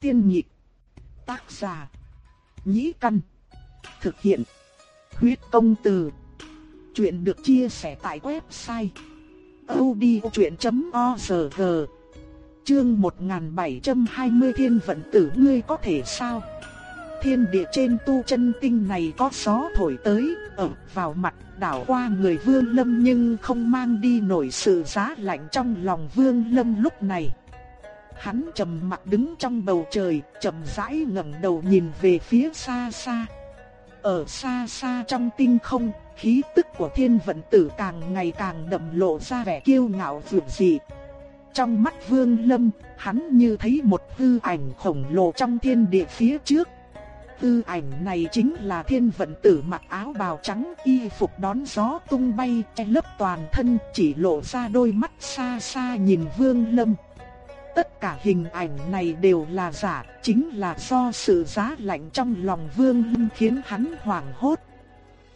Tiên nhịp. Tác giả. Nhĩ căn. Thực hiện. Huyết công từ. Chuyện được chia sẻ tại website. odchuyện.org Chương 1720 Thiên vận tử ngươi có thể sao? Thiên địa trên tu chân tinh này có gió thổi tới, ở vào mặt đảo qua người Vương Lâm nhưng không mang đi nổi sự giá lạnh trong lòng Vương Lâm lúc này. Hắn trầm mặt đứng trong bầu trời, chậm rãi ngẩng đầu nhìn về phía xa xa. Ở xa xa trong tinh không, khí tức của thiên vận tử càng ngày càng đậm lộ ra vẻ kiêu ngạo vượt dị. Trong mắt Vương Lâm, hắn như thấy một hư ảnh khổng lồ trong thiên địa phía trước. Tư ảnh này chính là thiên vận tử mặc áo bào trắng y phục đón gió tung bay che lấp toàn thân chỉ lộ ra đôi mắt xa xa nhìn Vương Lâm. Tất cả hình ảnh này đều là giả, chính là do sự giá lạnh trong lòng Vương Lâm khiến hắn hoảng hốt.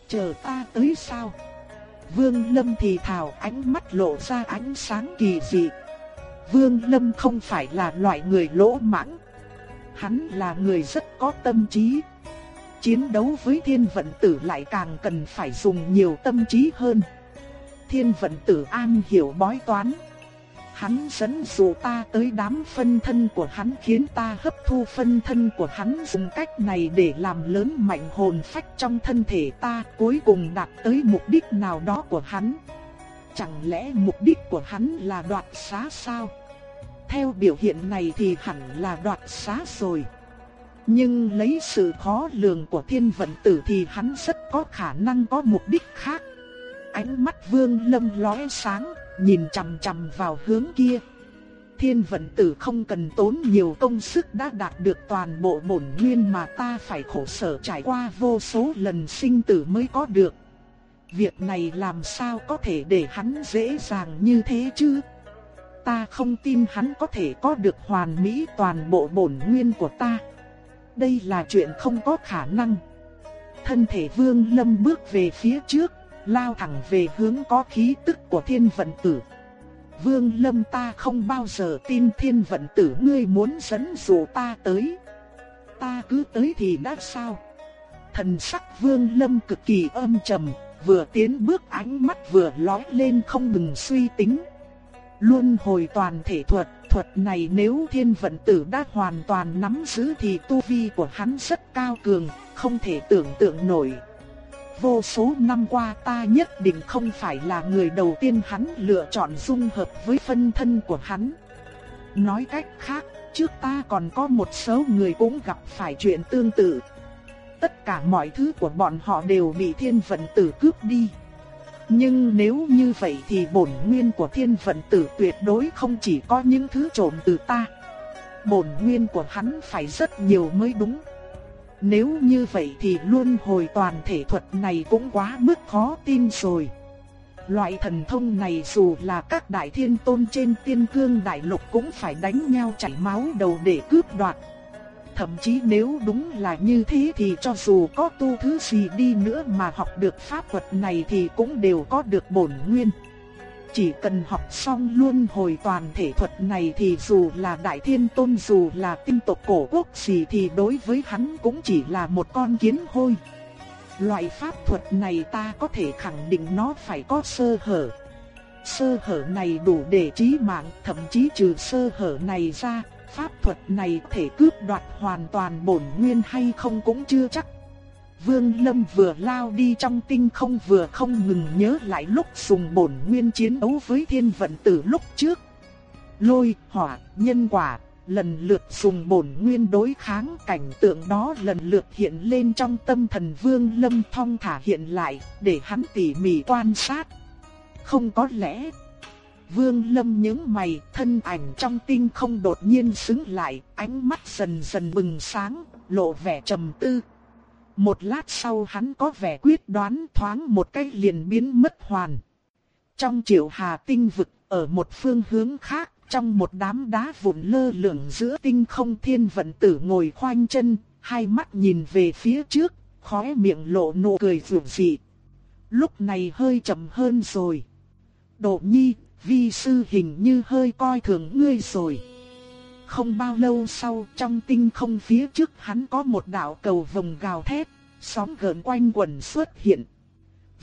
Chờ ta tới sao? Vương Lâm thì thào ánh mắt lộ ra ánh sáng kỳ dị. Vương Lâm không phải là loại người lỗ mãng. Hắn là người rất có tâm trí. Chiến đấu với thiên vận tử lại càng cần phải dùng nhiều tâm trí hơn. Thiên vận tử an hiểu bói toán. Hắn dẫn dụ ta tới đám phân thân của hắn khiến ta hấp thu phân thân của hắn dùng cách này để làm lớn mạnh hồn phách trong thân thể ta, cuối cùng đạt tới mục đích nào đó của hắn. Chẳng lẽ mục đích của hắn là đoạt xá sao? Theo biểu hiện này thì hẳn là đoạt xá rồi. Nhưng lấy sự khó lường của thiên vận tử thì hắn rất có khả năng có mục đích khác. Ánh mắt vương lâm lóe sáng, nhìn chằm chằm vào hướng kia. Thiên vận tử không cần tốn nhiều công sức đã đạt được toàn bộ bổn nguyên mà ta phải khổ sở trải qua vô số lần sinh tử mới có được. Việc này làm sao có thể để hắn dễ dàng như thế chứ? Ta không tin hắn có thể có được hoàn mỹ toàn bộ bổn nguyên của ta. Đây là chuyện không có khả năng. Thân thể vương lâm bước về phía trước, lao thẳng về hướng có khí tức của thiên vận tử. Vương lâm ta không bao giờ tin thiên vận tử ngươi muốn dẫn dụ ta tới. Ta cứ tới thì đã sao? Thần sắc vương lâm cực kỳ âm trầm, vừa tiến bước ánh mắt vừa lóe lên không ngừng suy tính. Luân hồi toàn thể thuật, thuật này nếu thiên vận tử đã hoàn toàn nắm giữ thì tu vi của hắn rất cao cường, không thể tưởng tượng nổi. Vô số năm qua ta nhất định không phải là người đầu tiên hắn lựa chọn dung hợp với phân thân của hắn. Nói cách khác, trước ta còn có một số người cũng gặp phải chuyện tương tự. Tất cả mọi thứ của bọn họ đều bị thiên vận tử cướp đi. Nhưng nếu như vậy thì bổn nguyên của thiên vận tử tuyệt đối không chỉ có những thứ trộm từ ta. Bổn nguyên của hắn phải rất nhiều mới đúng. Nếu như vậy thì luôn hồi toàn thể thuật này cũng quá mức khó tin rồi. Loại thần thông này dù là các đại thiên tôn trên tiên cương đại lục cũng phải đánh nhau chảy máu đầu để cướp đoạt. Thậm chí nếu đúng là như thế thì cho dù có tu thứ gì đi nữa mà học được pháp thuật này thì cũng đều có được bổn nguyên. Chỉ cần học xong luôn hồi toàn thể thuật này thì dù là đại thiên tôn dù là tinh tộc cổ quốc gì thì đối với hắn cũng chỉ là một con kiến hôi. Loại pháp thuật này ta có thể khẳng định nó phải có sơ hở. Sơ hở này đủ để chí mạng, thậm chí trừ sơ hở này ra, pháp thuật này thể cướp đoạt hoàn toàn bổn nguyên hay không cũng chưa chắc. Vương Lâm vừa lao đi trong tinh không vừa không ngừng nhớ lại lúc dùng bổn nguyên chiến đấu với thiên vận tử lúc trước. Lôi, hỏa, nhân quả, lần lượt dùng bổn nguyên đối kháng cảnh tượng đó lần lượt hiện lên trong tâm thần Vương Lâm thong thả hiện lại để hắn tỉ mỉ quan sát. Không có lẽ Vương Lâm nhướng mày, thân ảnh trong tinh không đột nhiên sững lại, ánh mắt dần dần bừng sáng, lộ vẻ trầm tư. Một lát sau hắn có vẻ quyết đoán thoáng một cái liền biến mất hoàn. Trong triệu hà tinh vực, ở một phương hướng khác, trong một đám đá vụn lơ lửng giữa tinh không thiên vận tử ngồi khoanh chân, hai mắt nhìn về phía trước, khóe miệng lộ nụ cười rượu dị. Lúc này hơi chậm hơn rồi. Độ nhi, vi sư hình như hơi coi thường ngươi rồi không bao lâu sau trong tinh không phía trước hắn có một đạo cầu vồng gào thét, sóng gợn quanh quần xuất hiện.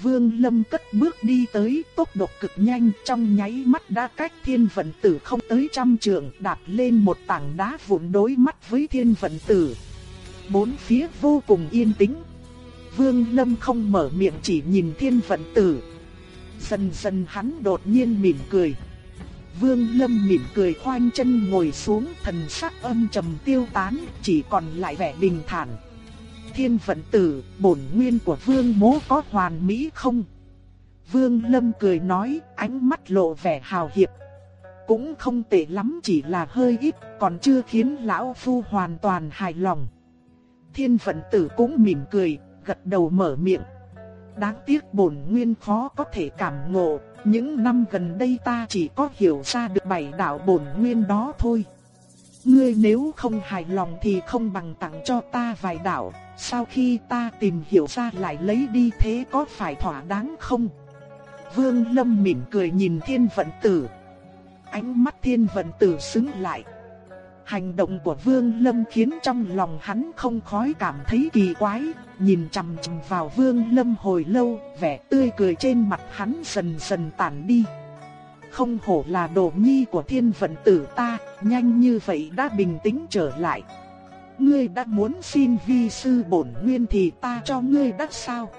Vương Lâm cất bước đi tới tốc độ cực nhanh trong nháy mắt đã cách thiên vận tử không tới trăm trượng đạp lên một tảng đá vụn đối mắt với thiên vận tử. Bốn phía vô cùng yên tĩnh. Vương Lâm không mở miệng chỉ nhìn thiên vận tử. Dần dần hắn đột nhiên mỉm cười. Vương Lâm mỉm cười khoanh chân ngồi xuống thần sắc âm trầm tiêu tán chỉ còn lại vẻ bình thản thiên vận tử, bổn nguyên của vương Mỗ có hoàn mỹ không? Vương Lâm cười nói, ánh mắt lộ vẻ hào hiệp. Cũng không tệ lắm chỉ là hơi ít, còn chưa khiến lão phu hoàn toàn hài lòng. Thiên vận tử cũng mỉm cười, gật đầu mở miệng. Đáng tiếc bổn nguyên khó có thể cảm ngộ, những năm gần đây ta chỉ có hiểu ra được bảy đạo bổn nguyên đó thôi. Ngươi nếu không hài lòng thì không bằng tặng cho ta vài đạo, sau khi ta tìm hiểu ra lại lấy đi thế có phải thỏa đáng không? Vương Lâm mỉm cười nhìn thiên vận tử. Ánh mắt thiên vận tử sững lại. Hành động của Vương Lâm khiến trong lòng hắn không khói cảm thấy kỳ quái, nhìn chằm chằm vào Vương Lâm hồi lâu, vẻ tươi cười trên mặt hắn dần dần tản đi. Không hổ là đồ nhi của thiên vận tử ta, nhanh như vậy đã bình tĩnh trở lại. Ngươi đã muốn xin vi sư bổn nguyên thì ta cho ngươi đắt sao?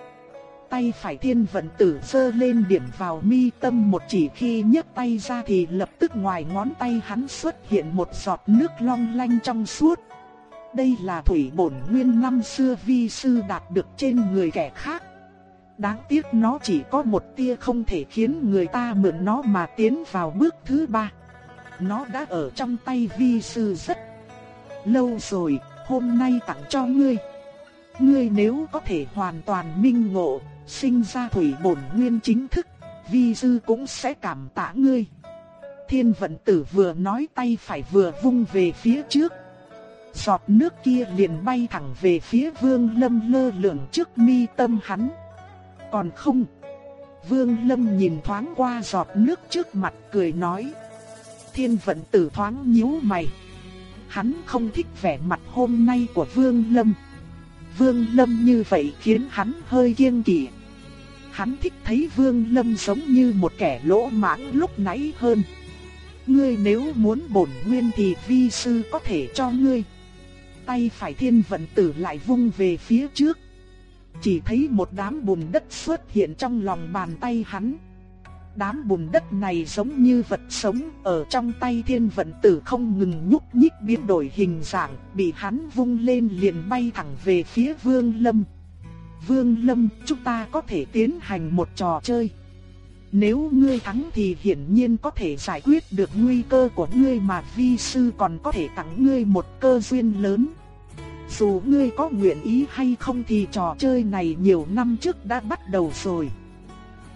Tay phải thiên vận tử sơ lên điểm vào mi tâm một chỉ khi nhấc tay ra thì lập tức ngoài ngón tay hắn xuất hiện một giọt nước long lanh trong suốt. Đây là thủy bổn nguyên năm xưa vi sư đạt được trên người kẻ khác. Đáng tiếc nó chỉ có một tia không thể khiến người ta mượn nó mà tiến vào bước thứ ba. Nó đã ở trong tay vi sư rất lâu rồi, hôm nay tặng cho ngươi. Ngươi nếu có thể hoàn toàn minh ngộ, sinh ra thủy bổn nguyên chính thức, vi sư cũng sẽ cảm tạ ngươi. Thiên vận tử vừa nói tay phải vừa vung về phía trước. Giọt nước kia liền bay thẳng về phía vương lâm lơ lửng trước mi tâm hắn. Còn không, vương lâm nhìn thoáng qua giọt nước trước mặt cười nói. Thiên vận tử thoáng nhíu mày hắn không thích vẻ mặt hôm nay của Vương Lâm. Vương Lâm như vậy khiến hắn hơi kiêng kỵ. Hắn thích thấy Vương Lâm giống như một kẻ lỗ mãng lúc nãy hơn. Ngươi nếu muốn bổn nguyên thì vi sư có thể cho ngươi. Tay phải thiên vận tử lại vung về phía trước. Chỉ thấy một đám bùn đất xuất hiện trong lòng bàn tay hắn. Đám bùn đất này giống như vật sống ở trong tay thiên vận tử không ngừng nhúc nhích biến đổi hình dạng, bị hắn vung lên liền bay thẳng về phía Vương Lâm. Vương Lâm, chúng ta có thể tiến hành một trò chơi. Nếu ngươi thắng thì hiển nhiên có thể giải quyết được nguy cơ của ngươi mà vi sư còn có thể tặng ngươi một cơ duyên lớn. Dù ngươi có nguyện ý hay không thì trò chơi này nhiều năm trước đã bắt đầu rồi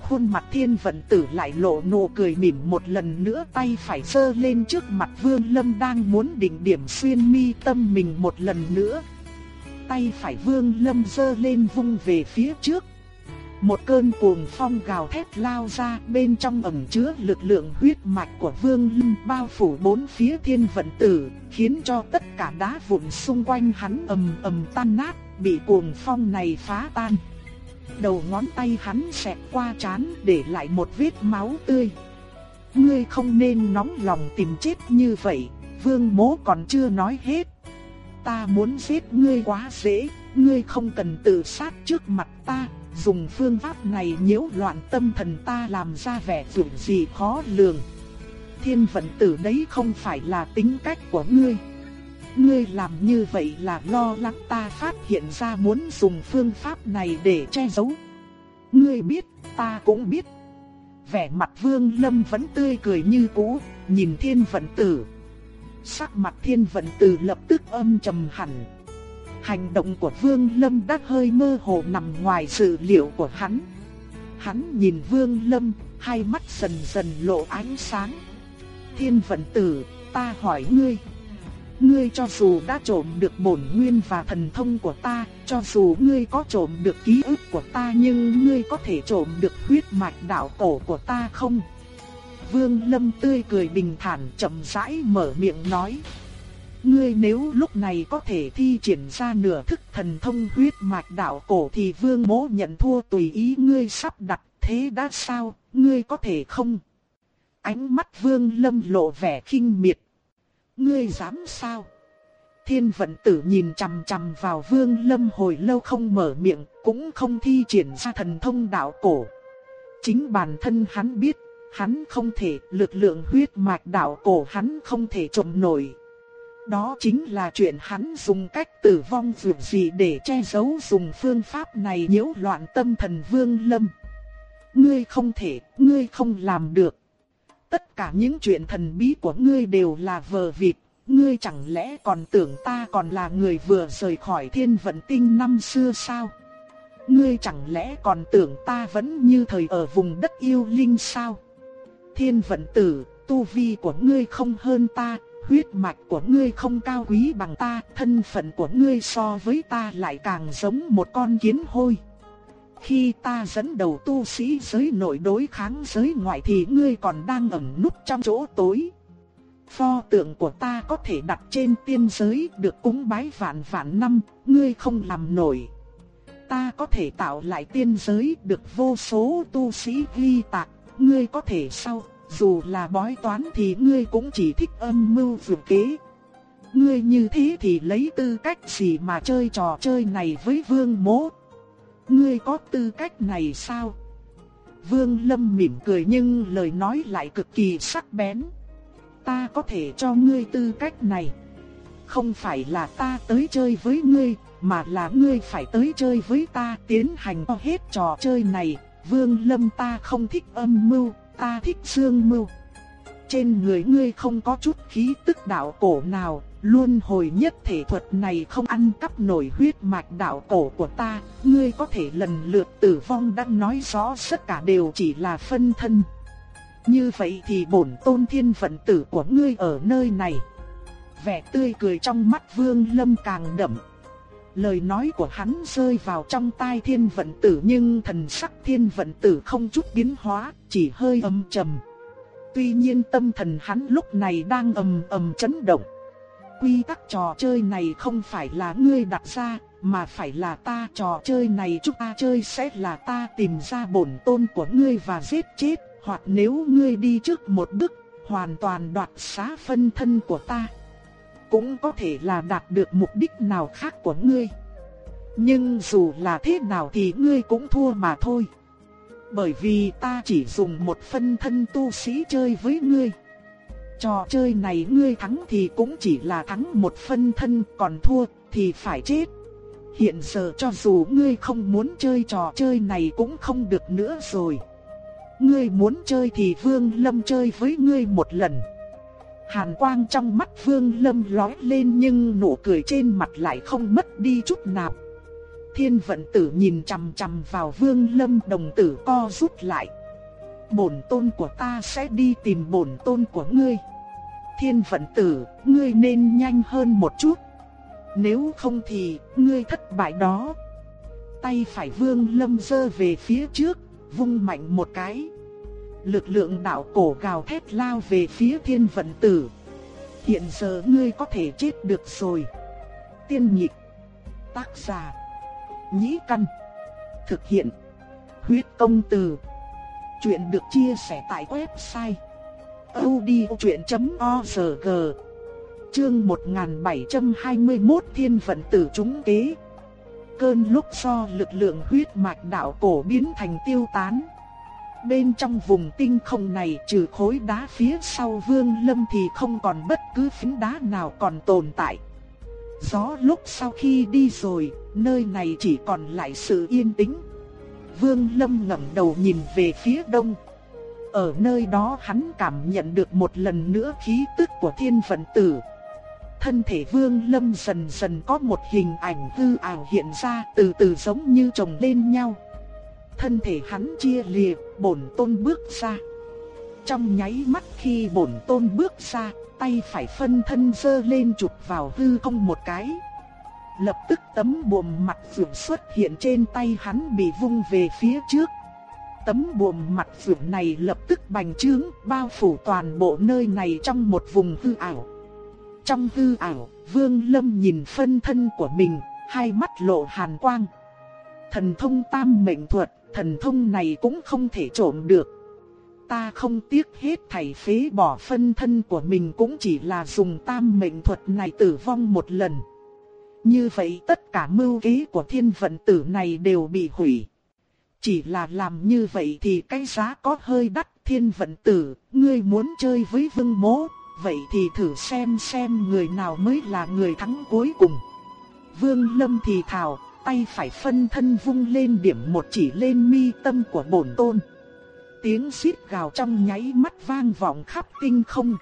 khuôn mặt thiên vận tử lại lộ nụ cười mỉm một lần nữa tay phải sơ lên trước mặt vương lâm đang muốn định điểm xuyên mi tâm mình một lần nữa. Tay phải vương lâm dơ lên vung về phía trước. Một cơn cuồng phong gào thét lao ra bên trong ẩn chứa lực lượng huyết mạch của vương lâm bao phủ bốn phía thiên vận tử, khiến cho tất cả đá vụn xung quanh hắn ầm ầm tan nát, bị cuồng phong này phá tan. Đầu ngón tay hắn xẹt qua chán để lại một vết máu tươi. Ngươi không nên nóng lòng tìm chết như vậy, vương mố còn chưa nói hết. Ta muốn giết ngươi quá dễ, ngươi không cần tự sát trước mặt ta, dùng phương pháp này nhiễu loạn tâm thần ta làm ra vẻ dụng gì khó lường. Thiên vận tử đấy không phải là tính cách của ngươi. Ngươi làm như vậy là lo lắng ta phát hiện ra muốn dùng phương pháp này để che giấu. Ngươi biết, ta cũng biết. Vẻ mặt vương lâm vẫn tươi cười như cũ, nhìn thiên vận tử. Sắc mặt thiên vận tử lập tức âm trầm hẳn. Hành động của vương lâm đã hơi mơ hồ nằm ngoài sự liệu của hắn. Hắn nhìn vương lâm, hai mắt dần dần lộ ánh sáng. Thiên vận tử, ta hỏi ngươi ngươi cho dù đã trộm được bổn nguyên và thần thông của ta, cho dù ngươi có trộm được ký ức của ta nhưng ngươi có thể trộm được huyết mạch đạo cổ của ta không? Vương Lâm tươi cười bình thản chậm rãi mở miệng nói. ngươi nếu lúc này có thể thi triển ra nửa thức thần thông huyết mạch đạo cổ thì vương mỗ nhận thua tùy ý ngươi sắp đặt thế đã sao, ngươi có thể không? Ánh mắt vương lâm lộ vẻ kinh miệt. Ngươi dám sao? Thiên vận tử nhìn chằm chằm vào vương lâm hồi lâu không mở miệng, cũng không thi triển ra thần thông đạo cổ. Chính bản thân hắn biết, hắn không thể, lực lượng huyết mạch đạo cổ hắn không thể trộm nổi. Đó chính là chuyện hắn dùng cách tử vong dường gì để che giấu dùng phương pháp này nhiễu loạn tâm thần vương lâm. Ngươi không thể, ngươi không làm được. Tất cả những chuyện thần bí của ngươi đều là vờ vịt, ngươi chẳng lẽ còn tưởng ta còn là người vừa rời khỏi thiên vận tinh năm xưa sao? Ngươi chẳng lẽ còn tưởng ta vẫn như thời ở vùng đất yêu linh sao? Thiên vận tử, tu vi của ngươi không hơn ta, huyết mạch của ngươi không cao quý bằng ta, thân phận của ngươi so với ta lại càng giống một con kiến hôi. Khi ta dẫn đầu tu sĩ giới nội đối kháng giới ngoại thì ngươi còn đang ẩn nút trong chỗ tối. Pho tượng của ta có thể đặt trên tiên giới được cúng bái vạn vạn năm, ngươi không làm nổi. Ta có thể tạo lại tiên giới được vô số tu sĩ ghi tạc, ngươi có thể sao? Dù là bói toán thì ngươi cũng chỉ thích âm mưu vượt kế. Ngươi như thế thì lấy tư cách gì mà chơi trò chơi này với vương mố? Ngươi có tư cách này sao? Vương Lâm mỉm cười nhưng lời nói lại cực kỳ sắc bén. Ta có thể cho ngươi tư cách này. Không phải là ta tới chơi với ngươi, mà là ngươi phải tới chơi với ta tiến hành hết trò chơi này. Vương Lâm ta không thích âm mưu, ta thích dương mưu. Trên người ngươi không có chút khí tức đạo cổ nào, luôn hồi nhất thể thuật này không ăn cắp nổi huyết mạch đạo cổ của ta, ngươi có thể lần lượt tử vong đã nói rõ tất cả đều chỉ là phân thân. Như vậy thì bổn tôn thiên vận tử của ngươi ở nơi này. Vẻ tươi cười trong mắt vương lâm càng đậm. Lời nói của hắn rơi vào trong tai thiên vận tử nhưng thần sắc thiên vận tử không chút biến hóa, chỉ hơi âm trầm. Tuy nhiên tâm thần hắn lúc này đang ầm ầm chấn động. Quy tắc trò chơi này không phải là ngươi đặt ra, mà phải là ta trò chơi này chúng ta chơi sẽ là ta tìm ra bổn tôn của ngươi và giết chết, hoặc nếu ngươi đi trước một bước, hoàn toàn đoạt xá phân thân của ta cũng có thể là đạt được mục đích nào khác của ngươi. Nhưng dù là thế nào thì ngươi cũng thua mà thôi. Bởi vì ta chỉ dùng một phân thân tu sĩ chơi với ngươi. Trò chơi này ngươi thắng thì cũng chỉ là thắng một phân thân, còn thua thì phải chết. Hiện giờ cho dù ngươi không muốn chơi trò chơi này cũng không được nữa rồi. Ngươi muốn chơi thì Vương Lâm chơi với ngươi một lần. Hàn quang trong mắt Vương Lâm lóe lên nhưng nụ cười trên mặt lại không mất đi chút nào. Thiên vận tử nhìn chằm chằm vào Vương Lâm đồng tử co rút lại. Bổn tôn của ta sẽ đi tìm bổn tôn của ngươi. Thiên vận tử, ngươi nên nhanh hơn một chút. Nếu không thì, ngươi thất bại đó. Tay phải Vương Lâm giơ về phía trước, vung mạnh một cái lực lượng đạo cổ gào thét lao về phía thiên vận tử. Hiện giờ ngươi có thể chết được rồi. Tiên nhịp. Tác giả. Nhĩ căn. Thực hiện. Huyết công từ. Chuyện được chia sẻ tại website. odchuyện.org Chương 1721 Thiên vận tử chúng kế. Cơn lúc do lực lượng huyết mạch đạo cổ biến thành tiêu tán bên trong vùng tinh không này trừ khối đá phía sau vương lâm thì không còn bất cứ phiến đá nào còn tồn tại. Gió lúc sau khi đi rồi, nơi này chỉ còn lại sự yên tĩnh. Vương lâm ngẩng đầu nhìn về phía đông. Ở nơi đó hắn cảm nhận được một lần nữa khí tức của thiên vận tử. Thân thể vương lâm dần dần có một hình ảnh hư ảo hiện ra từ từ giống như chồng lên nhau. Thân thể hắn chia lìa, bổn tôn bước ra. Trong nháy mắt khi bổn tôn bước ra, tay phải phân thân dơ lên chụp vào hư không một cái. Lập tức tấm buồm mặt phượng xuất hiện trên tay hắn bị vung về phía trước. Tấm buồm mặt phượng này lập tức bành trướng, bao phủ toàn bộ nơi này trong một vùng hư ảo. Trong hư ảo, Vương Lâm nhìn phân thân của mình, hai mắt lộ hàn quang. Thần thông tam mệnh thuật, thần thông này cũng không thể trộm được. Ta không tiếc hết thảy phế bỏ phân thân của mình cũng chỉ là dùng tam mệnh thuật này tử vong một lần. Như vậy tất cả mưu kế của thiên vận tử này đều bị hủy. Chỉ là làm như vậy thì cái giá có hơi đắt thiên vận tử, ngươi muốn chơi với vương mố, vậy thì thử xem xem người nào mới là người thắng cuối cùng. Vương Lâm thì thào, tay phải phân thân vung lên điểm một chỉ lên mi tâm của bổn tôn. Tiếng xít gào trong nháy mắt vang vọng khắp tinh không.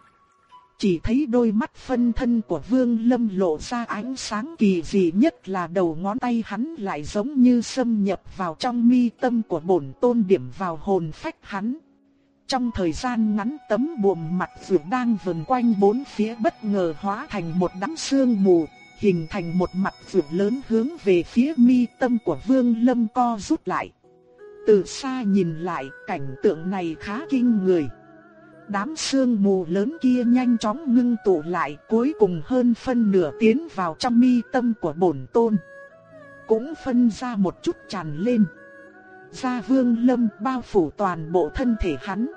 Chỉ thấy đôi mắt phân thân của Vương Lâm lộ ra ánh sáng kỳ dị nhất là đầu ngón tay hắn lại giống như xâm nhập vào trong mi tâm của bổn tôn điểm vào hồn phách hắn. Trong thời gian ngắn tấm buồm mặt vượt đang vần quanh bốn phía bất ngờ hóa thành một đám sương mù, hình thành một mặt vượt lớn hướng về phía mi tâm của Vương Lâm co rút lại. Từ xa nhìn lại, cảnh tượng này khá kinh người. Đám sương mù lớn kia nhanh chóng ngưng tụ lại, cuối cùng hơn phân nửa tiến vào trong mi tâm của bổn tôn. Cũng phân ra một chút tràn lên. Gia Vương Lâm bao phủ toàn bộ thân thể hắn.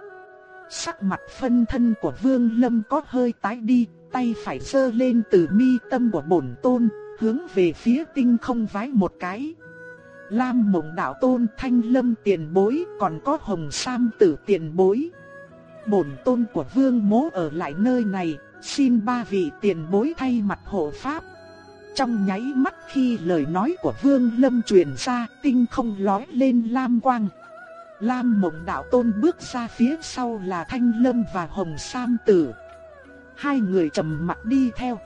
Sắc mặt phân thân của Vương Lâm có hơi tái đi, tay phải giơ lên từ mi tâm của bổn tôn, hướng về phía tinh không vái một cái. Lam Mộng Đạo Tôn, Thanh Lâm tiền bối, còn có Hồng Sam Tử tiền bối. Bổn tôn của Vương mố ở lại nơi này, xin ba vị tiền bối thay mặt hộ pháp. Trong nháy mắt khi lời nói của Vương Lâm truyền ra, tinh không lói lên lam quang. Lam Mộng Đạo Tôn bước ra phía sau là Thanh Lâm và Hồng Sam Tử. Hai người trầm mặt đi theo.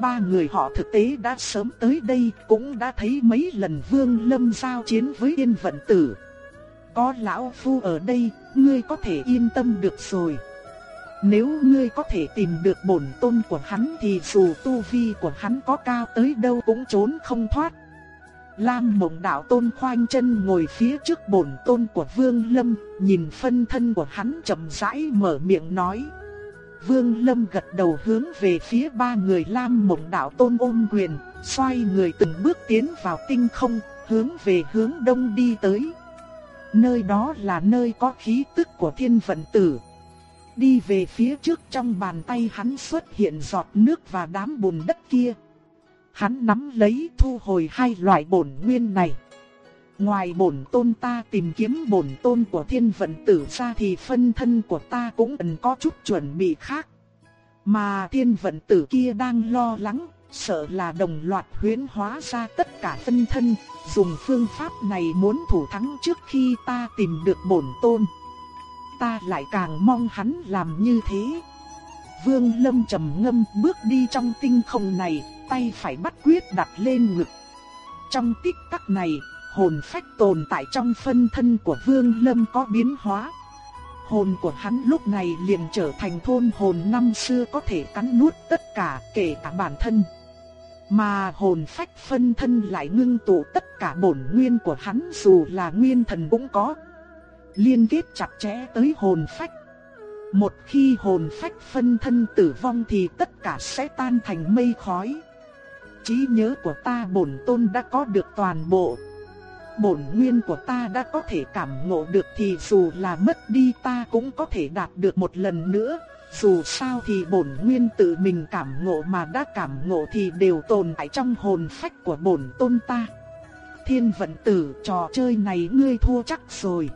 Ba người họ thực tế đã sớm tới đây cũng đã thấy mấy lần Vương Lâm giao chiến với Yên Vận Tử. Có lão phu ở đây, ngươi có thể yên tâm được rồi. Nếu ngươi có thể tìm được bổn tôn của hắn thì dù tu vi của hắn có cao tới đâu cũng trốn không thoát. Lam mộng đạo tôn khoanh chân ngồi phía trước bổn tôn của Vương Lâm, nhìn phân thân của hắn chậm rãi mở miệng nói. Vương Lâm gật đầu hướng về phía ba người Lam mộng đạo tôn ôm quyền, xoay người từng bước tiến vào tinh không, hướng về hướng đông đi tới. Nơi đó là nơi có khí tức của thiên vận tử. Đi về phía trước trong bàn tay hắn xuất hiện giọt nước và đám bùn đất kia. Hắn nắm lấy thu hồi hai loại bổn nguyên này. Ngoài bổn tôn ta tìm kiếm bổn tôn của thiên vận tử ra thì phân thân của ta cũng cần có chút chuẩn bị khác. Mà thiên vận tử kia đang lo lắng, sợ là đồng loạt huyễn hóa ra tất cả phân thân, dùng phương pháp này muốn thủ thắng trước khi ta tìm được bổn tôn. Ta lại càng mong hắn làm như thế. Vương Lâm trầm ngâm bước đi trong tinh không này, tay phải bắt quyết đặt lên ngực. Trong tích tắc này, hồn phách tồn tại trong phân thân của Vương Lâm có biến hóa. Hồn của hắn lúc này liền trở thành thôn hồn năm xưa có thể cắn nuốt tất cả, kể cả bản thân. Mà hồn phách phân thân lại ngưng tụ tất cả bổn nguyên của hắn, dù là nguyên thần cũng có. Liên kết chặt chẽ tới hồn phách. Một khi hồn phách phân thân tử vong thì tất cả sẽ tan thành mây khói. Trí nhớ của ta bổn tôn đã có được toàn bộ. Bổn nguyên của ta đã có thể cảm ngộ được thì dù là mất đi ta cũng có thể đạt được một lần nữa. Dù sao thì bổn nguyên tự mình cảm ngộ mà đã cảm ngộ thì đều tồn tại trong hồn phách của bổn tôn ta. Thiên vận tử trò chơi này ngươi thua chắc rồi.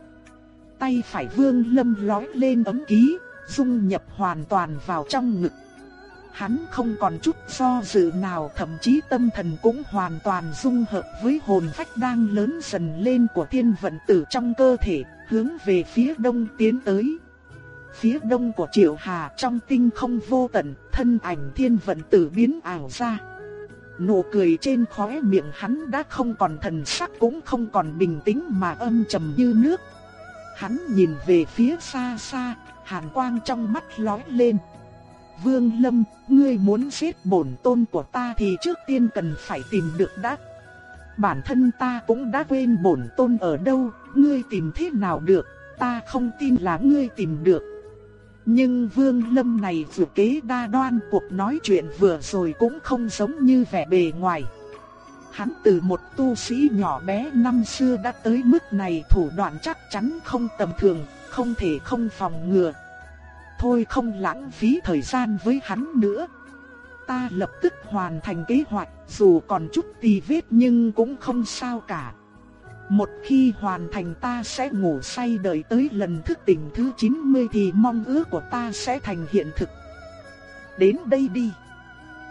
Tay phải vương lâm lói lên ấm ký, dung nhập hoàn toàn vào trong ngực. Hắn không còn chút do dự nào thậm chí tâm thần cũng hoàn toàn dung hợp với hồn phách đang lớn dần lên của thiên vận tử trong cơ thể, hướng về phía đông tiến tới. Phía đông của Triệu Hà trong tinh không vô tận, thân ảnh thiên vận tử biến ảo ra. Nụ cười trên khóe miệng hắn đã không còn thần sắc cũng không còn bình tĩnh mà âm trầm như nước. Hắn nhìn về phía xa xa, hàn quang trong mắt lóe lên. Vương Lâm, ngươi muốn giết bổn tôn của ta thì trước tiên cần phải tìm được đã. Bản thân ta cũng đã quên bổn tôn ở đâu, ngươi tìm thế nào được, ta không tin là ngươi tìm được. Nhưng Vương Lâm này vừa kế đa đoan cuộc nói chuyện vừa rồi cũng không giống như vẻ bề ngoài. Hắn từ một tu sĩ nhỏ bé năm xưa đã tới mức này thủ đoạn chắc chắn không tầm thường, không thể không phòng ngừa. Thôi không lãng phí thời gian với hắn nữa. Ta lập tức hoàn thành kế hoạch, dù còn chút tì vết nhưng cũng không sao cả. Một khi hoàn thành ta sẽ ngủ say đợi tới lần thức tỉnh thứ 90 thì mong ước của ta sẽ thành hiện thực. Đến đây đi.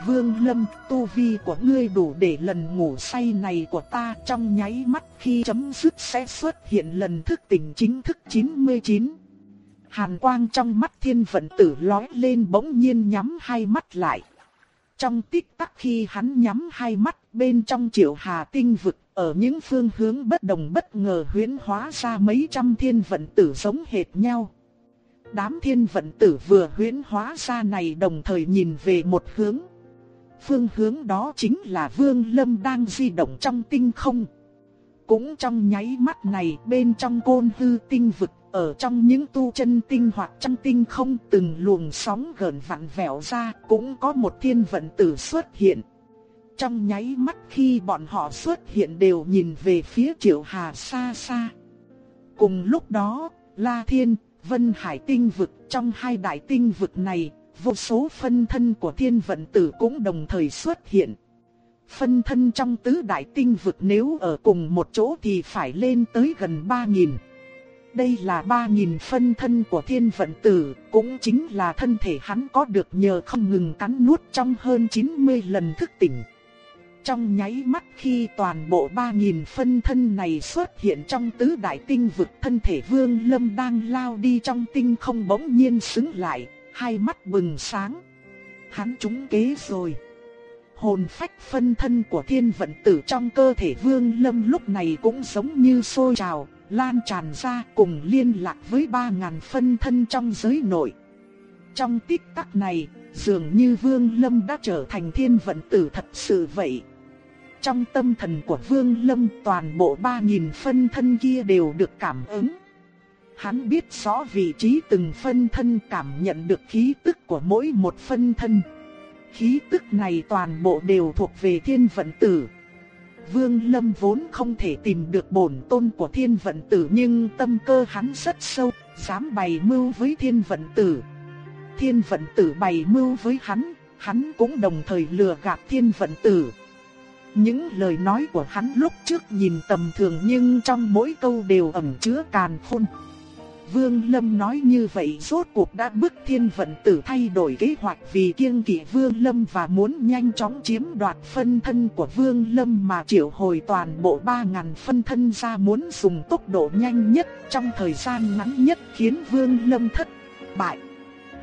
Vương Lâm, tu vi của ngươi đủ để lần ngủ say này của ta trong nháy mắt khi chấm dứt sẽ xuất hiện lần thức tỉnh chính thức 99. Hàn quang trong mắt thiên vận tử lói lên bỗng nhiên nhắm hai mắt lại. Trong tích tắc khi hắn nhắm hai mắt, bên trong triệu hà tinh vực, ở những phương hướng bất đồng bất ngờ huyễn hóa ra mấy trăm thiên vận tử giống hệt nhau. Đám thiên vận tử vừa huyễn hóa ra này đồng thời nhìn về một hướng. Phương hướng đó chính là Vương Lâm đang di động trong tinh không. Cũng trong nháy mắt này, bên trong côn hư tinh vực ở trong những tu chân tinh hoặc trong tinh không từng luồng sóng gần vặn vẹo ra cũng có một thiên vận tử xuất hiện. Trong nháy mắt khi bọn họ xuất hiện đều nhìn về phía Triệu Hà xa xa. Cùng lúc đó, La Thiên, Vân Hải tinh vực trong hai đại tinh vực này, vô số phân thân của thiên vận tử cũng đồng thời xuất hiện. Phân thân trong tứ đại tinh vực nếu ở cùng một chỗ thì phải lên tới gần 3.000. Đây là 3.000 phân thân của thiên vận tử, cũng chính là thân thể hắn có được nhờ không ngừng cắn nuốt trong hơn 90 lần thức tỉnh. Trong nháy mắt khi toàn bộ 3.000 phân thân này xuất hiện trong tứ đại tinh vực thân thể vương lâm đang lao đi trong tinh không bỗng nhiên xứng lại, hai mắt bừng sáng. Hắn trúng kế rồi. Hồn phách phân thân của thiên vận tử trong cơ thể vương lâm lúc này cũng giống như sôi trào, lan tràn ra cùng liên lạc với 3.000 phân thân trong giới nội. Trong tích tắc này, dường như vương lâm đã trở thành thiên vận tử thật sự vậy. Trong tâm thần của Vương Lâm toàn bộ 3.000 phân thân kia đều được cảm ứng. Hắn biết rõ vị trí từng phân thân cảm nhận được khí tức của mỗi một phân thân. Khí tức này toàn bộ đều thuộc về thiên vận tử. Vương Lâm vốn không thể tìm được bổn tôn của thiên vận tử nhưng tâm cơ hắn rất sâu, dám bày mưu với thiên vận tử. Thiên vận tử bày mưu với hắn, hắn cũng đồng thời lừa gạt thiên vận tử. Những lời nói của hắn lúc trước nhìn tầm thường nhưng trong mỗi câu đều ẩn chứa càn khôn. Vương Lâm nói như vậy, rốt cuộc đã bức thiên vận tử thay đổi kế hoạch vì kiêng kỵ Vương Lâm và muốn nhanh chóng chiếm đoạt phân thân của Vương Lâm mà triệu hồi toàn bộ 3.000 phân thân ra muốn dùng tốc độ nhanh nhất trong thời gian ngắn nhất khiến Vương Lâm thất bại.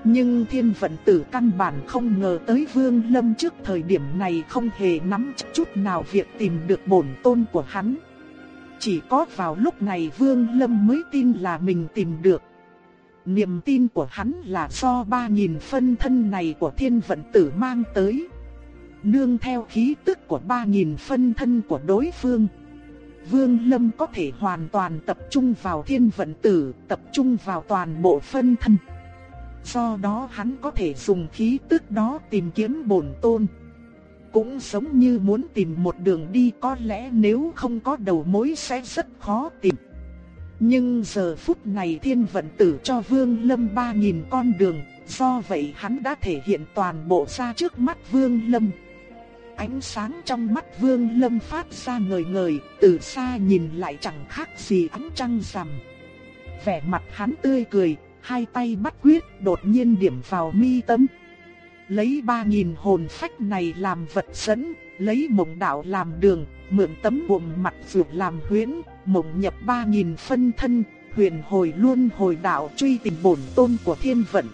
Nhưng thiên vận tử căn bản không ngờ tới Vương Lâm trước thời điểm này không hề nắm chút nào việc tìm được bổn tôn của hắn. Chỉ có vào lúc này Vương Lâm mới tin là mình tìm được. Niềm tin của hắn là do ba nghìn phân thân này của thiên vận tử mang tới. Nương theo khí tức của ba nghìn phân thân của đối phương. Vương Lâm có thể hoàn toàn tập trung vào thiên vận tử, tập trung vào toàn bộ phân thân. Do đó hắn có thể dùng khí tức đó tìm kiếm bổn tôn. Cũng giống như muốn tìm một đường đi có lẽ nếu không có đầu mối sẽ rất khó tìm. Nhưng giờ phút này thiên vận tử cho Vương Lâm ba nghìn con đường, do vậy hắn đã thể hiện toàn bộ ra trước mắt Vương Lâm. Ánh sáng trong mắt Vương Lâm phát ra ngời ngời, từ xa nhìn lại chẳng khác gì ánh trăng rằm. Vẻ mặt hắn tươi cười, hai tay bắt quyết đột nhiên điểm vào mi tâm. Lấy ba nghìn hồn phách này làm vật dẫn, lấy mộng đạo làm đường, mượn tấm bụng mặt vượt làm huyễn, mộng nhập ba nghìn phân thân, huyền hồi luôn hồi đạo truy tìm bổn tôn của thiên vận.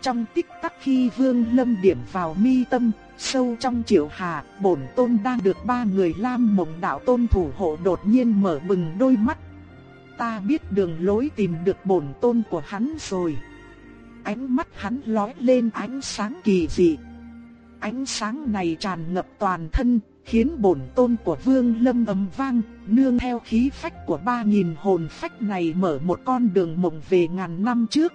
Trong tích tắc khi vương lâm điểm vào mi tâm, sâu trong triệu hà, bổn tôn đang được ba người lam mộng đạo tôn thủ hộ đột nhiên mở bừng đôi mắt ta biết đường lối tìm được bổn tôn của hắn rồi. Ánh mắt hắn lóe lên ánh sáng kỳ dị. Ánh sáng này tràn ngập toàn thân, khiến bổn tôn của Vương Lâm ầm vang, nương theo khí phách của ba nghìn hồn phách này mở một con đường mộng về ngàn năm trước.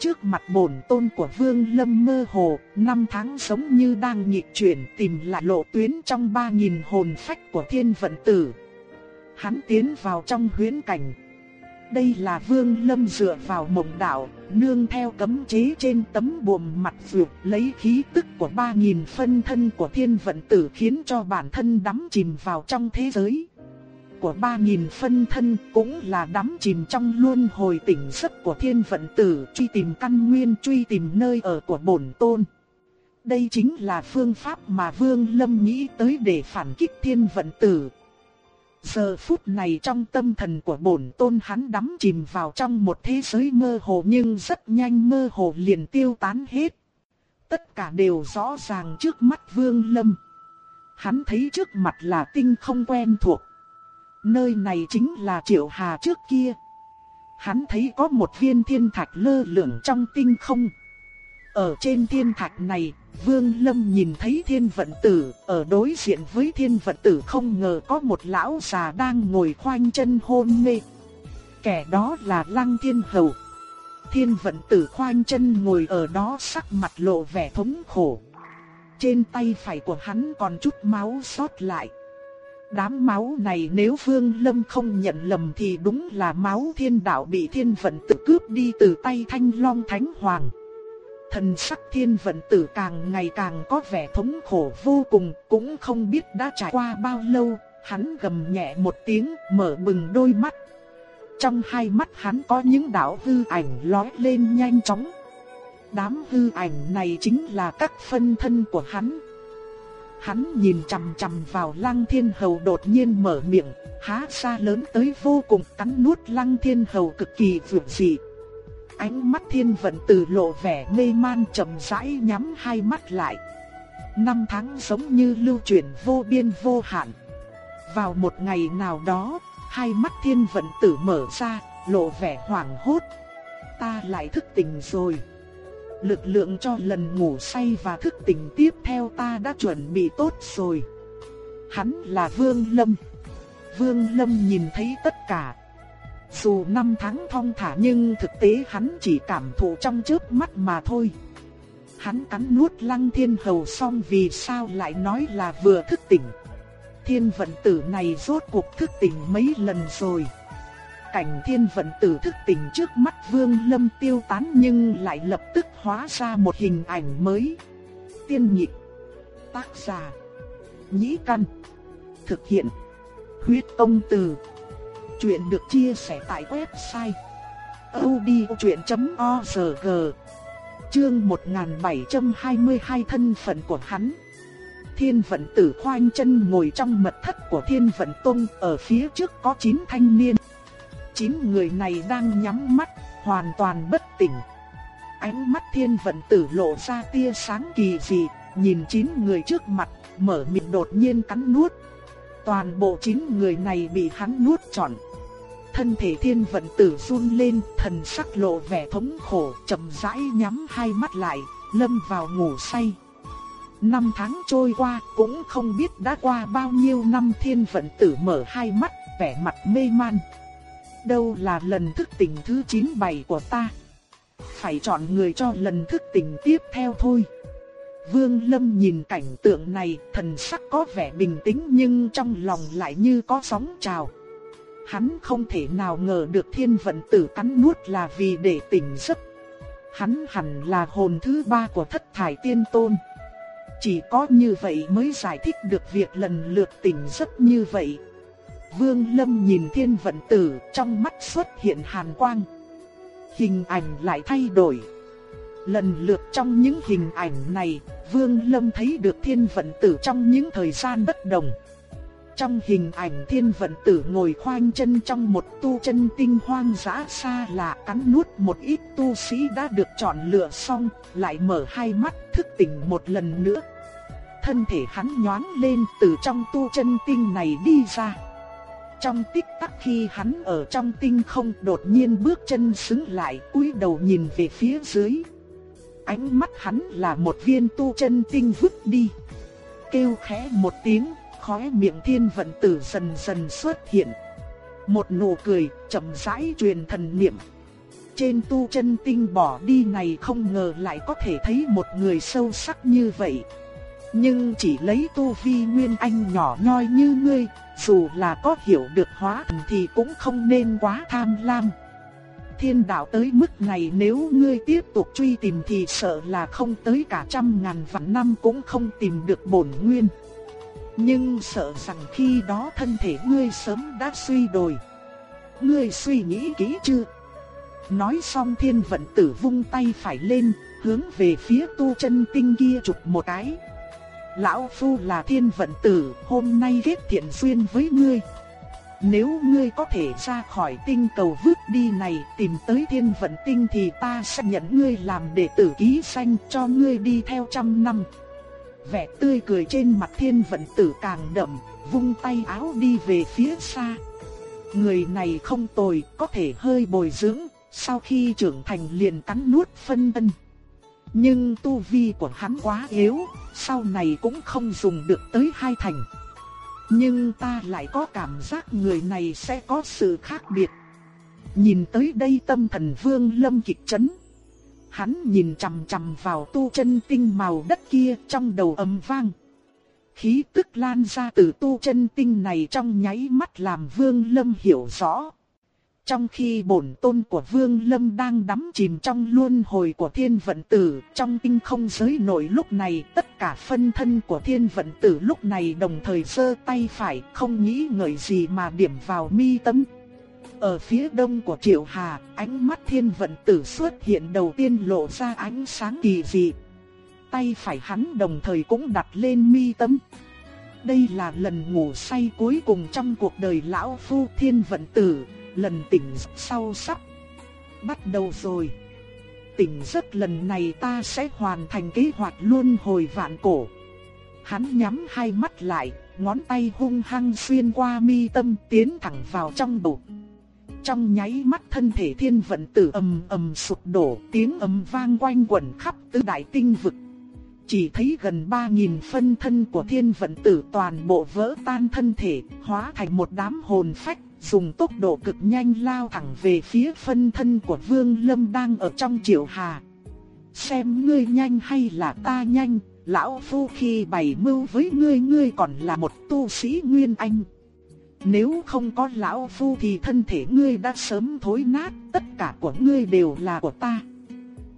Trước mặt bổn tôn của Vương Lâm mơ hồ, năm tháng sống như đang nhịp chuyển tìm lại lộ tuyến trong ba nghìn hồn phách của thiên vận tử. Hắn tiến vào trong huyễn cảnh. Đây là Vương Lâm dựa vào mộng đạo, nương theo cấm chế trên tấm buồm mặt vượt lấy khí tức của ba nghìn phân thân của thiên vận tử khiến cho bản thân đắm chìm vào trong thế giới của ba nghìn phân thân cũng là đắm chìm trong luân hồi tỉnh giấc của thiên vận tử truy tìm căn nguyên truy tìm nơi ở của bổn tôn. Đây chính là phương pháp mà Vương Lâm nghĩ tới để phản kích thiên vận tử. Giờ phút này trong tâm thần của bổn tôn hắn đắm chìm vào trong một thế giới mơ hồ nhưng rất nhanh mơ hồ liền tiêu tán hết. Tất cả đều rõ ràng trước mắt Vương Lâm. Hắn thấy trước mặt là tinh không quen thuộc. Nơi này chính là Triệu Hà trước kia. Hắn thấy có một viên thiên thạch lơ lửng trong tinh không. Ở trên thiên thạch này, Vương Lâm nhìn thấy thiên vận tử, ở đối diện với thiên vận tử không ngờ có một lão già đang ngồi khoanh chân hôn mê. Kẻ đó là Lăng Thiên Hầu. Thiên vận tử khoanh chân ngồi ở đó sắc mặt lộ vẻ thống khổ. Trên tay phải của hắn còn chút máu sót lại. Đám máu này nếu Vương Lâm không nhận lầm thì đúng là máu thiên đạo bị thiên vận tử cướp đi từ tay thanh long thánh hoàng. Thần sắc thiên vận tử càng ngày càng có vẻ thống khổ vô cùng, cũng không biết đã trải qua bao lâu, hắn gầm nhẹ một tiếng, mở bừng đôi mắt. Trong hai mắt hắn có những đạo hư ảnh lóe lên nhanh chóng. Đám hư ảnh này chính là các phân thân của hắn, Hắn nhìn chằm chằm vào Lăng Thiên Hầu đột nhiên mở miệng, há ra lớn tới vô cùng cắn nuốt Lăng Thiên Hầu cực kỳ vượng dị. Ánh mắt thiên vận từ lộ vẻ mê man chậm rãi nhắm hai mắt lại. Năm tháng giống như lưu chuyển vô biên vô hạn. Vào một ngày nào đó, hai mắt thiên vận tử mở ra, lộ vẻ hoảng hốt. Ta lại thức tỉnh rồi lực lượng cho lần ngủ say và thức tỉnh tiếp theo ta đã chuẩn bị tốt rồi. Hắn là Vương Lâm. Vương Lâm nhìn thấy tất cả. Dù năm tháng thong thả nhưng thực tế hắn chỉ cảm thụ trong chớp mắt mà thôi. Hắn cắn nuốt lăng thiên hầu xong vì sao lại nói là vừa thức tỉnh. Thiên vận tử này rốt cuộc thức tỉnh mấy lần rồi cảnh thiên vận tử thức tỉnh trước mắt Vương Lâm tiêu tán nhưng lại lập tức hóa ra một hình ảnh mới. Tiên nhị tác giả, nhĩ căn, thực hiện, huyết công từ. Chuyện được chia sẻ tại website odchuyện.org Chương 1722 thân phận của hắn Thiên vận tử khoanh chân ngồi trong mật thất của thiên vận tông ở phía trước có 9 thanh niên chín người này đang nhắm mắt, hoàn toàn bất tỉnh. Ánh mắt thiên vận tử lộ ra tia sáng kỳ dị, nhìn chín người trước mặt, mở miệng đột nhiên cắn nuốt. Toàn bộ chín người này bị hắn nuốt trọn. Thân thể thiên vận tử run lên, thần sắc lộ vẻ thống khổ, chậm rãi nhắm hai mắt lại, lâm vào ngủ say. Năm tháng trôi qua, cũng không biết đã qua bao nhiêu năm thiên vận tử mở hai mắt, vẻ mặt mê man đâu là lần thức tỉnh thứ 97 của ta. Phải chọn người cho lần thức tỉnh tiếp theo thôi. Vương Lâm nhìn cảnh tượng này, thần sắc có vẻ bình tĩnh nhưng trong lòng lại như có sóng trào. Hắn không thể nào ngờ được thiên vận tử cắn nuốt là vì để tỉnh giấc. Hắn hẳn là hồn thứ ba của thất thải tiên tôn. Chỉ có như vậy mới giải thích được việc lần lượt tỉnh giấc như vậy. Vương Lâm nhìn thiên vận tử trong mắt xuất hiện hàn quang. Hình ảnh lại thay đổi. Lần lượt trong những hình ảnh này, Vương Lâm thấy được thiên vận tử trong những thời gian bất đồng. Trong hình ảnh thiên vận tử ngồi khoanh chân trong một tu chân tinh hoang dã xa lạ cắn nuốt một ít tu sĩ đã được chọn lựa xong, lại mở hai mắt thức tỉnh một lần nữa. Thân thể hắn nhoáng lên từ trong tu chân tinh này đi ra. Trong tích tắc khi hắn ở trong tinh không đột nhiên bước chân xứng lại cúi đầu nhìn về phía dưới. Ánh mắt hắn là một viên tu chân tinh vứt đi. Kêu khẽ một tiếng, khóe miệng thiên vận tử dần dần xuất hiện. Một nụ cười chậm rãi truyền thần niệm. trên tu chân tinh bỏ đi này không ngờ lại có thể thấy một người sâu sắc như vậy. Nhưng chỉ lấy tu vi nguyên anh nhỏ nhoi như ngươi, dù là có hiểu được hóa thần thì cũng không nên quá tham lam. Thiên đạo tới mức này nếu ngươi tiếp tục truy tìm thì sợ là không tới cả trăm ngàn vạn năm cũng không tìm được bổn nguyên. Nhưng sợ rằng khi đó thân thể ngươi sớm đã suy đồi. Ngươi suy nghĩ kỹ chưa? Nói xong thiên vận tử vung tay phải lên, hướng về phía tu chân tinh kia chụp một cái. Lão Phu là thiên vận tử, hôm nay kết thiện duyên với ngươi. Nếu ngươi có thể ra khỏi tinh cầu vứt đi này tìm tới thiên vận tinh thì ta sẽ nhận ngươi làm đệ tử ký sanh cho ngươi đi theo trăm năm. Vẻ tươi cười trên mặt thiên vận tử càng đậm, vung tay áo đi về phía xa. Người này không tồi, có thể hơi bồi dưỡng, sau khi trưởng thành liền cắn nuốt phân thân. Nhưng tu vi của hắn quá yếu, sau này cũng không dùng được tới hai thành. Nhưng ta lại có cảm giác người này sẽ có sự khác biệt. Nhìn tới đây tâm thần vương lâm kịch chấn. Hắn nhìn chằm chằm vào tu chân tinh màu đất kia trong đầu ầm vang. Khí tức lan ra từ tu chân tinh này trong nháy mắt làm vương lâm hiểu rõ. Trong khi bổn tôn của Vương Lâm đang đắm chìm trong luân hồi của thiên vận tử, trong tinh không giới nội lúc này tất cả phân thân của thiên vận tử lúc này đồng thời giơ tay phải không nghĩ ngợi gì mà điểm vào mi tâm. Ở phía đông của Triệu Hà, ánh mắt thiên vận tử xuất hiện đầu tiên lộ ra ánh sáng kỳ dị. Tay phải hắn đồng thời cũng đặt lên mi tâm. Đây là lần ngủ say cuối cùng trong cuộc đời lão phu thiên vận tử, lần tỉnh sau sắp bắt đầu rồi. Tỉnh giấc lần này ta sẽ hoàn thành kế hoạch luôn hồi vạn cổ. Hắn nhắm hai mắt lại, ngón tay hung hăng xuyên qua mi tâm tiến thẳng vào trong bụng. Trong nháy mắt thân thể thiên vận tử ầm ầm sụp đổ, tiếng ầm vang quanh quẩn khắp tứ đại tinh vực. Chỉ thấy gần 3.000 phân thân của thiên vận tử toàn bộ vỡ tan thân thể, hóa thành một đám hồn phách dùng tốc độ cực nhanh lao thẳng về phía phân thân của Vương Lâm đang ở trong triệu hà. Xem ngươi nhanh hay là ta nhanh, lão phu khi bày mưu với ngươi ngươi còn là một tu sĩ nguyên anh. Nếu không có lão phu thì thân thể ngươi đã sớm thối nát, tất cả của ngươi đều là của ta.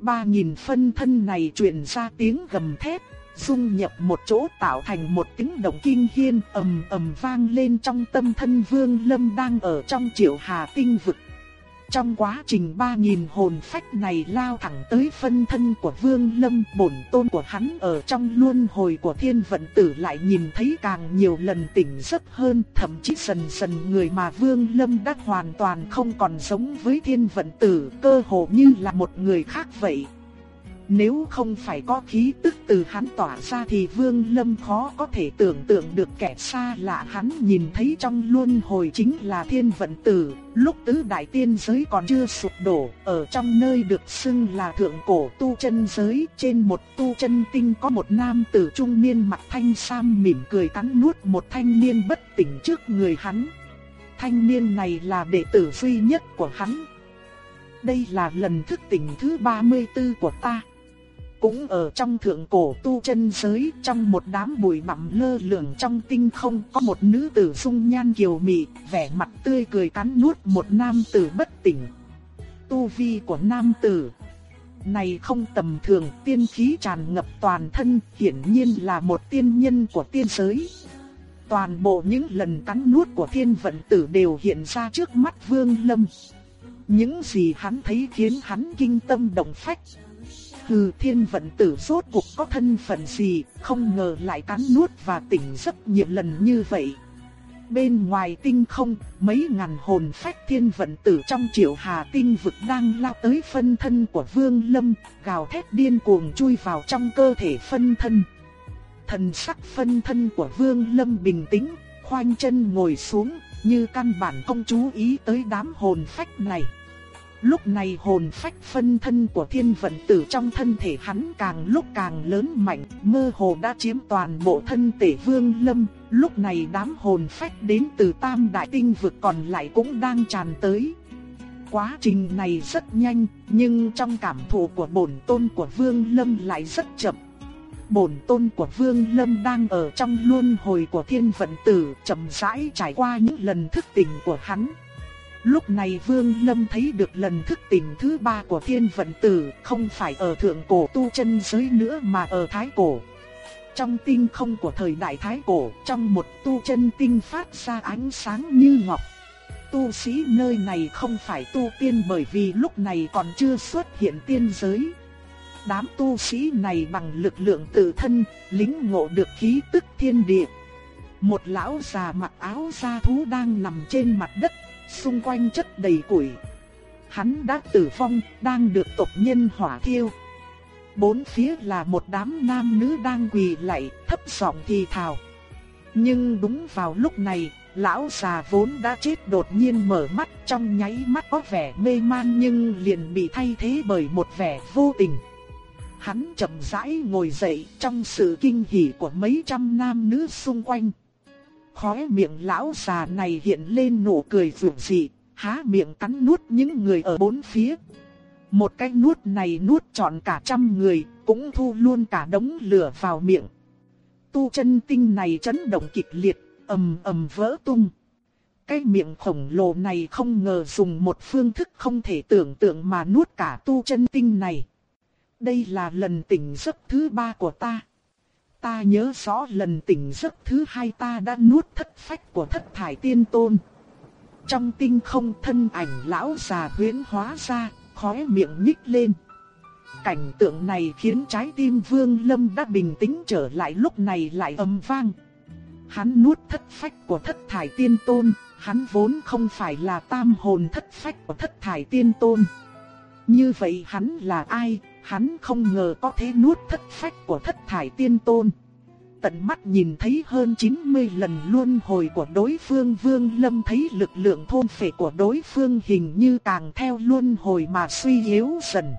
Ba nghìn phân thân này truyền ra tiếng gầm thét, dung nhập một chỗ tạo thành một tiếng động kinh hiên ầm ầm vang lên trong tâm thân Vương Lâm đang ở trong Triệu Hà tinh vực. Trong quá trình ba nghìn hồn phách này lao thẳng tới phân thân của Vương Lâm, bổn tôn của hắn ở trong luân hồi của Thiên vận tử lại nhìn thấy càng nhiều lần tỉnh giấc hơn, thậm chí dần dần người mà Vương Lâm đã hoàn toàn không còn giống với Thiên vận tử, cơ hồ như là một người khác vậy. Nếu không phải có khí tức từ hắn tỏa ra thì Vương Lâm khó có thể tưởng tượng được kẻ xa lạ hắn nhìn thấy trong luân hồi chính là thiên vận tử, lúc tứ đại tiên giới còn chưa sụp đổ, ở trong nơi được xưng là thượng cổ tu chân giới, trên một tu chân tinh có một nam tử trung niên mặt thanh sam mỉm cười cắn nuốt một thanh niên bất tỉnh trước người hắn. Thanh niên này là đệ tử duy nhất của hắn. Đây là lần thức tỉnh thứ 34 của ta. Cũng ở trong thượng cổ tu chân giới, trong một đám bụi bặm lơ lửng trong tinh không có một nữ tử dung nhan kiều mị, vẻ mặt tươi cười cắn nuốt một nam tử bất tỉnh. Tu vi của nam tử này không tầm thường, tiên khí tràn ngập toàn thân, hiển nhiên là một tiên nhân của tiên giới. Toàn bộ những lần cắn nuốt của thiên vận tử đều hiện ra trước mắt Vương Lâm. Những gì hắn thấy khiến hắn kinh tâm động phách. Hừ thiên vận tử rốt cuộc có thân phận gì, không ngờ lại cắn nuốt và tỉnh giấc nhiều lần như vậy. Bên ngoài tinh không, mấy ngàn hồn phách thiên vận tử trong triệu hà tinh vực đang lao tới phân thân của Vương Lâm, gào thét điên cuồng chui vào trong cơ thể phân thân. Thần sắc phân thân của Vương Lâm bình tĩnh, khoanh chân ngồi xuống, như căn bản không chú ý tới đám hồn phách này. Lúc này hồn phách phân thân của thiên vận tử trong thân thể hắn càng lúc càng lớn mạnh, mơ hồ đã chiếm toàn bộ thân thể vương lâm. Lúc này đám hồn phách đến từ tam đại tinh vực còn lại cũng đang tràn tới. Quá trình này rất nhanh, nhưng trong cảm thụ của bổn tôn của Vương Lâm lại rất chậm. Bổn tôn của Vương Lâm đang ở trong luân hồi của thiên vận tử, chậm rãi trải qua những lần thức tỉnh của hắn. Lúc này Vương Lâm thấy được lần thức tỉnh thứ ba của thiên vận tử, không phải ở thượng cổ tu chân giới nữa mà ở thái cổ. Trong tinh không của thời đại thái cổ, trong một tu chân tinh phát ra ánh sáng như ngọc. Tu sĩ nơi này không phải tu tiên bởi vì lúc này còn chưa xuất hiện tiên giới. Đám tu sĩ này bằng lực lượng tự thân, lính ngộ được khí tức thiên địa. Một lão già mặc áo da thú đang nằm trên mặt đất, xung quanh chất đầy củi. Hắn đã tử vong, đang được tộc nhân hỏa thiêu. Bốn phía là một đám nam nữ đang quỳ lạy, thấp giọng thì thào. Nhưng đúng vào lúc này, lão già vốn đã chết đột nhiên mở mắt trong nháy mắt có vẻ mê man nhưng liền bị thay thế bởi một vẻ vô tình. Hắn chậm rãi ngồi dậy trong sự kinh hỉ của mấy trăm nam nữ xung quanh. Khóe miệng lão già này hiện lên nụ cười vượng dị, há miệng cắn nuốt những người ở bốn phía. Một cái nuốt này nuốt trọn cả trăm người, cũng thu luôn cả đống lửa vào miệng. Tu chân tinh này chấn động kịch liệt, ầm ầm vỡ tung. Cái miệng khổng lồ này không ngờ dùng một phương thức không thể tưởng tượng mà nuốt cả tu chân tinh này. Đây là lần tỉnh giấc thứ ba của ta. Ta nhớ rõ lần tỉnh giấc thứ hai ta đã nuốt thất phách của thất thải tiên tôn. Trong tinh không thân ảnh lão già huyễn hóa ra, khóe miệng nhích lên. Cảnh tượng này khiến trái tim Vương Lâm đã bình tĩnh trở lại lúc này lại âm vang. Hắn nuốt thất phách của thất thải tiên tôn, hắn vốn không phải là tam hồn thất phách của thất thải tiên tôn. Như vậy hắn là ai, hắn không ngờ có thể nuốt thất phách của thất thải tiên tôn. Tận mắt nhìn thấy hơn 90 lần luân hồi của đối phương Vương Lâm thấy lực lượng thôn phệ của đối phương hình như càng theo luân hồi mà suy yếu dần.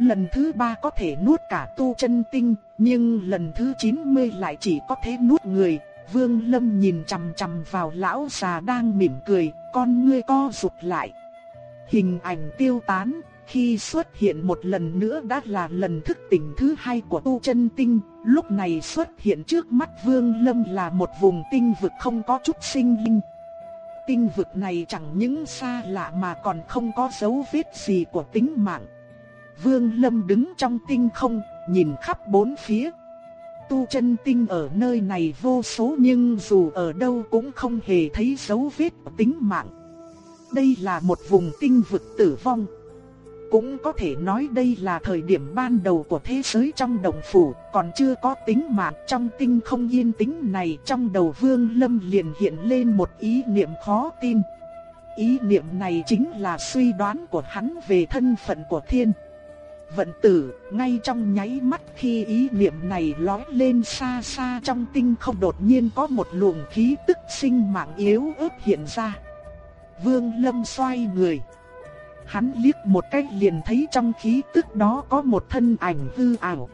Lần thứ ba có thể nuốt cả tu chân tinh, nhưng lần thứ 90 lại chỉ có thể nuốt người. Vương Lâm nhìn chằm chằm vào lão già đang mỉm cười, con ngươi co rụt lại. Hình ảnh tiêu tán, khi xuất hiện một lần nữa đã là lần thức tỉnh thứ hai của tu chân tinh, lúc này xuất hiện trước mắt Vương Lâm là một vùng tinh vực không có chút sinh linh. Tinh vực này chẳng những xa lạ mà còn không có dấu vết gì của tính mạng. Vương Lâm đứng trong tinh không, nhìn khắp bốn phía. Tu chân tinh ở nơi này vô số nhưng dù ở đâu cũng không hề thấy dấu vết của tính mạng. Đây là một vùng tinh vực tử vong. Cũng có thể nói đây là thời điểm ban đầu của thế giới trong đồng phủ, còn chưa có tính mạng trong tinh không yên tĩnh này trong đầu Vương Lâm liền hiện lên một ý niệm khó tin. Ý niệm này chính là suy đoán của hắn về thân phận của thiên. Vận tử, ngay trong nháy mắt khi ý niệm này lói lên xa xa trong tinh không đột nhiên có một luồng khí tức sinh mạng yếu ớt hiện ra. Vương Lâm xoay người. Hắn liếc một cái liền thấy trong khí tức đó có một thân ảnh hư ảo.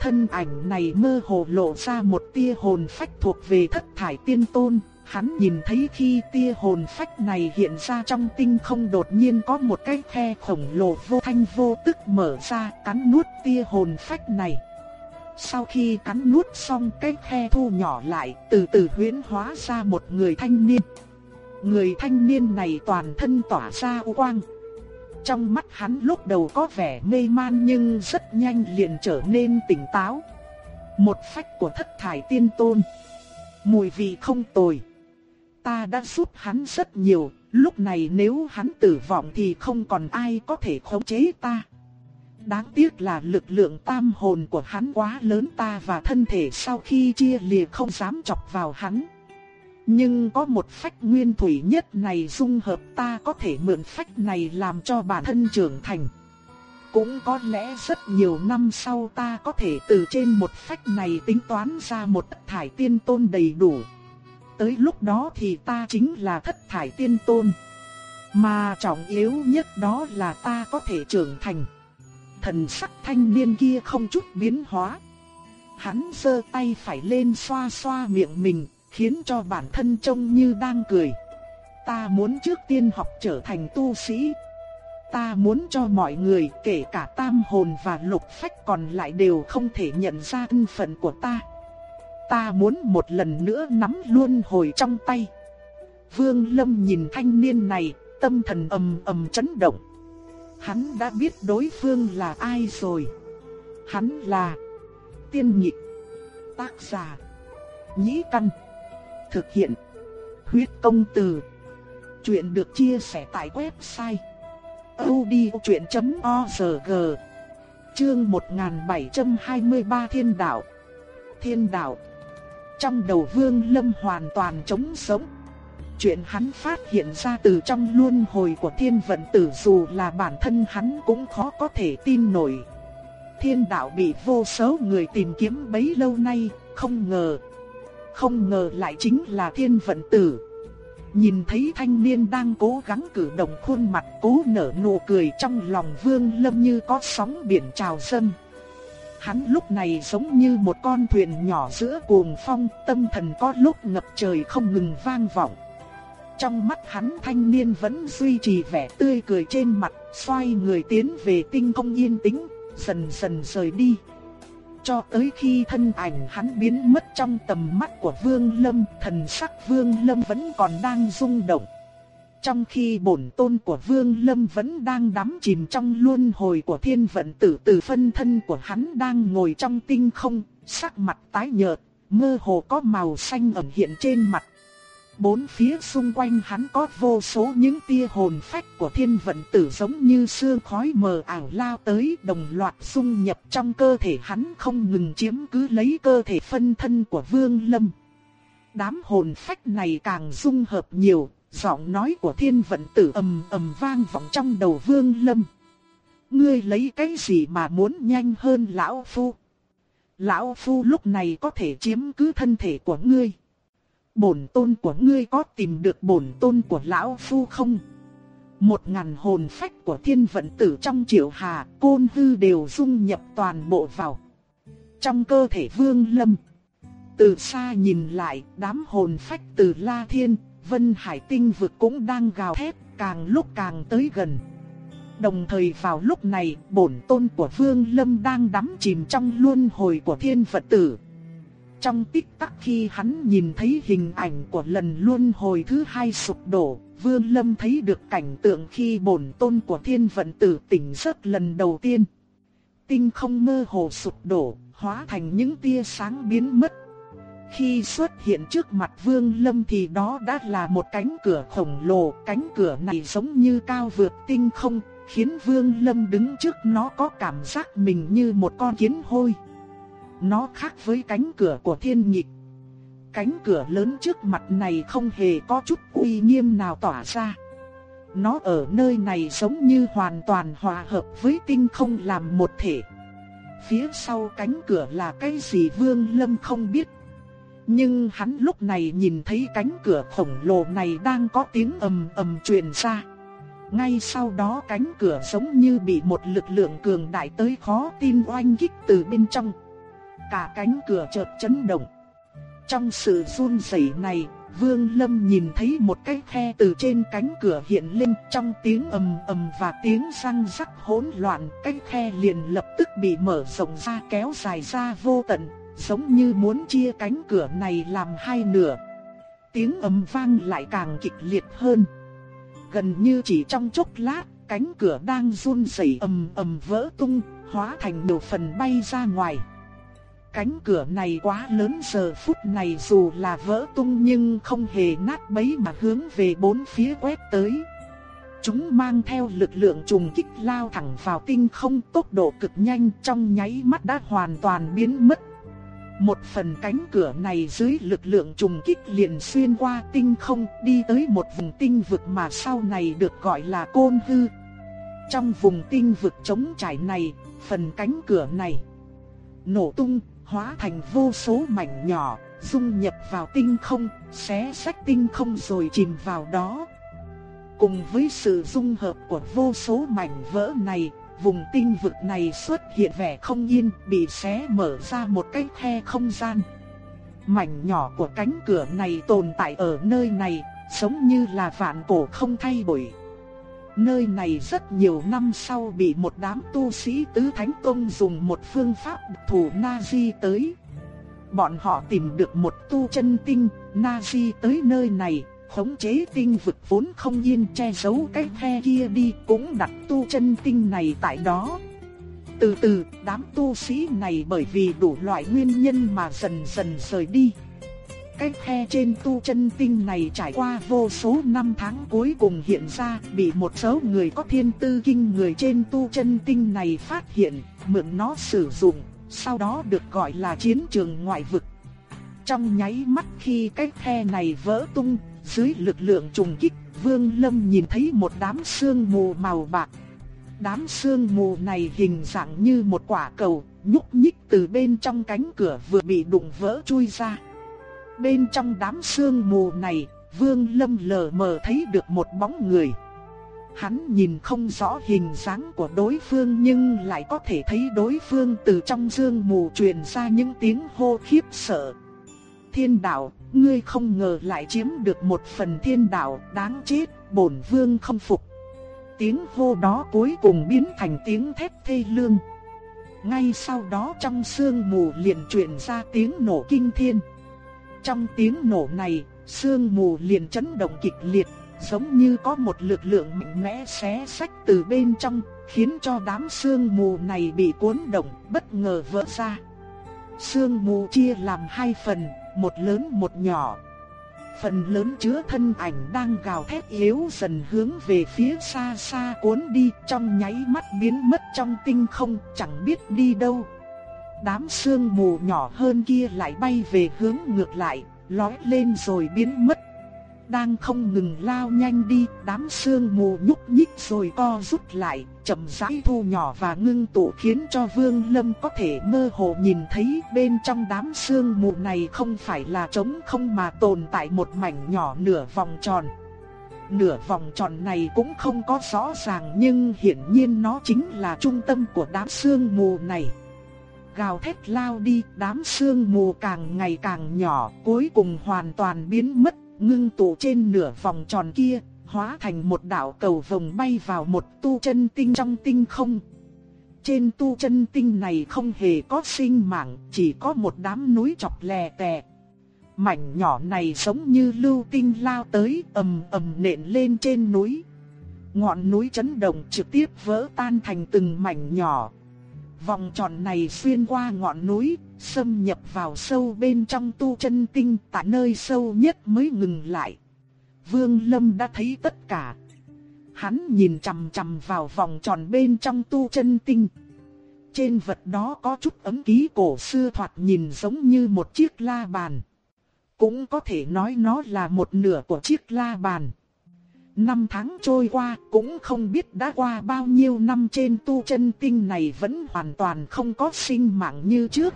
Thân ảnh này mơ hồ lộ ra một tia hồn phách thuộc về thất thải tiên tôn. Hắn nhìn thấy khi tia hồn phách này hiện ra trong tinh không đột nhiên có một cái khe khổng lồ vô thanh vô tức mở ra cắn nuốt tia hồn phách này. Sau khi cắn nuốt xong cái khe thu nhỏ lại, từ từ huyễn hóa ra một người thanh niên. Người thanh niên này toàn thân tỏa ra quang, trong mắt hắn lúc đầu có vẻ mê man nhưng rất nhanh liền trở nên tỉnh táo. Một phách của thất thải tiên tôn. Mùi vị không tồi. Ta đã giúp hắn rất nhiều, lúc này nếu hắn tử vong thì không còn ai có thể khống chế ta. Đáng tiếc là lực lượng tam hồn của hắn quá lớn ta và thân thể sau khi chia lìa không dám chọc vào hắn. Nhưng có một phách nguyên thủy nhất này dung hợp ta có thể mượn phách này làm cho bản thân trưởng thành. Cũng có lẽ rất nhiều năm sau ta có thể từ trên một phách này tính toán ra một thải tiên tôn đầy đủ. Tới lúc đó thì ta chính là thất thải tiên tôn. Mà trọng yếu nhất đó là ta có thể trưởng thành. Thần sắc thanh niên kia không chút biến hóa. Hắn giơ tay phải lên xoa xoa miệng mình, khiến cho bản thân trông như đang cười. Ta muốn trước tiên học trở thành tu sĩ. Ta muốn cho mọi người, kể cả tam hồn và lục phách còn lại đều không thể nhận ra thân phận của ta. Ta muốn một lần nữa nắm luôn hồi trong tay. Vương Lâm nhìn thanh niên này, tâm thần ầm ầm chấn động. Hắn đã biết đối phương là ai rồi. Hắn là Tiên Nhị Tác giả Nhĩ Căn Thực hiện. Huyết Công Từ. Chuyện được chia sẻ tại website odchuyện.org Chương 1723 Thiên Đạo. Thiên Đạo. Trong đầu Vương Lâm hoàn toàn trống sống. Chuyện hắn phát hiện ra từ trong luân hồi của thiên vận tử dù là bản thân hắn cũng khó có thể tin nổi. Thiên đạo bị vô số người tìm kiếm bấy lâu nay, không ngờ. Không ngờ lại chính là thiên vận tử. Nhìn thấy thanh niên đang cố gắng cử động khuôn mặt cố nở nụ cười trong lòng vương lâm như có sóng biển trào dâng. Hắn lúc này giống như một con thuyền nhỏ giữa cuồng phong, tâm thần có lúc ngập trời không ngừng vang vọng. Trong mắt hắn thanh niên vẫn duy trì vẻ tươi cười trên mặt, xoay người tiến về tinh không yên tĩnh, dần dần rời đi. Cho tới khi thân ảnh hắn biến mất trong tầm mắt của Vương Lâm, thần sắc Vương Lâm vẫn còn đang rung động. Trong khi bổn tôn của Vương Lâm vẫn đang đắm chìm trong luân hồi của thiên vận tử từ phân thân của hắn đang ngồi trong tinh không, sắc mặt tái nhợt, mơ hồ có màu xanh ẩn hiện trên mặt. Bốn phía xung quanh hắn có vô số những tia hồn phách của thiên vận tử giống như sương khói mờ ảo lao tới đồng loạt xung nhập trong cơ thể hắn không ngừng chiếm cứ lấy cơ thể phân thân của Vương Lâm. Đám hồn phách này càng dung hợp nhiều, giọng nói của thiên vận tử ầm ầm vang vọng trong đầu Vương Lâm. Ngươi lấy cái gì mà muốn nhanh hơn lão phu? Lão phu lúc này có thể chiếm cứ thân thể của ngươi. Bổn tôn của ngươi có tìm được bổn tôn của lão phu không? Một ngàn hồn phách của thiên vận tử trong triệu hà, côn hư đều dung nhập toàn bộ vào. Trong cơ thể vương lâm. Từ xa nhìn lại, đám hồn phách từ La Thiên, Vân Hải Tinh vực cũng đang gào thét, càng lúc càng tới gần. Đồng thời vào lúc này, bổn tôn của Vương Lâm đang đắm chìm trong luân hồi của thiên Phật tử. Trong tích tắc khi hắn nhìn thấy hình ảnh của lần luân hồi thứ hai sụp đổ, Vương Lâm thấy được cảnh tượng khi bổn tôn của thiên vận tử tỉnh giấc lần đầu tiên. Tinh không mơ hồ sụp đổ, hóa thành những tia sáng biến mất. Khi xuất hiện trước mặt Vương Lâm thì đó đã là một cánh cửa khổng lồ, cánh cửa này giống như cao vượt tinh không, khiến Vương Lâm đứng trước nó có cảm giác mình như một con kiến hôi. Nó khác với cánh cửa của thiên nhịp. Cánh cửa lớn trước mặt này không hề có chút uy nghiêm nào tỏa ra. Nó ở nơi này giống như hoàn toàn hòa hợp với tinh không làm một thể. Phía sau cánh cửa là cái gì Vương Lâm không biết. Nhưng hắn lúc này nhìn thấy cánh cửa khổng lồ này đang có tiếng ầm ầm truyền ra. Ngay sau đó cánh cửa giống như bị một lực lượng cường đại tới khó tin oanh kích từ bên trong cả cánh cửa chợt chấn động. Trong sự run rẩy này, Vương Lâm nhìn thấy một cái khe từ trên cánh cửa hiện lên trong tiếng ầm ầm và tiếng răng rắc hỗn loạn, cái khe liền lập tức bị mở rộng ra kéo dài ra vô tận, giống như muốn chia cánh cửa này làm hai nửa. Tiếng ầm vang lại càng kịch liệt hơn. Gần như chỉ trong chốc lát, cánh cửa đang run rẩy ầm ầm vỡ tung, hóa thành nhiều phần bay ra ngoài. Cánh cửa này quá lớn giờ phút này dù là vỡ tung nhưng không hề nát bấy mà hướng về bốn phía quét tới. Chúng mang theo lực lượng trùng kích lao thẳng vào tinh không tốc độ cực nhanh trong nháy mắt đã hoàn toàn biến mất. Một phần cánh cửa này dưới lực lượng trùng kích liền xuyên qua tinh không đi tới một vùng tinh vực mà sau này được gọi là Côn Hư. Trong vùng tinh vực trống trải này, phần cánh cửa này nổ tung hóa thành vô số mảnh nhỏ, dung nhập vào tinh không, xé sách tinh không rồi chìm vào đó. Cùng với sự dung hợp của vô số mảnh vỡ này, vùng tinh vực này xuất hiện vẻ không yên, bị xé mở ra một cái khe không gian. Mảnh nhỏ của cánh cửa này tồn tại ở nơi này, giống như là vạn cổ không thay đổi. Nơi này rất nhiều năm sau bị một đám tu sĩ tứ thánh tông dùng một phương pháp thủ Nazi tới. Bọn họ tìm được một tu chân tinh, Nazi tới nơi này, khống chế tinh vực vốn không yên che giấu cái khe kia đi, cũng đặt tu chân tinh này tại đó. Từ từ, đám tu sĩ này bởi vì đủ loại nguyên nhân mà dần dần rời đi. Cái khe trên tu chân tinh này trải qua vô số năm tháng cuối cùng hiện ra, bị một số người có thiên tư kinh người trên tu chân tinh này phát hiện, mượn nó sử dụng, sau đó được gọi là chiến trường ngoại vực. Trong nháy mắt khi cái khe này vỡ tung, dưới lực lượng trùng kích, Vương Lâm nhìn thấy một đám sương mù màu bạc. Đám sương mù này hình dạng như một quả cầu, nhúc nhích từ bên trong cánh cửa vừa bị đụng vỡ chui ra. Bên trong đám sương mù này, Vương Lâm lờ mờ thấy được một bóng người. Hắn nhìn không rõ hình dáng của đối phương nhưng lại có thể thấy đối phương từ trong sương mù truyền ra những tiếng hô khiếp sợ. Thiên đạo, ngươi không ngờ lại chiếm được một phần thiên đạo, đáng chết, bổn vương không phục. Tiếng hô đó cuối cùng biến thành tiếng thét thê lương. Ngay sau đó trong sương mù liền truyền ra tiếng nổ kinh thiên. Trong tiếng nổ này, sương mù liền chấn động kịch liệt, giống như có một lực lượng mạnh mẽ xé sách từ bên trong, khiến cho đám sương mù này bị cuốn động, bất ngờ vỡ ra. Sương mù chia làm hai phần, một lớn một nhỏ. Phần lớn chứa thân ảnh đang gào thét yếu dần hướng về phía xa xa cuốn đi trong nháy mắt biến mất trong tinh không chẳng biết đi đâu. Đám sương mù nhỏ hơn kia lại bay về hướng ngược lại, lói lên rồi biến mất. Đang không ngừng lao nhanh đi, đám sương mù nhúc nhích rồi co rút lại, chậm rãi thu nhỏ và ngưng tụ khiến cho Vương Lâm có thể mơ hồ nhìn thấy bên trong đám sương mù này không phải là trống không mà tồn tại một mảnh nhỏ nửa vòng tròn. Nửa vòng tròn này cũng không có rõ ràng nhưng hiển nhiên nó chính là trung tâm của đám sương mù này gào thét lao đi, đám sương mù càng ngày càng nhỏ, cuối cùng hoàn toàn biến mất, ngưng tụ trên nửa vòng tròn kia, hóa thành một đạo cầu vồng bay vào một tu chân tinh trong tinh không. Trên tu chân tinh này không hề có sinh mạng, chỉ có một đám núi chọc lè tè. Mảnh nhỏ này giống như lưu tinh lao tới ầm ầm nện lên trên núi. Ngọn núi chấn động trực tiếp vỡ tan thành từng mảnh nhỏ, Vòng tròn này xuyên qua ngọn núi, xâm nhập vào sâu bên trong tu chân tinh tại nơi sâu nhất mới ngừng lại. Vương Lâm đã thấy tất cả. Hắn nhìn chằm chằm vào vòng tròn bên trong tu chân tinh. Trên vật đó có chút ấm ký cổ xưa thoạt nhìn giống như một chiếc la bàn. Cũng có thể nói nó là một nửa của chiếc la bàn. Năm tháng trôi qua cũng không biết đã qua bao nhiêu năm trên tu chân tinh này vẫn hoàn toàn không có sinh mạng như trước.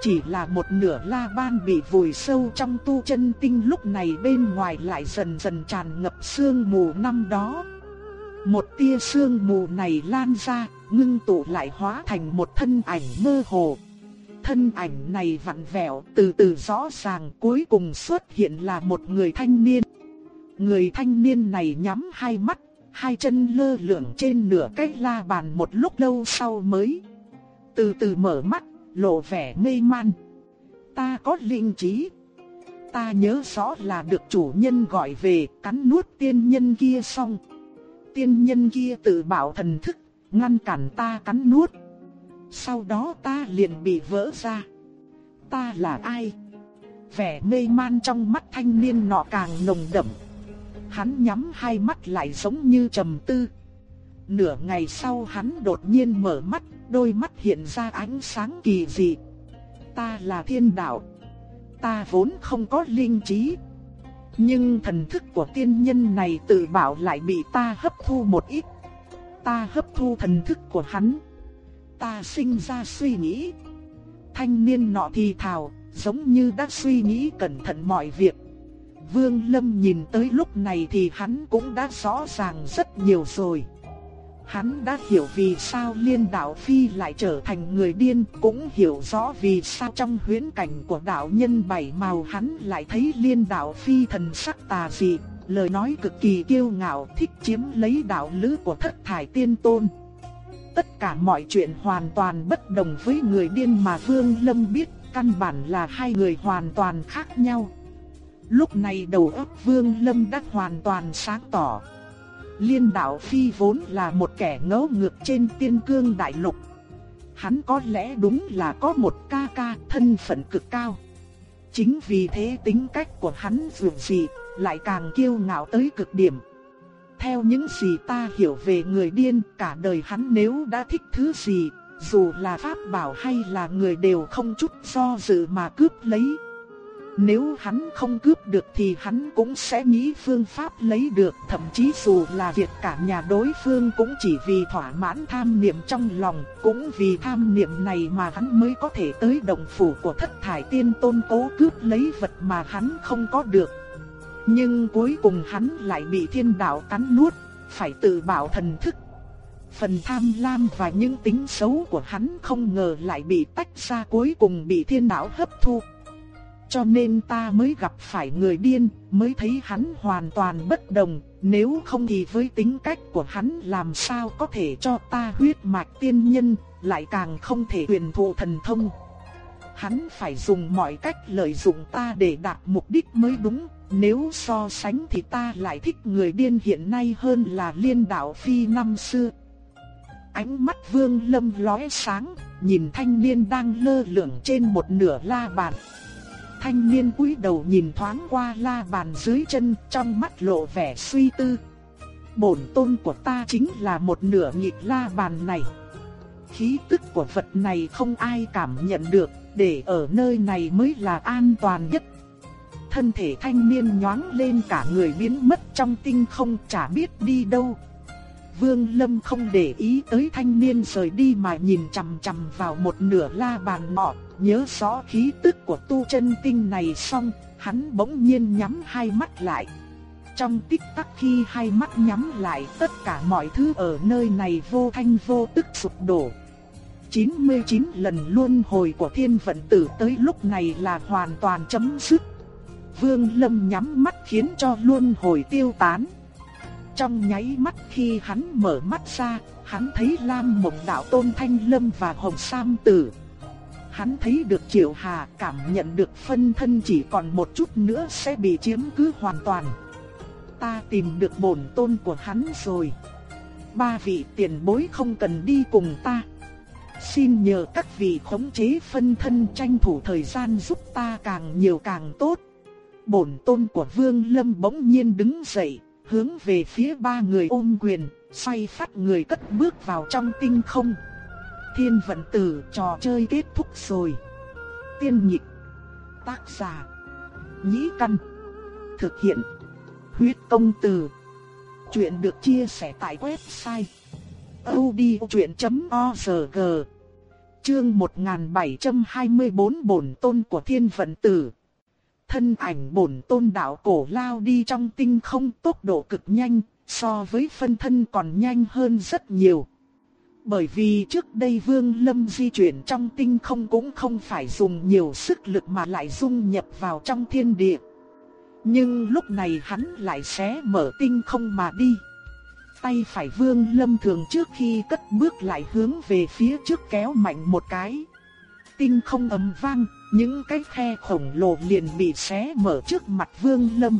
Chỉ là một nửa la ban bị vùi sâu trong tu chân tinh lúc này bên ngoài lại dần dần tràn ngập sương mù năm đó. Một tia sương mù này lan ra, ngưng tụ lại hóa thành một thân ảnh mơ hồ. Thân ảnh này vặn vẹo, từ từ rõ ràng cuối cùng xuất hiện là một người thanh niên. Người thanh niên này nhắm hai mắt, hai chân lơ lửng trên nửa cái la bàn một lúc lâu sau mới từ từ mở mắt, lộ vẻ mê man. Ta có linh trí. Ta nhớ rõ là được chủ nhân gọi về cắn nuốt tiên nhân kia xong. Tiên nhân kia tự bảo thần thức, ngăn cản ta cắn nuốt. Sau đó ta liền bị vỡ ra. Ta là ai? Vẻ mê man trong mắt thanh niên nọ càng nồng đậm. Hắn nhắm hai mắt lại giống như trầm tư. Nửa ngày sau hắn đột nhiên mở mắt, đôi mắt hiện ra ánh sáng kỳ dị. Ta là thiên đạo. Ta vốn không có linh trí. Nhưng thần thức của tiên nhân này tự bảo lại bị ta hấp thu một ít. Ta hấp thu thần thức của hắn. Ta sinh ra suy nghĩ. Thanh niên nọ thì thào, giống như đã suy nghĩ cẩn thận mọi việc. Vương Lâm nhìn tới lúc này thì hắn cũng đã rõ ràng rất nhiều rồi. Hắn đã hiểu vì sao liên đạo phi lại trở thành người điên, cũng hiểu rõ vì sao trong huyễn cảnh của đạo nhân bảy màu hắn lại thấy liên đạo phi thần sắc tà dị, lời nói cực kỳ kiêu ngạo thích chiếm lấy đạo lữ của thất thải tiên tôn. Tất cả mọi chuyện hoàn toàn bất đồng với người điên mà Vương Lâm biết, căn bản là hai người hoàn toàn khác nhau. Lúc này đầu óc Vương Lâm đã hoàn toàn sáng tỏ. Liên đạo phi vốn là một kẻ ngấu ngược trên tiên cương đại lục. Hắn có lẽ đúng là có một ca ca thân phận cực cao. Chính vì thế tính cách của hắn dù gì lại càng kiêu ngạo tới cực điểm. Theo những gì ta hiểu về người điên, cả đời hắn nếu đã thích thứ gì, dù là pháp bảo hay là người đều không chút do dự mà cướp lấy. Nếu hắn không cướp được thì hắn cũng sẽ nghĩ phương pháp lấy được, thậm chí dù là việc cả nhà đối phương cũng chỉ vì thỏa mãn tham niệm trong lòng, cũng vì tham niệm này mà hắn mới có thể tới đồng phủ của thất thải tiên tôn cố cướp lấy vật mà hắn không có được. Nhưng cuối cùng hắn lại bị thiên đạo cắn nuốt, phải tự bảo thần thức. Phần tham lam và những tính xấu của hắn không ngờ lại bị tách ra cuối cùng bị thiên đạo hấp thu. Cho nên ta mới gặp phải người điên, mới thấy hắn hoàn toàn bất đồng, nếu không thì với tính cách của hắn làm sao có thể cho ta huyết mạch tiên nhân, lại càng không thể huyền thụ thần thông. Hắn phải dùng mọi cách lợi dụng ta để đạt mục đích mới đúng, nếu so sánh thì ta lại thích người điên hiện nay hơn là liên đạo phi năm xưa. Ánh mắt vương lâm lóe sáng, nhìn thanh niên đang lơ lửng trên một nửa la bàn. Thanh niên cúi đầu nhìn thoáng qua la bàn dưới chân trong mắt lộ vẻ suy tư. Bổn tôn của ta chính là một nửa nhịp la bàn này. Khí tức của vật này không ai cảm nhận được, để ở nơi này mới là an toàn nhất thân thể thanh niên nhoáng lên cả người biến mất trong tinh không chả biết đi đâu. Vương Lâm không để ý tới thanh niên rời đi mà nhìn chằm chằm vào một nửa la bàn nọ, nhớ rõ khí tức của tu chân tinh này xong, hắn bỗng nhiên nhắm hai mắt lại. Trong tích tắc khi hai mắt nhắm lại tất cả mọi thứ ở nơi này vô thanh vô tức sụp đổ. 99 lần luân hồi của thiên vận tử tới lúc này là hoàn toàn chấm dứt. Vương Lâm nhắm mắt khiến cho luân hồi tiêu tán. Trong nháy mắt khi hắn mở mắt ra, hắn thấy Lam Mộng Đạo Tôn Thanh Lâm và Hồng Sam Tử. Hắn thấy được Triệu Hà cảm nhận được phân thân chỉ còn một chút nữa sẽ bị chiếm cứ hoàn toàn. Ta tìm được bổn tôn của hắn rồi. Ba vị tiền bối không cần đi cùng ta. Xin nhờ các vị khống chế phân thân tranh thủ thời gian giúp ta càng nhiều càng tốt bổn tôn của Vương Lâm bỗng nhiên đứng dậy, hướng về phía ba người ôm quyền, xoay phát người cất bước vào trong tinh không. Thiên vận tử trò chơi kết thúc rồi. Tiên nhịp, tác giả, nhĩ căn, thực hiện, huyết công từ. Chuyện được chia sẻ tại website odchuyện.org Chương 1724 Bổn tôn của thiên vận tử Thân ảnh bổn tôn đạo cổ lao đi trong tinh không tốc độ cực nhanh, so với phân thân còn nhanh hơn rất nhiều. Bởi vì trước đây Vương Lâm di chuyển trong tinh không cũng không phải dùng nhiều sức lực mà lại dung nhập vào trong thiên địa. Nhưng lúc này hắn lại xé mở tinh không mà đi. Tay phải Vương Lâm thường trước khi cất bước lại hướng về phía trước kéo mạnh một cái. Tinh không ầm vang, những cái khe khổng lồ liền bị xé mở trước mặt Vương Lâm.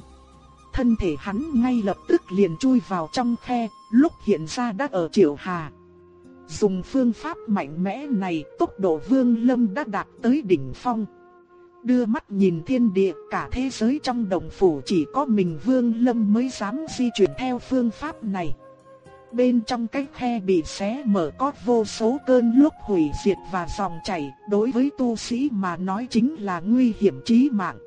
Thân thể hắn ngay lập tức liền chui vào trong khe, lúc hiện ra đã ở Triệu Hà. Dùng phương pháp mạnh mẽ này, tốc độ Vương Lâm đã đạt tới đỉnh phong. Đưa mắt nhìn thiên địa, cả thế giới trong đồng phủ chỉ có mình Vương Lâm mới dám di chuyển theo phương pháp này. Bên trong cái khe bị xé mở có vô số cơn lốc hủy diệt và dòng chảy, đối với tu sĩ mà nói chính là nguy hiểm chí mạng.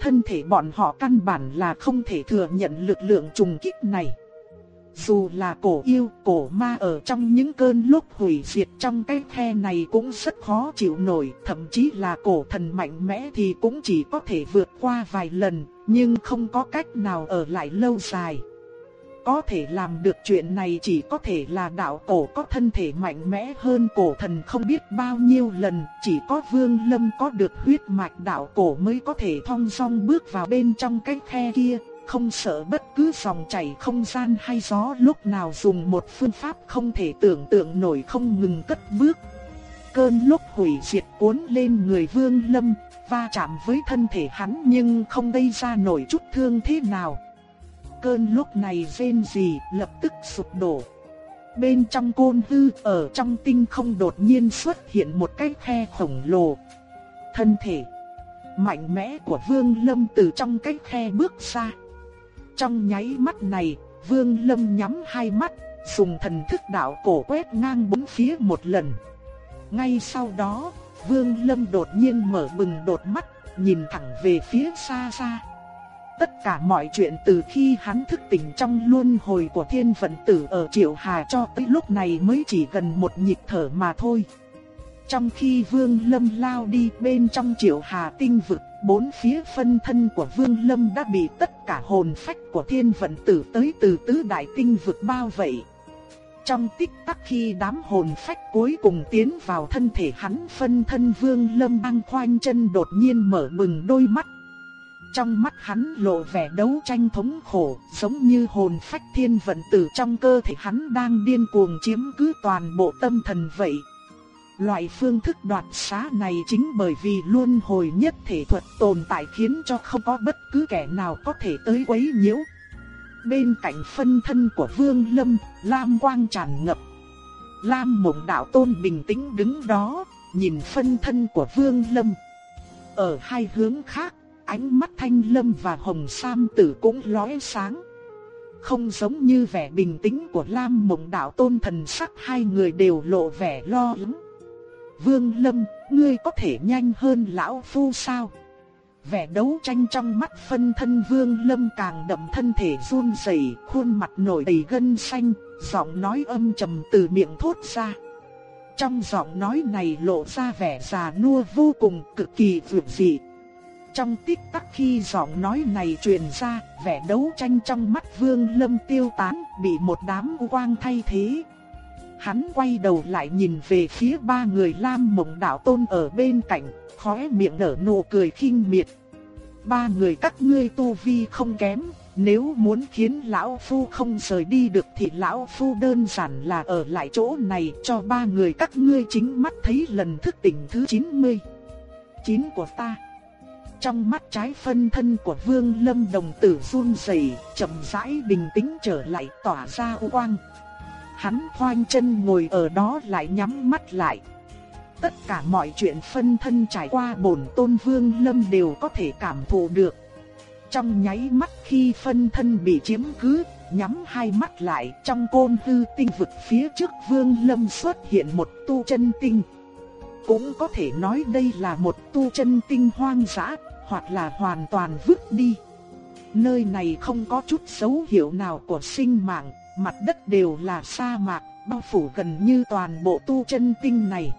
Thân thể bọn họ căn bản là không thể thừa nhận lực lượng trùng kích này. Dù là cổ yêu, cổ ma ở trong những cơn lúc hủy diệt trong cái khe này cũng rất khó chịu nổi, thậm chí là cổ thần mạnh mẽ thì cũng chỉ có thể vượt qua vài lần, nhưng không có cách nào ở lại lâu dài. có thể làm được chuyện này chỉ có thể là đạo cổ có thân thể mạnh mẽ hơn cổ thần không biết bao nhiêu lần, chỉ có Vương Lâm có được huyết mạch đạo cổ mới có thể thong song bước vào bên trong cái khe kia, không sợ bất cứ dòng chảy không gian hay gió lúc nào dùng một phương pháp không thể tưởng tượng nổi không ngừng cất bước. Cơn lúc hủy diệt cuốn lên người Vương Lâm, va chạm với thân thể hắn nhưng không gây ra nổi chút thương thế nào. Cơn lúc này rên gì lập tức sụp đổ. Bên trong côn hư ở trong tinh không đột nhiên xuất hiện một cái khe khổng lồ. Thân thể mạnh mẽ của Vương Lâm từ trong cái khe bước ra. Trong nháy mắt này, Vương Lâm nhắm hai mắt, dùng thần thức đạo cổ quét ngang bốn phía một lần. Ngay sau đó, Vương Lâm đột nhiên mở bừng đột mắt, nhìn thẳng về phía xa xa. Tất cả mọi chuyện từ khi hắn thức tỉnh trong luân hồi của thiên vận tử ở Triệu Hà cho tới lúc này mới chỉ gần một nhịp thở mà thôi. Trong khi Vương Lâm lao đi bên trong Triệu Hà tinh vực, bốn phía phân thân của Vương Lâm đã bị tất cả hồn phách của thiên vận tử tới từ tứ đại tinh vực bao vây. Trong tích tắc khi đám hồn phách cuối cùng tiến vào thân thể hắn phân thân vương lâm băng khoanh chân đột nhiên mở bừng đôi mắt. Trong mắt hắn lộ vẻ đấu tranh thống khổ, giống như hồn phách thiên vận tử trong cơ thể hắn đang điên cuồng chiếm cứ toàn bộ tâm thần vậy. Loại phương thức đoạt xá này chính bởi vì luôn hồi nhất thể thuật tồn tại khiến cho không có bất cứ kẻ nào có thể tới quấy nhiễu. Bên cạnh phân thân của Vương Lâm, Lam quang tràn ngập. Lam Mộng Đạo Tôn bình tĩnh đứng đó, nhìn phân thân của Vương Lâm. Ở hai hướng khác, ánh mắt Thanh Lâm và Hồng Sam Tử cũng lóe sáng. Không giống như vẻ bình tĩnh của Lam Mộng Đạo Tôn thần sắc hai người đều lộ vẻ lo lắng. Vương Lâm, ngươi có thể nhanh hơn lão phu sao? Vẻ đấu tranh trong mắt phân thân vương lâm càng đậm thân thể run rẩy, khuôn mặt nổi đầy gân xanh, giọng nói âm trầm từ miệng thốt ra. Trong giọng nói này lộ ra vẻ già nua vô cùng cực kỳ vượt dị. Trong tích tắc khi giọng nói này truyền ra, vẻ đấu tranh trong mắt vương lâm tiêu tán, bị một đám quang thay thế. Hắn quay đầu lại nhìn về phía ba người Lam Mộng Đạo Tôn ở bên cạnh, khóe miệng nở nụ cười khinh miệt. Ba người các ngươi tu vi không kém, nếu muốn khiến lão phu không rời đi được thì lão phu đơn giản là ở lại chỗ này cho ba người các ngươi chính mắt thấy lần thức tỉnh thứ 90. Chín của ta. Trong mắt trái phân thân của Vương Lâm đồng tử run rẩy, chậm rãi bình tĩnh trở lại tỏa ra u quang. Hắn khoanh chân ngồi ở đó lại nhắm mắt lại. Tất cả mọi chuyện phân thân trải qua bổn tôn vương lâm đều có thể cảm thụ được. Trong nháy mắt khi phân thân bị chiếm cứ, nhắm hai mắt lại trong côn hư tinh vực phía trước vương lâm xuất hiện một tu chân tinh. Cũng có thể nói đây là một tu chân tinh hoang dã, hoặc là hoàn toàn vứt đi. Nơi này không có chút dấu hiệu nào của sinh mạng, mặt đất đều là sa mạc, bao phủ gần như toàn bộ tu chân tinh này.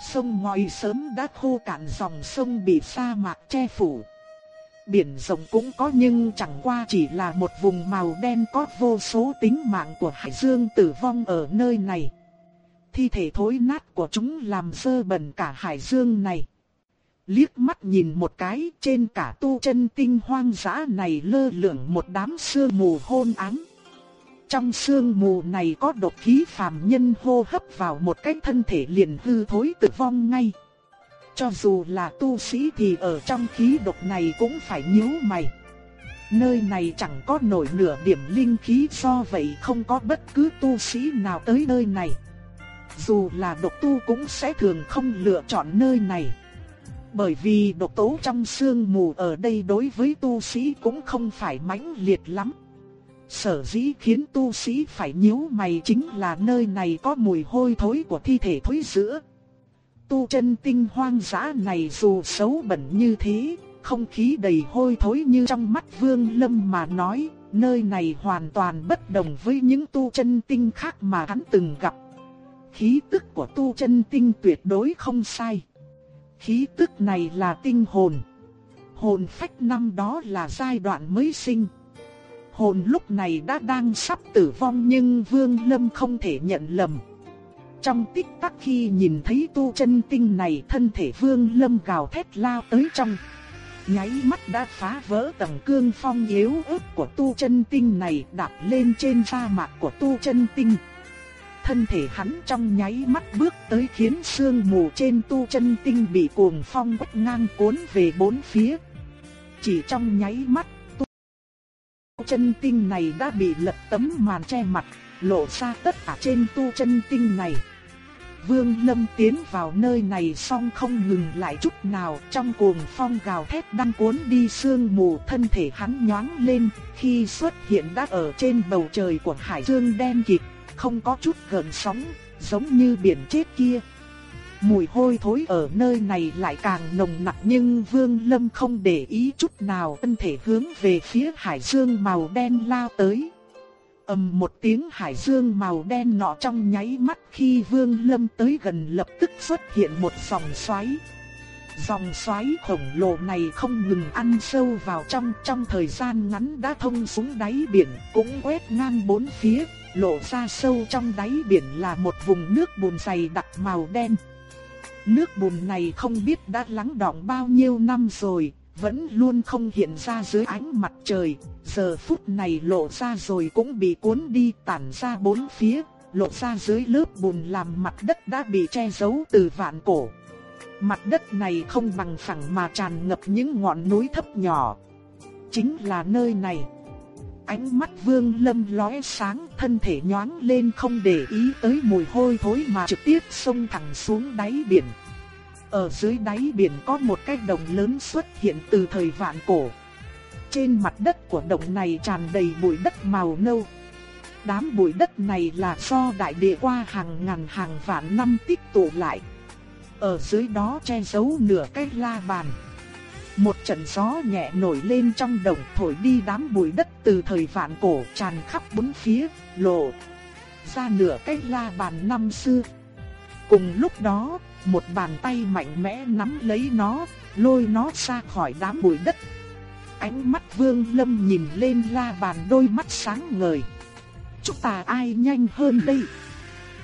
Sông ngòi sớm đã khô cạn dòng sông bị sa mạc che phủ. Biển rộng cũng có nhưng chẳng qua chỉ là một vùng màu đen có vô số tính mạng của hải dương tử vong ở nơi này. Thi thể thối nát của chúng làm sơ bẩn cả hải dương này. Liếc mắt nhìn một cái trên cả tu chân tinh hoang dã này lơ lửng một đám sương mù hôn ám. Trong sương mù này có độc khí phàm nhân hô hấp vào một cái thân thể liền hư thối tử vong ngay. Cho dù là tu sĩ thì ở trong khí độc này cũng phải nhíu mày. Nơi này chẳng có nổi nửa điểm linh khí do vậy không có bất cứ tu sĩ nào tới nơi này. Dù là độc tu cũng sẽ thường không lựa chọn nơi này. Bởi vì độc tố trong sương mù ở đây đối với tu sĩ cũng không phải mãnh liệt lắm. Sở dĩ khiến tu sĩ phải nhíu mày chính là nơi này có mùi hôi thối của thi thể thối giữa. Tu chân tinh hoang dã này dù xấu bẩn như thế, không khí đầy hôi thối như trong mắt vương lâm mà nói, nơi này hoàn toàn bất đồng với những tu chân tinh khác mà hắn từng gặp. Khí tức của tu chân tinh tuyệt đối không sai. Khí tức này là tinh hồn. Hồn phách năm đó là giai đoạn mới sinh hồn lúc này đã đang sắp tử vong nhưng Vương Lâm không thể nhận lầm. Trong tích tắc khi nhìn thấy tu chân tinh này, thân thể Vương Lâm gào thét lao tới trong. Nháy mắt đã phá vỡ tầng cương phong yếu ớt của tu chân tinh này, đạp lên trên da mặt của tu chân tinh. Thân thể hắn trong nháy mắt bước tới khiến sương mù trên tu chân tinh bị cuồng phong quét ngang cuốn về bốn phía. Chỉ trong nháy mắt chân tinh này đã bị lật tấm màn che mặt, lộ ra tất cả trên tu chân tinh này. Vương Lâm tiến vào nơi này xong không ngừng lại chút nào, trong cuồng phong gào thét đang cuốn đi sương mù, thân thể hắn nhoáng lên, khi xuất hiện đã ở trên bầu trời của hải dương đen kịt, không có chút gợn sóng, giống như biển chết kia. Mùi hôi thối ở nơi này lại càng nồng nặc nhưng Vương Lâm không để ý chút nào, thân thể hướng về phía hải dương màu đen lao tới ầm một tiếng hải dương màu đen nọ trong nháy mắt khi Vương Lâm tới gần lập tức xuất hiện một dòng xoáy. Dòng xoáy khổng lồ này không ngừng ăn sâu vào trong trong thời gian ngắn đã thông xuống đáy biển, cũng quét ngang bốn phía, lộ ra sâu trong đáy biển là một vùng nước bùn dày đặc màu đen. Nước bùn này không biết đã lắng đọng bao nhiêu năm rồi, vẫn luôn không hiện ra dưới ánh mặt trời, giờ phút này lộ ra rồi cũng bị cuốn đi tản ra bốn phía, lộ ra dưới lớp bùn làm mặt đất đã bị che giấu từ vạn cổ. Mặt đất này không bằng phẳng mà tràn ngập những ngọn núi thấp nhỏ. Chính là nơi này. Ánh mắt vương lâm lóe sáng, thân thể nhoáng lên không để ý tới mùi hôi thối mà trực tiếp xông thẳng xuống đáy biển. Ở dưới đáy biển có một cái đồng lớn xuất hiện từ thời vạn cổ. Trên mặt đất của đồng này tràn đầy bụi đất màu nâu. Đám bụi đất này là do đại địa qua hàng ngàn hàng vạn năm tích tụ lại. Ở dưới đó che giấu nửa cái la bàn. Một trận gió nhẹ nổi lên trong đồng thổi đi đám bụi đất từ thời vạn cổ tràn khắp bốn phía, lộ ra nửa cái la bàn năm xưa. Cùng lúc đó, một bàn tay mạnh mẽ nắm lấy nó, lôi nó ra khỏi đám bụi đất. Ánh mắt Vương Lâm nhìn lên la bàn đôi mắt sáng ngời. Chúng ta ai nhanh hơn đây?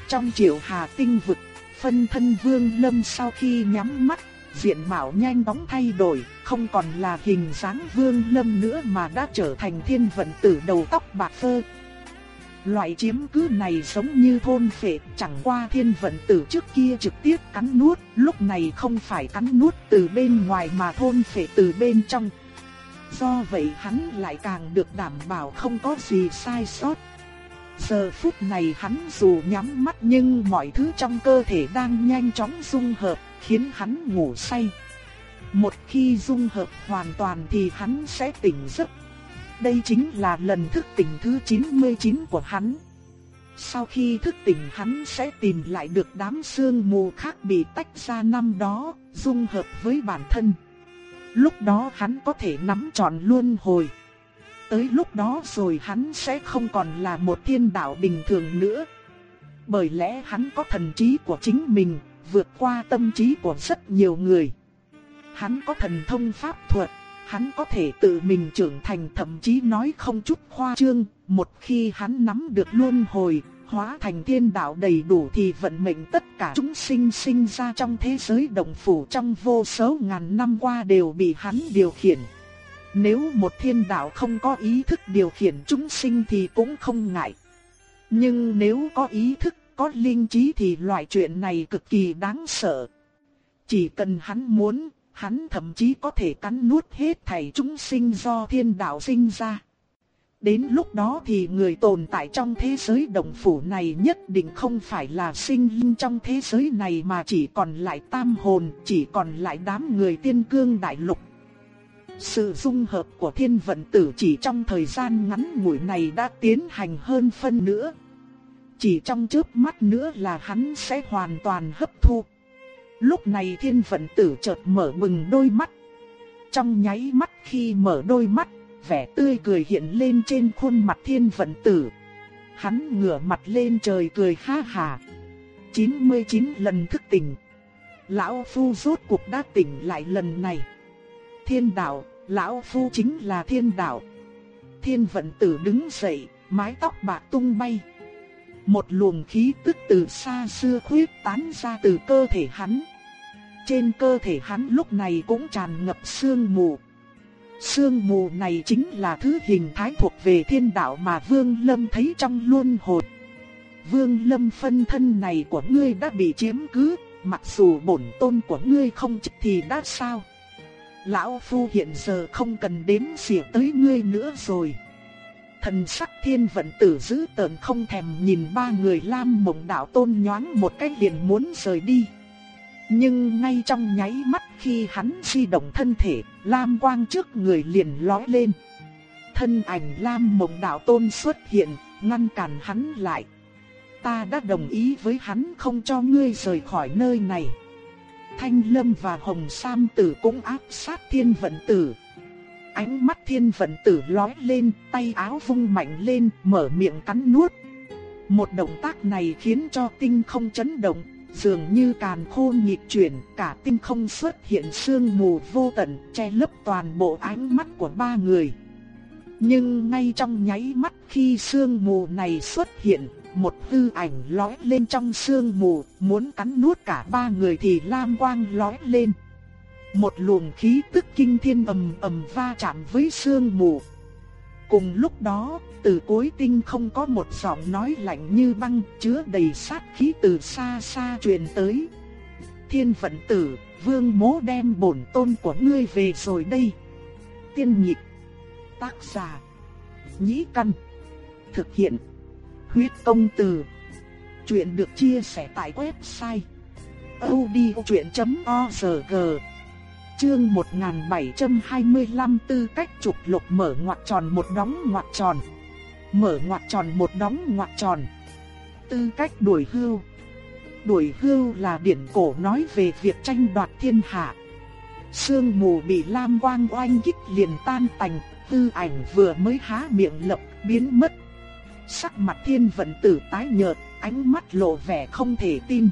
Trong triệu hà tinh vực, phân thân Vương Lâm sau khi nhắm mắt, diện mạo nhanh chóng thay đổi, không còn là hình dáng Vương Lâm nữa mà đã trở thành thiên vận tử đầu tóc bạc phơ, Loại chiếm cứ này giống như thôn phệ, chẳng qua thiên vận tử trước kia trực tiếp cắn nuốt, lúc này không phải cắn nuốt từ bên ngoài mà thôn phệ từ bên trong. Do vậy hắn lại càng được đảm bảo không có gì sai sót. Giờ phút này hắn dù nhắm mắt nhưng mọi thứ trong cơ thể đang nhanh chóng dung hợp, khiến hắn ngủ say. Một khi dung hợp hoàn toàn thì hắn sẽ tỉnh giấc đây chính là lần thức tỉnh thứ 99 của hắn. Sau khi thức tỉnh hắn sẽ tìm lại được đám xương mù khác bị tách ra năm đó, dung hợp với bản thân. Lúc đó hắn có thể nắm trọn luân hồi. Tới lúc đó rồi hắn sẽ không còn là một thiên đạo bình thường nữa. Bởi lẽ hắn có thần trí của chính mình, vượt qua tâm trí của rất nhiều người. Hắn có thần thông pháp thuật, hắn có thể tự mình trưởng thành thậm chí nói không chút khoa trương, một khi hắn nắm được luân hồi, hóa thành thiên đạo đầy đủ thì vận mệnh tất cả chúng sinh sinh ra trong thế giới đồng phủ trong vô số ngàn năm qua đều bị hắn điều khiển. Nếu một thiên đạo không có ý thức điều khiển chúng sinh thì cũng không ngại. Nhưng nếu có ý thức, có linh trí thì loại chuyện này cực kỳ đáng sợ. Chỉ cần hắn muốn, hắn thậm chí có thể cắn nuốt hết thảy chúng sinh do thiên đạo sinh ra. Đến lúc đó thì người tồn tại trong thế giới đồng phủ này nhất định không phải là sinh linh trong thế giới này mà chỉ còn lại tam hồn, chỉ còn lại đám người tiên cương đại lục. Sự dung hợp của thiên vận tử chỉ trong thời gian ngắn ngủi này đã tiến hành hơn phân nữa. Chỉ trong chớp mắt nữa là hắn sẽ hoàn toàn hấp thu. Lúc này thiên vận tử chợt mở bừng đôi mắt. Trong nháy mắt khi mở đôi mắt, vẻ tươi cười hiện lên trên khuôn mặt thiên vận tử. Hắn ngửa mặt lên trời cười ha hà. 99 lần thức tỉnh. Lão Phu rốt cuộc đã tỉnh lại lần này. Thiên đạo, Lão Phu chính là thiên đạo. thiên vận tử đứng dậy, mái tóc bạc tung bay. Một luồng khí tức từ xa xưa khuyết tán ra từ cơ thể hắn. Trên cơ thể hắn lúc này cũng tràn ngập sương mù. Sương mù này chính là thứ hình thái thuộc về thiên đạo mà Vương Lâm thấy trong luân hồi. Vương Lâm phân thân này của ngươi đã bị chiếm cứ, mặc dù bổn tôn của ngươi không chết thì đã sao? Lão Phu hiện giờ không cần đếm xỉa tới ngươi nữa rồi. Thần sắc thiên vận tử giữ tợn không thèm nhìn ba người Lam mộng đạo tôn nhoáng một cách liền muốn rời đi. Nhưng ngay trong nháy mắt khi hắn di động thân thể, Lam quang trước người liền lói lên. Thân ảnh Lam mộng đạo tôn xuất hiện, ngăn cản hắn lại. Ta đã đồng ý với hắn không cho ngươi rời khỏi nơi này. Thanh Lâm và Hồng Sam Tử cũng áp sát thiên vận tử. Ánh mắt thiên vận tử lói lên, tay áo vung mạnh lên, mở miệng cắn nuốt. Một động tác này khiến cho tinh không chấn động, dường như càn khôn nhịp chuyển, cả tinh không xuất hiện sương mù vô tận, che lấp toàn bộ ánh mắt của ba người. Nhưng ngay trong nháy mắt khi sương mù này xuất hiện, một hư ảnh lói lên trong sương mù, muốn cắn nuốt cả ba người thì lam quang lói lên. Một luồng khí tức kinh thiên ầm ầm va chạm với sương mù. Cùng lúc đó, từ cuối tinh không có một giọng nói lạnh như băng, chứa đầy sát khí từ xa xa truyền tới. Thiên vận tử, vương mố đem bổn tôn của ngươi về rồi đây. Tiên nhịp, tác giả, nhĩ căn, thực hiện, huyết công từ. Chuyện được chia sẻ tại website odchuyện.org Chương 1725 tư cách trục lục mở ngoặc tròn một đóng ngoặc tròn. Mở ngoặc tròn một đóng ngoặc tròn. Tư cách đuổi hưu. Đuổi hưu là điển cổ nói về việc tranh đoạt thiên hạ. Sương mù bị lam quang oanh kích liền tan tành, tư ảnh vừa mới há miệng lập biến mất. Sắc mặt thiên vận tử tái nhợt, ánh mắt lộ vẻ không thể tin.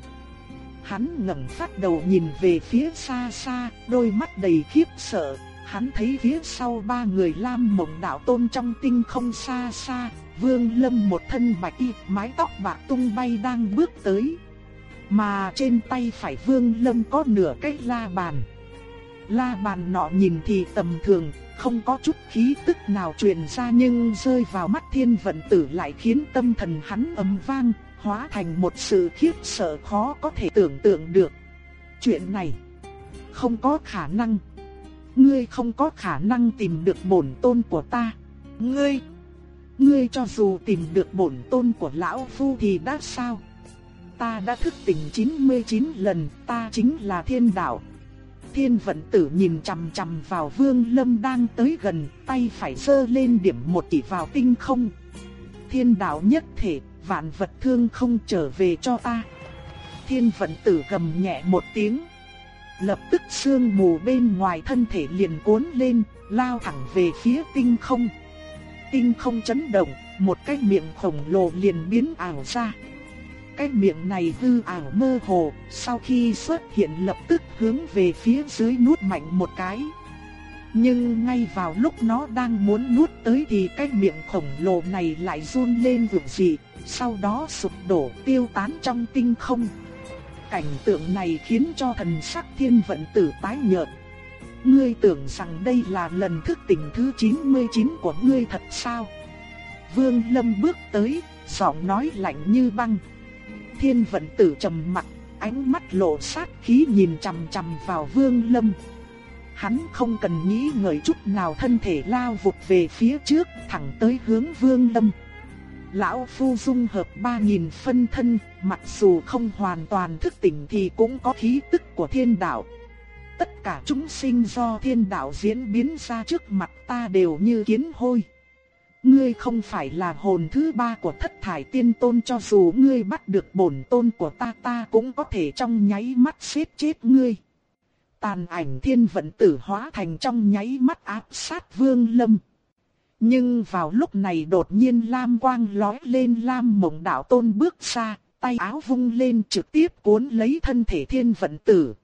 Hắn ngẩng phát đầu nhìn về phía xa xa, đôi mắt đầy khiếp sợ. Hắn thấy phía sau ba người lam mộng đạo tôn trong tinh không xa xa, vương lâm một thân bạch y, mái tóc bạc tung bay đang bước tới. Mà trên tay phải vương lâm có nửa cái la bàn. La bàn nọ nhìn thì tầm thường, không có chút khí tức nào truyền ra nhưng rơi vào mắt thiên vận tử lại khiến tâm thần hắn ầm vang, hóa thành một sự khiếp sợ khó có thể tưởng tượng được. Chuyện này không có khả năng. Ngươi không có khả năng tìm được bổn tôn của ta. Ngươi, ngươi cho dù tìm được bổn tôn của lão phu thì đã sao? Ta đã thức tỉnh 99 lần, ta chính là thiên đạo. Thiên vận tử nhìn chằm chằm vào vương lâm đang tới gần, tay phải sơ lên điểm một chỉ vào tinh không. Thiên đạo nhất thể vạn vật thương không trở về cho ta. Thiên vận tử gầm nhẹ một tiếng. Lập tức sương mù bên ngoài thân thể liền cuốn lên, lao thẳng về phía tinh không. Tinh không chấn động, một cái miệng khổng lồ liền biến ảo ra. Cái miệng này hư ảo mơ hồ, sau khi xuất hiện lập tức hướng về phía dưới nuốt mạnh một cái. Nhưng ngay vào lúc nó đang muốn nuốt tới thì cái miệng khổng lồ này lại run lên vượng dị, sau đó sụp đổ tiêu tán trong tinh không. Cảnh tượng này khiến cho thần sắc thiên vận tử tái nhợt. Ngươi tưởng rằng đây là lần thức tỉnh thứ 99 của ngươi thật sao? Vương Lâm bước tới, giọng nói lạnh như băng. Thiên vận tử trầm mặt, ánh mắt lộ sát khí nhìn chằm chằm vào Vương Lâm. Hắn không cần nghĩ ngợi chút nào thân thể lao vụt về phía trước, thẳng tới hướng Vương Lâm. Lão Phu dung hợp 3.000 phân thân, mặc dù không hoàn toàn thức tỉnh thì cũng có khí tức của thiên đạo. Tất cả chúng sinh do thiên đạo diễn biến ra trước mặt ta đều như kiến hôi. Ngươi không phải là hồn thứ ba của thất thải tiên tôn cho dù ngươi bắt được bổn tôn của ta ta cũng có thể trong nháy mắt xếp chết ngươi. Tàn ảnh thiên vận tử hóa thành trong nháy mắt áp sát vương lâm. Nhưng vào lúc này đột nhiên lam quang lói lên lam mộng đạo tôn bước xa, tay áo vung lên trực tiếp cuốn lấy thân thể thiên vận tử.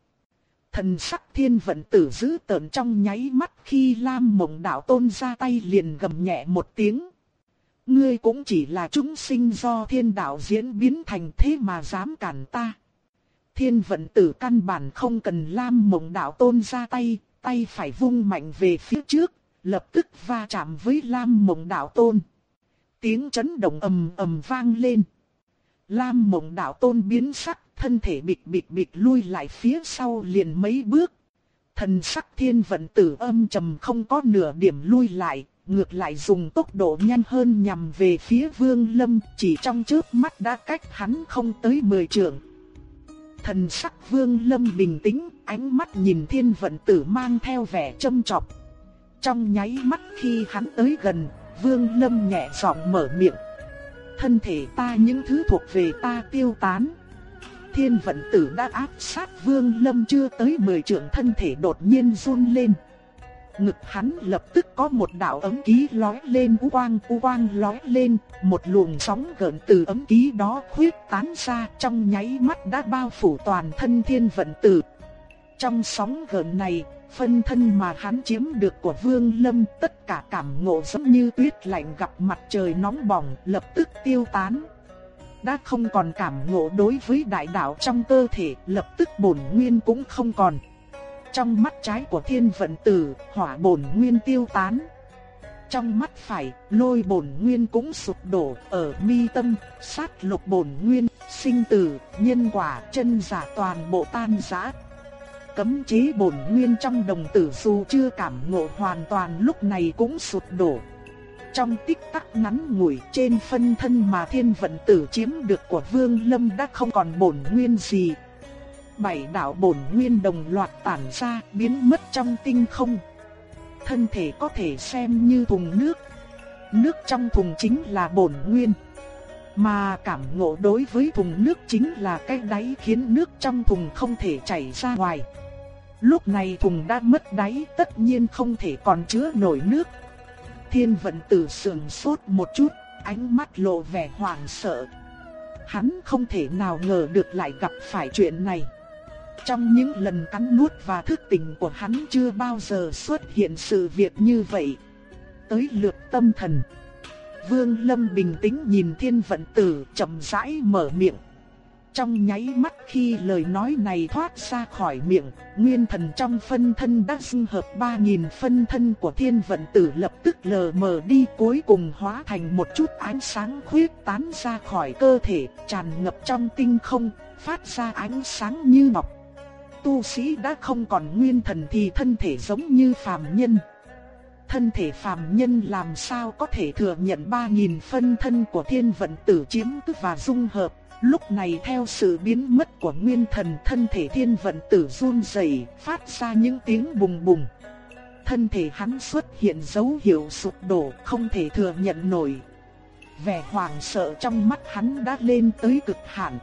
Thần sắc thiên vận tử giữ tợn trong nháy mắt khi Lam mộng đạo tôn ra tay liền gầm nhẹ một tiếng. Ngươi cũng chỉ là chúng sinh do thiên đạo diễn biến thành thế mà dám cản ta. Thiên vận tử căn bản không cần Lam mộng đạo tôn ra tay, tay phải vung mạnh về phía trước, lập tức va chạm với Lam mộng đạo tôn. Tiếng chấn động ầm ầm vang lên. Lam mộng đạo tôn biến sắc, thân thể bịch bịch bịch lui lại phía sau liền mấy bước. Thần sắc thiên vận tử âm trầm không có nửa điểm lui lại, ngược lại dùng tốc độ nhanh hơn nhằm về phía vương lâm, chỉ trong chớp mắt đã cách hắn không tới 10 trượng. Thần sắc vương lâm bình tĩnh, ánh mắt nhìn thiên vận tử mang theo vẻ châm chọc. Trong nháy mắt khi hắn tới gần, vương lâm nhẹ giọng mở miệng. Thân thể ta những thứ thuộc về ta tiêu tán. Thiên vận tử đã áp sát vương lâm chưa tới 10 trượng thân thể đột nhiên run lên. Ngực hắn lập tức có một đạo ấm ký lói lên u quang u quang lói lên, một luồng sóng gợn từ ấm ký đó khuyết tán ra trong nháy mắt đã bao phủ toàn thân thiên vận tử. Trong sóng gợn này, phân thân mà hắn chiếm được của Vương Lâm tất cả cảm ngộ giống như tuyết lạnh gặp mặt trời nóng bỏng lập tức tiêu tán. Đã không còn cảm ngộ đối với đại đạo trong cơ thể lập tức bổn nguyên cũng không còn. Trong mắt trái của thiên vận tử, hỏa bổn nguyên tiêu tán. Trong mắt phải, lôi bổn nguyên cũng sụp đổ, ở mi tâm, sát lục bổn nguyên, sinh tử, nhân quả, chân giả toàn bộ tan rã. Cấm chế bổn nguyên trong đồng tử dù chưa cảm ngộ hoàn toàn lúc này cũng sụp đổ. Trong tích tắc ngắn ngủi trên phân thân mà thiên vận tử chiếm được của Vương Lâm đã không còn bổn nguyên gì, bảy đạo bổn nguyên đồng loạt tản ra, biến mất trong tinh không. Thân thể có thể xem như thùng nước. Nước trong thùng chính là bổn nguyên. Mà cảm ngộ đối với thùng nước chính là cái đáy khiến nước trong thùng không thể chảy ra ngoài. Lúc này thùng đã mất đáy tất nhiên không thể còn chứa nổi nước. Thiên vận tử sườn sốt một chút, ánh mắt lộ vẻ hoảng sợ. Hắn không thể nào ngờ được lại gặp phải chuyện này. Trong những lần cắn nuốt và thức tỉnh của hắn chưa bao giờ xuất hiện sự việc như vậy. Tới lượt tâm thần. Vương Lâm bình tĩnh nhìn thiên vận tử chậm rãi mở miệng. Trong nháy mắt khi lời nói này thoát ra khỏi miệng, nguyên thần trong phân thân đã dung hợp 3.000 phân thân của thiên vận tử lập tức lờ mờ đi cuối cùng hóa thành một chút ánh sáng khuyết tán ra khỏi cơ thể, tràn ngập trong tinh không, phát ra ánh sáng như ngọc tu sĩ đã không còn nguyên thần thì thân thể giống như phàm nhân. Thân thể phàm nhân làm sao có thể thừa nhận 3.000 phân thân của thiên vận tử chiếm cứ và dung hợp. Lúc này theo sự biến mất của nguyên thần thân thể thiên vận tử run rẩy phát ra những tiếng bùng bùng. Thân thể hắn xuất hiện dấu hiệu sụp đổ không thể thừa nhận nổi. Vẻ hoảng sợ trong mắt hắn đã lên tới cực hạn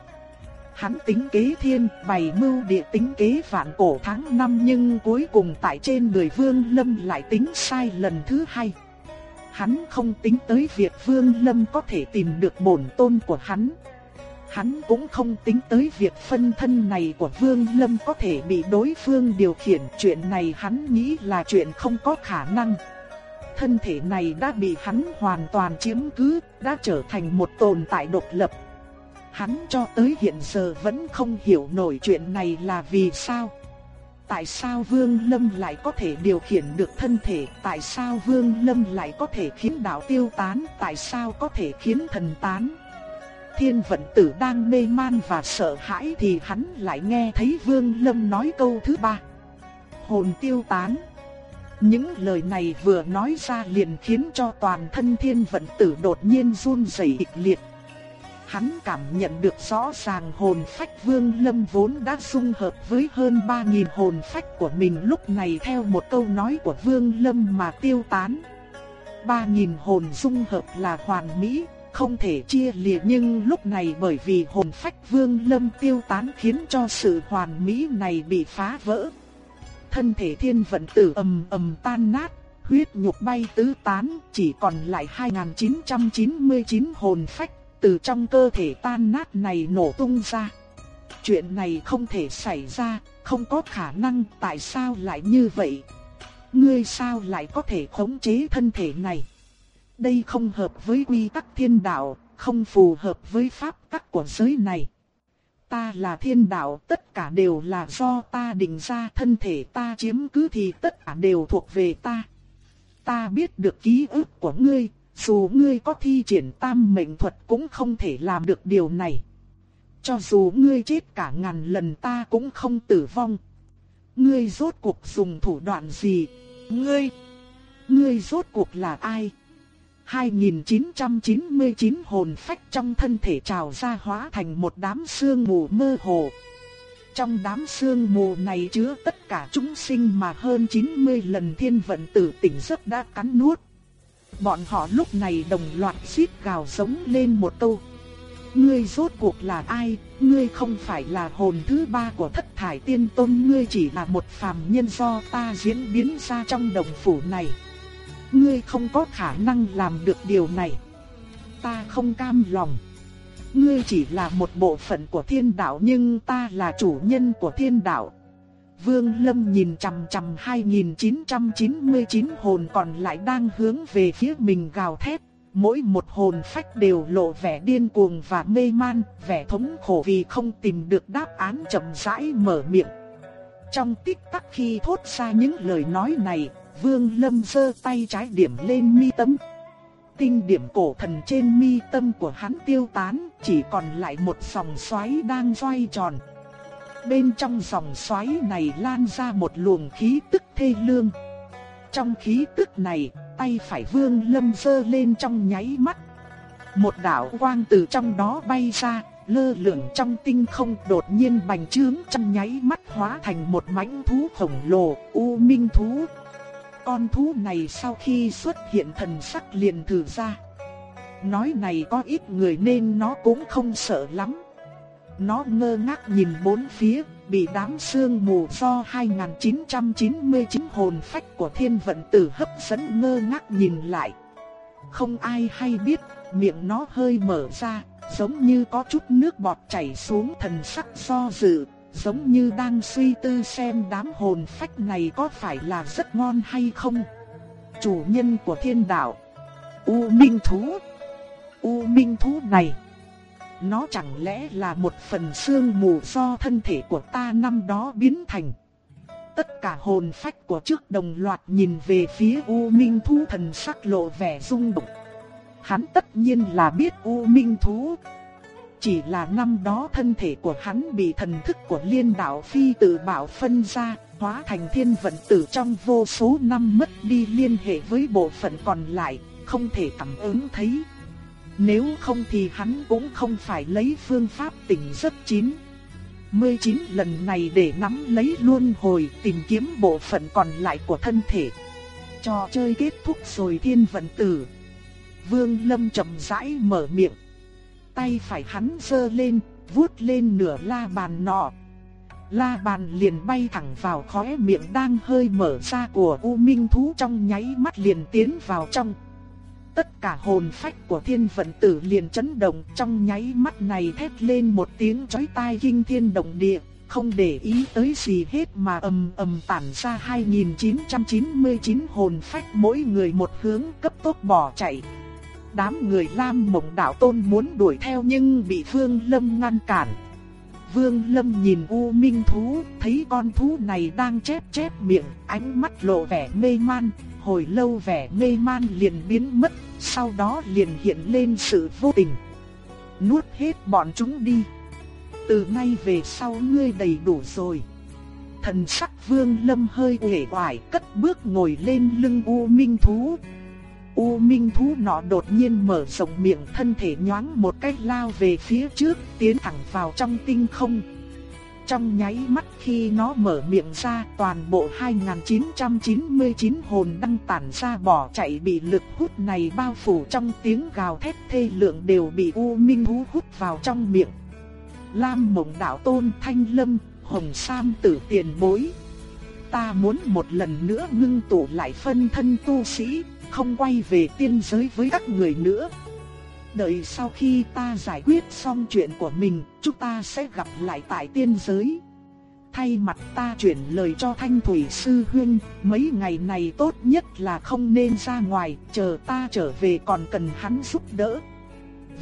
Hắn tính kế thiên, bày mưu địa tính kế vạn cổ tháng năm nhưng cuối cùng tại trên người Vương Lâm lại tính sai lần thứ hai. Hắn không tính tới việc Vương Lâm có thể tìm được bổn tôn của hắn. Hắn cũng không tính tới việc phân thân này của Vương Lâm có thể bị đối phương điều khiển. Chuyện này hắn nghĩ là chuyện không có khả năng. Thân thể này đã bị hắn hoàn toàn chiếm cứ, đã trở thành một tồn tại độc lập, Hắn cho tới hiện giờ vẫn không hiểu nổi chuyện này là vì sao. Tại sao Vương Lâm lại có thể điều khiển được thân thể? Tại sao Vương Lâm lại có thể khiến đạo tiêu tán? Tại sao có thể khiến thần tán? Thiên vận tử đang mê man và sợ hãi thì hắn lại nghe thấy Vương Lâm nói câu thứ ba. Hồn tiêu tán. Những lời này vừa nói ra liền khiến cho toàn thân thiên vận tử đột nhiên run rẩy kịch liệt. Hắn cảm nhận được rõ ràng hồn phách Vương Lâm vốn đã dung hợp với hơn 3.000 hồn phách của mình lúc này theo một câu nói của Vương Lâm mà tiêu tán. 3.000 hồn dung hợp là hoàn mỹ, không thể chia lìa nhưng lúc này bởi vì hồn phách Vương Lâm tiêu tán khiến cho sự hoàn mỹ này bị phá vỡ. Thân thể thiên vận tử ầm ầm tan nát, huyết nhục bay tứ tán, chỉ còn lại 2999 hồn phách từ trong cơ thể tan nát này nổ tung ra. Chuyện này không thể xảy ra, không có khả năng, tại sao lại như vậy? Ngươi sao lại có thể khống chế thân thể này? Đây không hợp với quy tắc thiên đạo, không phù hợp với pháp tắc của giới này. Ta là thiên đạo, tất cả đều là do ta định ra thân thể ta chiếm cứ thì tất cả đều thuộc về ta. Ta biết được ký ức của ngươi, dù ngươi có thi triển tam mệnh thuật cũng không thể làm được điều này. Cho dù ngươi chết cả ngàn lần ta cũng không tử vong. Ngươi rốt cuộc dùng thủ đoạn gì? Ngươi, ngươi rốt cuộc là ai? 2999 hồn phách trong thân thể trào ra hóa thành một đám sương mù mơ hồ. Trong đám sương mù này chứa tất cả chúng sinh mà hơn 90 lần thiên vận tử tỉnh giấc đã cắn nuốt. Bọn họ lúc này đồng loạt xít gào giống lên một câu. Ngươi rốt cuộc là ai, ngươi không phải là hồn thứ ba của thất thải tiên tôn, ngươi chỉ là một phàm nhân do ta diễn biến ra trong đồng phủ này. Ngươi không có khả năng làm được điều này. Ta không cam lòng. Ngươi chỉ là một bộ phận của thiên đạo nhưng ta là chủ nhân của thiên đạo. Vương Lâm nhìn chằm chằm 2999 hồn còn lại đang hướng về phía mình gào thét. Mỗi một hồn phách đều lộ vẻ điên cuồng và mê man, vẻ thống khổ vì không tìm được đáp án chậm rãi mở miệng. Trong tích tắc khi thốt ra những lời nói này, Vương Lâm giơ tay trái điểm lên mi tâm. Tinh điểm cổ thần trên mi tâm của hắn tiêu tán, chỉ còn lại một dòng xoáy đang xoay tròn. Bên trong dòng xoáy này lan ra một luồng khí tức thê lương. Trong khí tức này, tay phải Vương Lâm giơ lên trong nháy mắt. Một đạo quang từ trong đó bay ra, lơ lửng trong tinh không đột nhiên bành trướng trong nháy mắt hóa thành một mãnh thú khổng lồ, U Minh thú. Con thú này sau khi xuất hiện thần sắc liền thử ra. Nói này có ít người nên nó cũng không sợ lắm. Nó ngơ ngác nhìn bốn phía, bị đám sương mù do 2999 hồn phách của thiên vận tử hấp dẫn ngơ ngác nhìn lại. Không ai hay biết, miệng nó hơi mở ra, giống như có chút nước bọt chảy xuống thần sắc do dự, giống như đang suy tư xem đám hồn phách này có phải là rất ngon hay không. Chủ nhân của thiên đạo, U Minh Thú. U Minh Thú này, nó chẳng lẽ là một phần xương mù do thân thể của ta năm đó biến thành. Tất cả hồn phách của trước đồng loạt nhìn về phía U Minh Thú thần sắc lộ vẻ rung động. Hắn tất nhiên là biết U Minh Thú. Chỉ là năm đó thân thể của hắn bị thần thức của liên đạo phi tự bảo phân ra, hóa thành thiên vận tử trong vô số năm mất đi liên hệ với bộ phận còn lại, không thể cảm ứng thấy. Nếu không thì hắn cũng không phải lấy phương pháp tỉnh giấc chín. 19 lần này để nắm lấy luôn hồi tìm kiếm bộ phận còn lại của thân thể. Trò chơi kết thúc rồi thiên vận tử. Vương Lâm chậm rãi mở miệng tay phải hắn giơ lên, vuốt lên nửa la bàn nọ. La bàn liền bay thẳng vào khóe miệng đang hơi mở ra của U Minh thú trong nháy mắt liền tiến vào trong. Tất cả hồn phách của thiên vận tử liền chấn động trong nháy mắt này thét lên một tiếng chói tai kinh thiên động địa, không để ý tới gì hết mà ầm ầm tản ra 2999 hồn phách mỗi người một hướng cấp tốc bỏ chạy. Đám người Lam Mộng Đạo Tôn muốn đuổi theo nhưng bị Vương Lâm ngăn cản. Vương Lâm nhìn U Minh Thú, thấy con thú này đang chép chép miệng, ánh mắt lộ vẻ mê man, hồi lâu vẻ mê man liền biến mất, sau đó liền hiện lên sự vô tình. Nuốt hết bọn chúng đi. Từ nay về sau ngươi đầy đủ rồi. Thần sắc Vương Lâm hơi uể oải, cất bước ngồi lên lưng U Minh Thú, U Minh thú nọ đột nhiên mở rộng miệng thân thể nhoáng một cách lao về phía trước, tiến thẳng vào trong tinh không. Trong nháy mắt khi nó mở miệng ra, toàn bộ 2999 hồn đăng tản ra bỏ chạy bị lực hút này bao phủ trong tiếng gào thét thê lượng đều bị U Minh thú hút vào trong miệng. Lam Mộng Đạo Tôn Thanh Lâm, Hồng Sam Tử Tiền Bối. Ta muốn một lần nữa ngưng tụ lại phân thân tu sĩ, không quay về tiên giới với các người nữa. Đợi sau khi ta giải quyết xong chuyện của mình, chúng ta sẽ gặp lại tại tiên giới. thay mặt ta chuyển lời cho Thanh Thủy Sư huyên mấy ngày này tốt nhất là không nên ra ngoài, chờ ta trở về còn cần hắn giúp đỡ.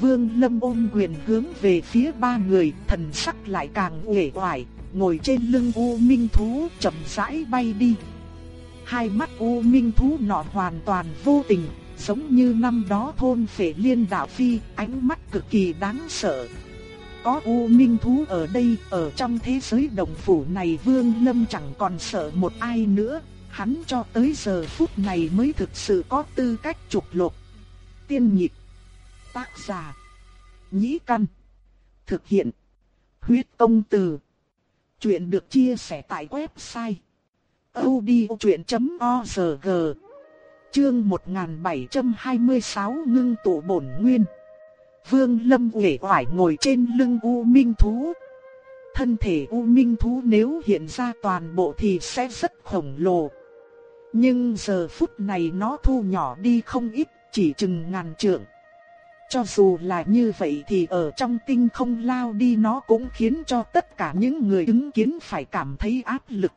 Vương Lâm ôm quyền hướng về phía ba người, thần sắc lại càng uể oải, ngồi trên lưng U Minh Thú chậm rãi bay đi. Hai mắt U Minh Thú nọ hoàn toàn vô tình, giống như năm đó thôn phệ liên đạo phi, ánh mắt cực kỳ đáng sợ. Có U Minh Thú ở đây, ở trong thế giới đồng phủ này Vương Lâm chẳng còn sợ một ai nữa, hắn cho tới giờ phút này mới thực sự có tư cách trục lục Tiên nhịp, tác giả, nhĩ căn, thực hiện, huyết công từ. Chuyện được chia sẻ tại website odchuyện.org Chương 1726 ngưng tụ bổn nguyên. Vương Lâm uể oải ngồi trên lưng U Minh Thú. Thân thể U Minh Thú nếu hiện ra toàn bộ thì sẽ rất khổng lồ. Nhưng giờ phút này nó thu nhỏ đi không ít, chỉ chừng ngàn trượng. Cho dù là như vậy thì ở trong tinh không lao đi nó cũng khiến cho tất cả những người chứng kiến phải cảm thấy áp lực.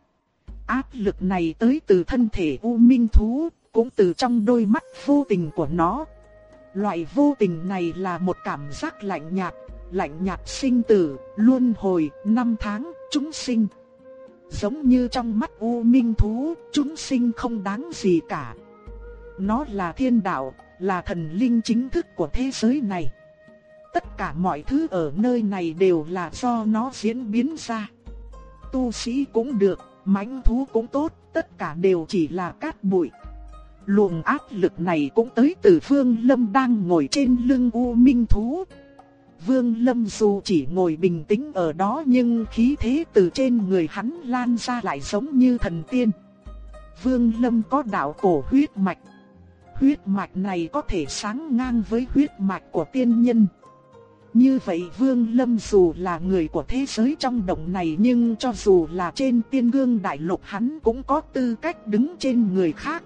Áp lực này tới từ thân thể U Minh Thú, cũng từ trong đôi mắt vô tình của nó. Loại vô tình này là một cảm giác lạnh nhạt, lạnh nhạt sinh tử, luân hồi, năm tháng, chúng sinh. Giống như trong mắt U Minh Thú, chúng sinh không đáng gì cả. Nó là thiên đạo, là thần linh chính thức của thế giới này. Tất cả mọi thứ ở nơi này đều là do nó diễn biến ra. Tu sĩ cũng được, mãnh thú cũng tốt, tất cả đều chỉ là cát bụi. Luồng áp lực này cũng tới từ Vương Lâm đang ngồi trên lưng U Minh thú. Vương Lâm dù chỉ ngồi bình tĩnh ở đó nhưng khí thế từ trên người hắn lan ra lại giống như thần tiên. Vương Lâm có đạo cổ huyết mạch, huyết mạch này có thể sáng ngang với huyết mạch của tiên nhân. Như vậy Vương Lâm dù là người của thế giới trong động này nhưng cho dù là trên tiên gương đại lục hắn cũng có tư cách đứng trên người khác.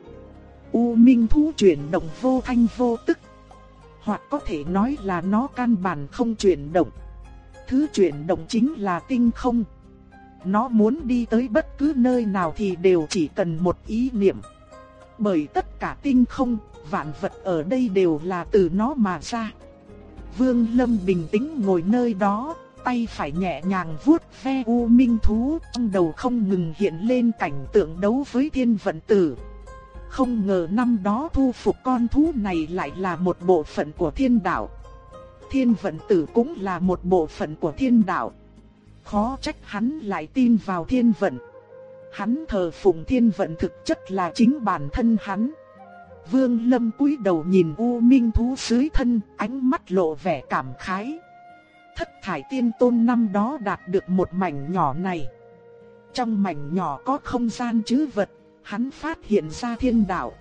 U Minh Thú chuyển động vô thanh vô tức. Hoặc có thể nói là nó căn bản không chuyển động. Thứ chuyển động chính là tinh không. Nó muốn đi tới bất cứ nơi nào thì đều chỉ cần một ý niệm bởi tất cả tinh không, vạn vật ở đây đều là từ nó mà ra. Vương Lâm bình tĩnh ngồi nơi đó, tay phải nhẹ nhàng vuốt ve u minh thú, trong đầu không ngừng hiện lên cảnh tượng đấu với thiên vận tử. Không ngờ năm đó thu phục con thú này lại là một bộ phận của thiên đạo. Thiên vận tử cũng là một bộ phận của thiên đạo. Khó trách hắn lại tin vào thiên vận. Hắn thờ phụng thiên vận thực chất là chính bản thân hắn. Vương Lâm cúi đầu nhìn U Minh thú dưới thân, ánh mắt lộ vẻ cảm khái. Thất thải tiên tôn năm đó đạt được một mảnh nhỏ này. Trong mảnh nhỏ có không gian chứ vật, hắn phát hiện ra thiên đạo.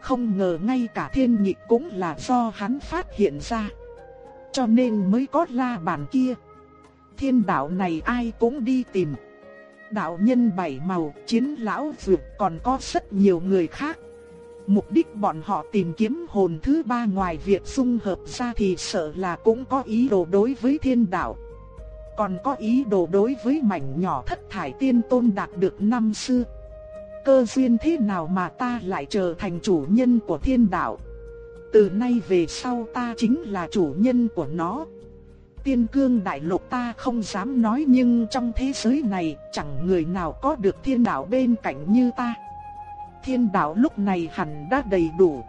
Không ngờ ngay cả thiên nhị cũng là do hắn phát hiện ra. Cho nên mới có la bàn kia. Thiên đạo này ai cũng đi tìm đạo nhân bảy màu, chiến lão dược còn có rất nhiều người khác. Mục đích bọn họ tìm kiếm hồn thứ ba ngoài việc dung hợp ra thì sợ là cũng có ý đồ đối với thiên đạo. Còn có ý đồ đối với mảnh nhỏ thất thải tiên tôn đạt được năm xưa. Cơ duyên thế nào mà ta lại trở thành chủ nhân của thiên đạo? Từ nay về sau ta chính là chủ nhân của nó tiên cương đại lục ta không dám nói nhưng trong thế giới này chẳng người nào có được thiên đạo bên cạnh như ta. Thiên đạo lúc này hẳn đã đầy đủ.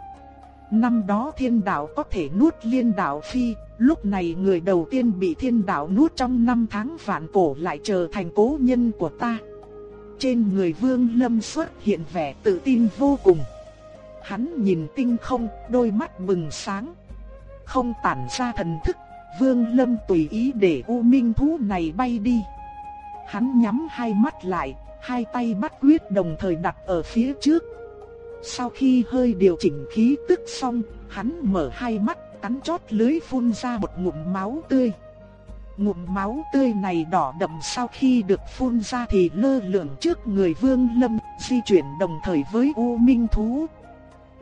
Năm đó thiên đạo có thể nuốt liên đạo phi, lúc này người đầu tiên bị thiên đạo nuốt trong năm tháng vạn cổ lại trở thành cố nhân của ta. Trên người vương lâm xuất hiện vẻ tự tin vô cùng. Hắn nhìn tinh không, đôi mắt bừng sáng. Không tản ra thần thức Vương Lâm tùy ý để U Minh thú này bay đi. Hắn nhắm hai mắt lại, hai tay bắt quyết đồng thời đặt ở phía trước. Sau khi hơi điều chỉnh khí tức xong, hắn mở hai mắt, cắn chót lưới phun ra một ngụm máu tươi. Ngụm máu tươi này đỏ đậm sau khi được phun ra thì lơ lửng trước người Vương Lâm, di chuyển đồng thời với U Minh thú.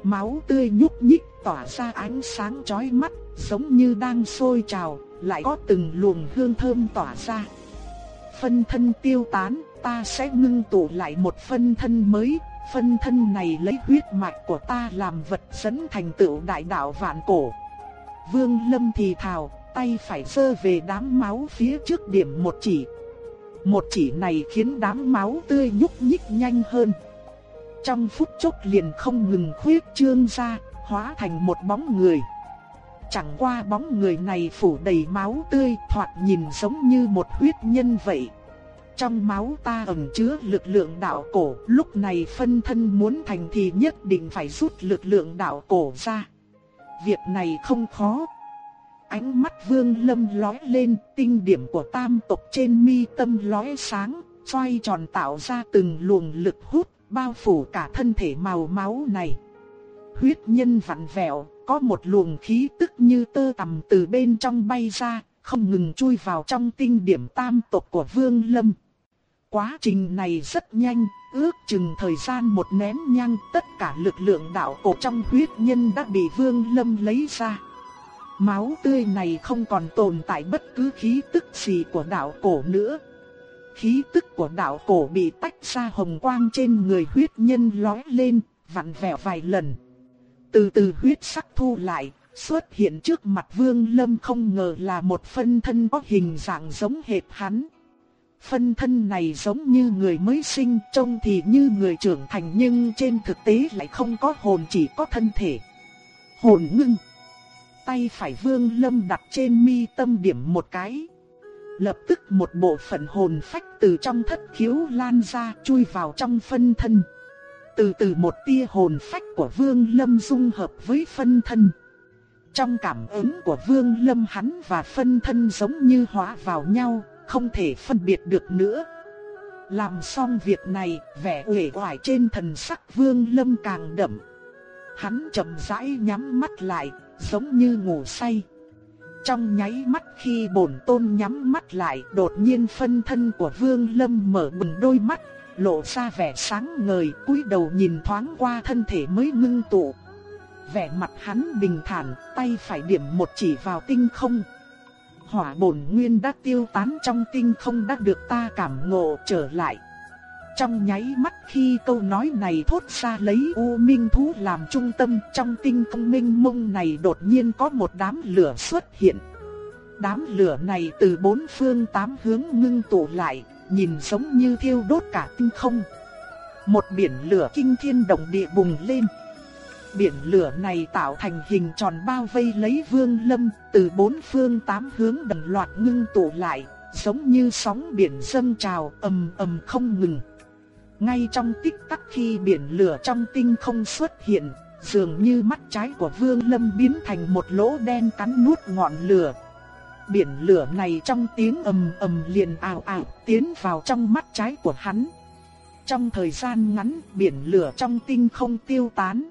Máu tươi nhúc nhích tỏa ra ánh sáng chói mắt, giống như đang sôi trào, lại có từng luồng hương thơm tỏa ra phân thân tiêu tán, ta sẽ ngưng tụ lại một phân thân mới, phân thân này lấy huyết mạch của ta làm vật dẫn thành tựu đại đạo vạn cổ. Vương Lâm thì thào, tay phải sơ về đám máu phía trước điểm một chỉ. Một chỉ này khiến đám máu tươi nhúc nhích nhanh hơn. Trong phút chốc liền không ngừng khuyết trương ra, hóa thành một bóng người. Chẳng qua bóng người này phủ đầy máu tươi thoạt nhìn giống như một huyết nhân vậy. Trong máu ta ẩn chứa lực lượng đạo cổ, lúc này phân thân muốn thành thì nhất định phải rút lực lượng đạo cổ ra. Việc này không khó. Ánh mắt vương lâm lói lên, tinh điểm của tam tộc trên mi tâm lóe sáng, xoay tròn tạo ra từng luồng lực hút, bao phủ cả thân thể màu máu này. Huyết nhân vặn vẹo, có một luồng khí tức như tơ tằm từ bên trong bay ra, không ngừng chui vào trong tinh điểm tam tộc của Vương Lâm. Quá trình này rất nhanh, ước chừng thời gian một nén nhang tất cả lực lượng đạo cổ trong huyết nhân đã bị Vương Lâm lấy ra. Máu tươi này không còn tồn tại bất cứ khí tức gì của đạo cổ nữa. Khí tức của đạo cổ bị tách ra hồng quang trên người huyết nhân lói lên, vặn vẹo vài lần. Từ từ huyết sắc thu lại, xuất hiện trước mặt Vương Lâm không ngờ là một phân thân có hình dạng giống hệt hắn. Phân thân này giống như người mới sinh, trông thì như người trưởng thành nhưng trên thực tế lại không có hồn chỉ có thân thể. Hồn ngưng. Tay phải Vương Lâm đặt trên mi tâm điểm một cái. Lập tức một bộ phận hồn phách từ trong thất khiếu lan ra chui vào trong phân thân. Từ từ một tia hồn phách của Vương Lâm dung hợp với phân thân. Trong cảm ứng của Vương Lâm hắn và phân thân giống như hóa vào nhau, không thể phân biệt được nữa. Làm xong việc này, vẻ uể oải trên thần sắc Vương Lâm càng đậm. Hắn chậm rãi nhắm mắt lại, giống như ngủ say. Trong nháy mắt khi bổn tôn nhắm mắt lại, đột nhiên phân thân của Vương Lâm mở bừng đôi mắt, lộ ra vẻ sáng ngời, cúi đầu nhìn thoáng qua thân thể mới ngưng tụ. Vẻ mặt hắn bình thản, tay phải điểm một chỉ vào tinh không. Hỏa bổn nguyên đã tiêu tán trong tinh không đã được ta cảm ngộ trở lại. Trong nháy mắt khi câu nói này thốt ra lấy U Minh Thú làm trung tâm trong tinh không minh mông này đột nhiên có một đám lửa xuất hiện. Đám lửa này từ bốn phương tám hướng ngưng tụ lại, nhìn giống như thiêu đốt cả tinh không. Một biển lửa kinh thiên động địa bùng lên. Biển lửa này tạo thành hình tròn bao vây lấy vương lâm, từ bốn phương tám hướng đồng loạt ngưng tụ lại, giống như sóng biển dâng trào ầm ầm không ngừng. Ngay trong tích tắc khi biển lửa trong tinh không xuất hiện, dường như mắt trái của Vương Lâm biến thành một lỗ đen cắn nuốt ngọn lửa, biển lửa này trong tiếng ầm ầm liền ào ào tiến vào trong mắt trái của hắn. Trong thời gian ngắn, biển lửa trong tinh không tiêu tán.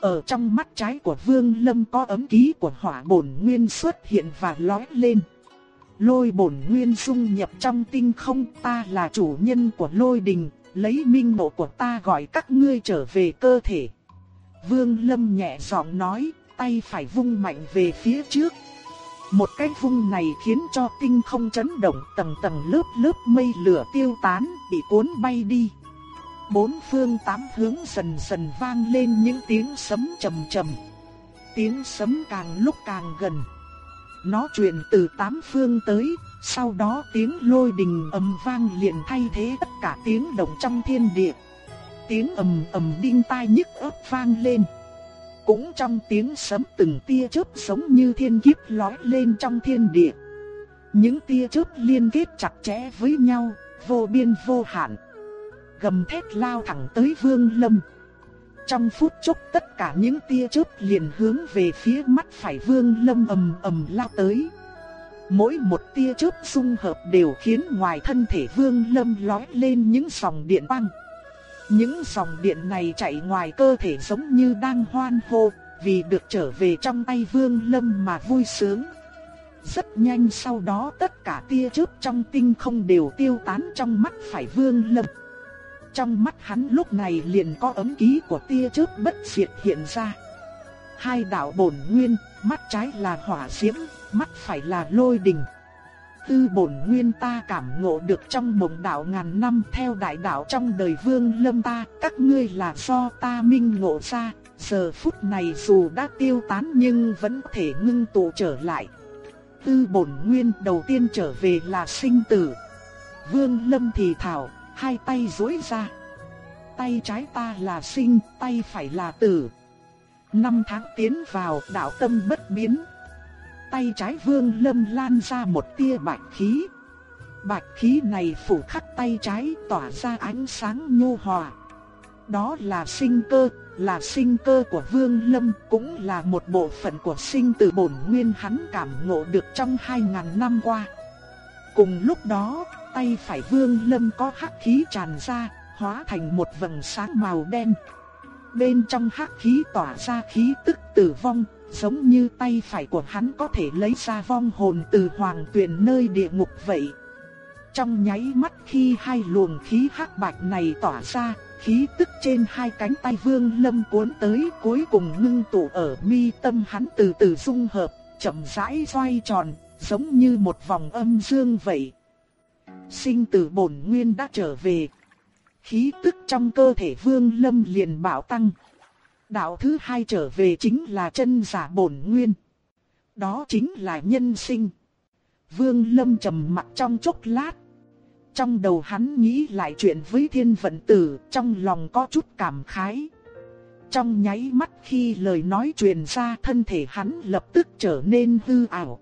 Ở trong mắt trái của Vương Lâm có ấm ký của hỏa bổn nguyên xuất hiện và lóe lên. Lôi bổn nguyên dung nhập trong tinh không, ta là chủ nhân của lôi đình, lấy minh mộ của ta gọi các ngươi trở về cơ thể. Vương Lâm nhẹ giọng nói, tay phải vung mạnh về phía trước, một cái vung này khiến cho tinh không chấn động tầng tầng lớp lớp mây lửa tiêu tán, bị cuốn bay đi. Bốn phương tám hướng dần dần vang lên những tiếng sấm trầm trầm. Tiếng sấm càng lúc càng gần. Nó truyền từ tám phương tới, sau đó tiếng lôi đình ầm vang liền thay thế tất cả tiếng động trong thiên địa. Tiếng ầm ầm đinh tai nhức óc vang lên. Cũng trong tiếng sấm từng tia chớp giống như thiên kiếp lói lên trong thiên địa. Những tia chớp liên kết chặt chẽ với nhau, vô biên vô hạn. Gầm thét lao thẳng tới Vương Lâm. Trong phút chốc tất cả những tia chớp liền hướng về phía mắt phải Vương Lâm ầm ầm lao tới. Mỗi một tia chớp xung hợp đều khiến ngoài thân thể Vương Lâm lói lên những dòng điện băng. Những dòng điện này chạy ngoài cơ thể giống như đang hoan hô, vì được trở về trong tay Vương Lâm mà vui sướng. Rất nhanh sau đó tất cả tia chớp trong tinh không đều tiêu tán trong mắt phải Vương Lâm. Trong mắt hắn lúc này liền có ấm ký của tia chớp bất diệt hiện ra. Hai đạo bổn nguyên, mắt trái là hỏa diễm, mắt phải là lôi đình. Tư bổn nguyên ta cảm ngộ được trong mộng đạo ngàn năm theo đại đạo trong đời vương lâm ta, các ngươi là do ta minh ngộ ra, giờ phút này dù đã tiêu tán nhưng vẫn thể ngưng tụ trở lại. Tư bổn nguyên đầu tiên trở về là sinh tử. Vương lâm thì thảo, hai tay duỗi ra. Tay trái ta là sinh, tay phải là tử. Năm tháng tiến vào đạo tâm bất biến tay trái vương lâm lan ra một tia bạch khí. Bạch khí này phủ khắp tay trái tỏa ra ánh sáng nhu hòa. Đó là sinh cơ, là sinh cơ của vương lâm, cũng là một bộ phận của sinh tử bổn nguyên hắn cảm ngộ được trong hai ngàn năm qua. Cùng lúc đó, tay phải vương lâm có hắc khí tràn ra, hóa thành một vầng sáng màu đen. Bên trong hắc khí tỏa ra khí tức tử vong, giống như tay phải của hắn có thể lấy ra vong hồn từ hoàng tuyền nơi địa ngục vậy. Trong nháy mắt khi hai luồng khí hắc bạch này tỏa ra, khí tức trên hai cánh tay Vương Lâm cuốn tới cuối cùng ngưng tụ ở mi tâm hắn từ từ dung hợp, chậm rãi xoay tròn, giống như một vòng âm dương vậy. Sinh tử bổn nguyên đã trở về. Khí tức trong cơ thể Vương Lâm liền bạo tăng. Đạo thứ hai trở về chính là chân giả bổn nguyên. Đó chính là nhân sinh. Vương Lâm trầm mặt trong chốc lát. Trong đầu hắn nghĩ lại chuyện với thiên vận tử, trong lòng có chút cảm khái. Trong nháy mắt khi lời nói truyền ra thân thể hắn lập tức trở nên hư ảo.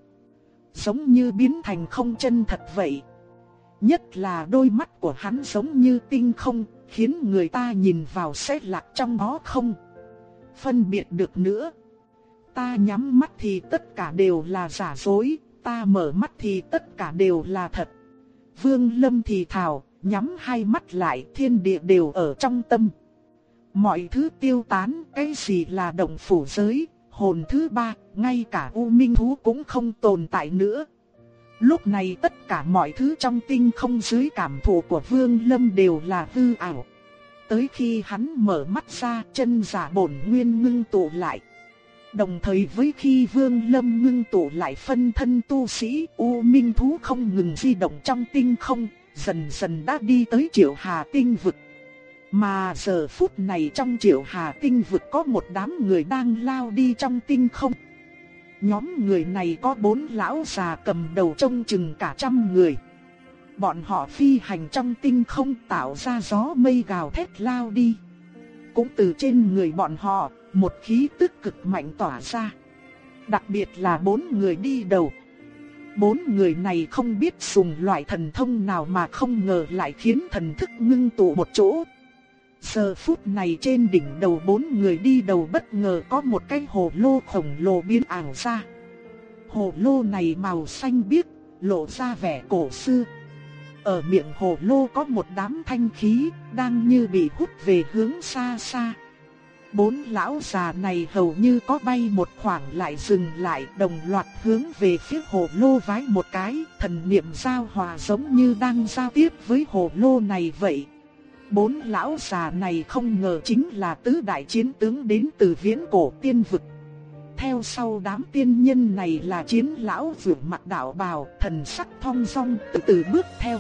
Giống như biến thành không chân thật vậy. Nhất là đôi mắt của hắn giống như tinh không, khiến người ta nhìn vào xét lạc trong đó không phân biệt được nữa. Ta nhắm mắt thì tất cả đều là giả dối, ta mở mắt thì tất cả đều là thật. Vương Lâm thì thào, nhắm hai mắt lại thiên địa đều ở trong tâm. Mọi thứ tiêu tán, cái gì là động phủ giới, hồn thứ ba, ngay cả U Minh Thú cũng không tồn tại nữa. Lúc này tất cả mọi thứ trong tinh không dưới cảm thụ của Vương Lâm đều là hư ảo. Tới khi hắn mở mắt ra chân giả bổn nguyên ngưng tụ lại. Đồng thời với khi vương lâm ngưng tụ lại phân thân tu sĩ U Minh Thú không ngừng di động trong tinh không, dần dần đã đi tới triệu hà tinh vực. Mà giờ phút này trong triệu hà tinh vực có một đám người đang lao đi trong tinh không. Nhóm người này có bốn lão già cầm đầu trông chừng cả trăm người. Bọn họ phi hành trong tinh không tạo ra gió mây gào thét lao đi. Cũng từ trên người bọn họ, một khí tức cực mạnh tỏa ra. Đặc biệt là bốn người đi đầu. Bốn người này không biết dùng loại thần thông nào mà không ngờ lại khiến thần thức ngưng tụ một chỗ. Giờ phút này trên đỉnh đầu bốn người đi đầu bất ngờ có một cái hồ lô khổng lồ biến ảo ra. Hồ lô này màu xanh biếc, lộ ra vẻ cổ xưa. Ở miệng hồ lô có một đám thanh khí, đang như bị hút về hướng xa xa. Bốn lão già này hầu như có bay một khoảng lại dừng lại đồng loạt hướng về phía hồ lô vái một cái, thần niệm giao hòa giống như đang giao tiếp với hồ lô này vậy. Bốn lão già này không ngờ chính là tứ đại chiến tướng đến từ viễn cổ tiên vực. Theo sau đám tiên nhân này là chiến lão vượt mặt đạo bào, thần sắc thong dong từ từ bước theo.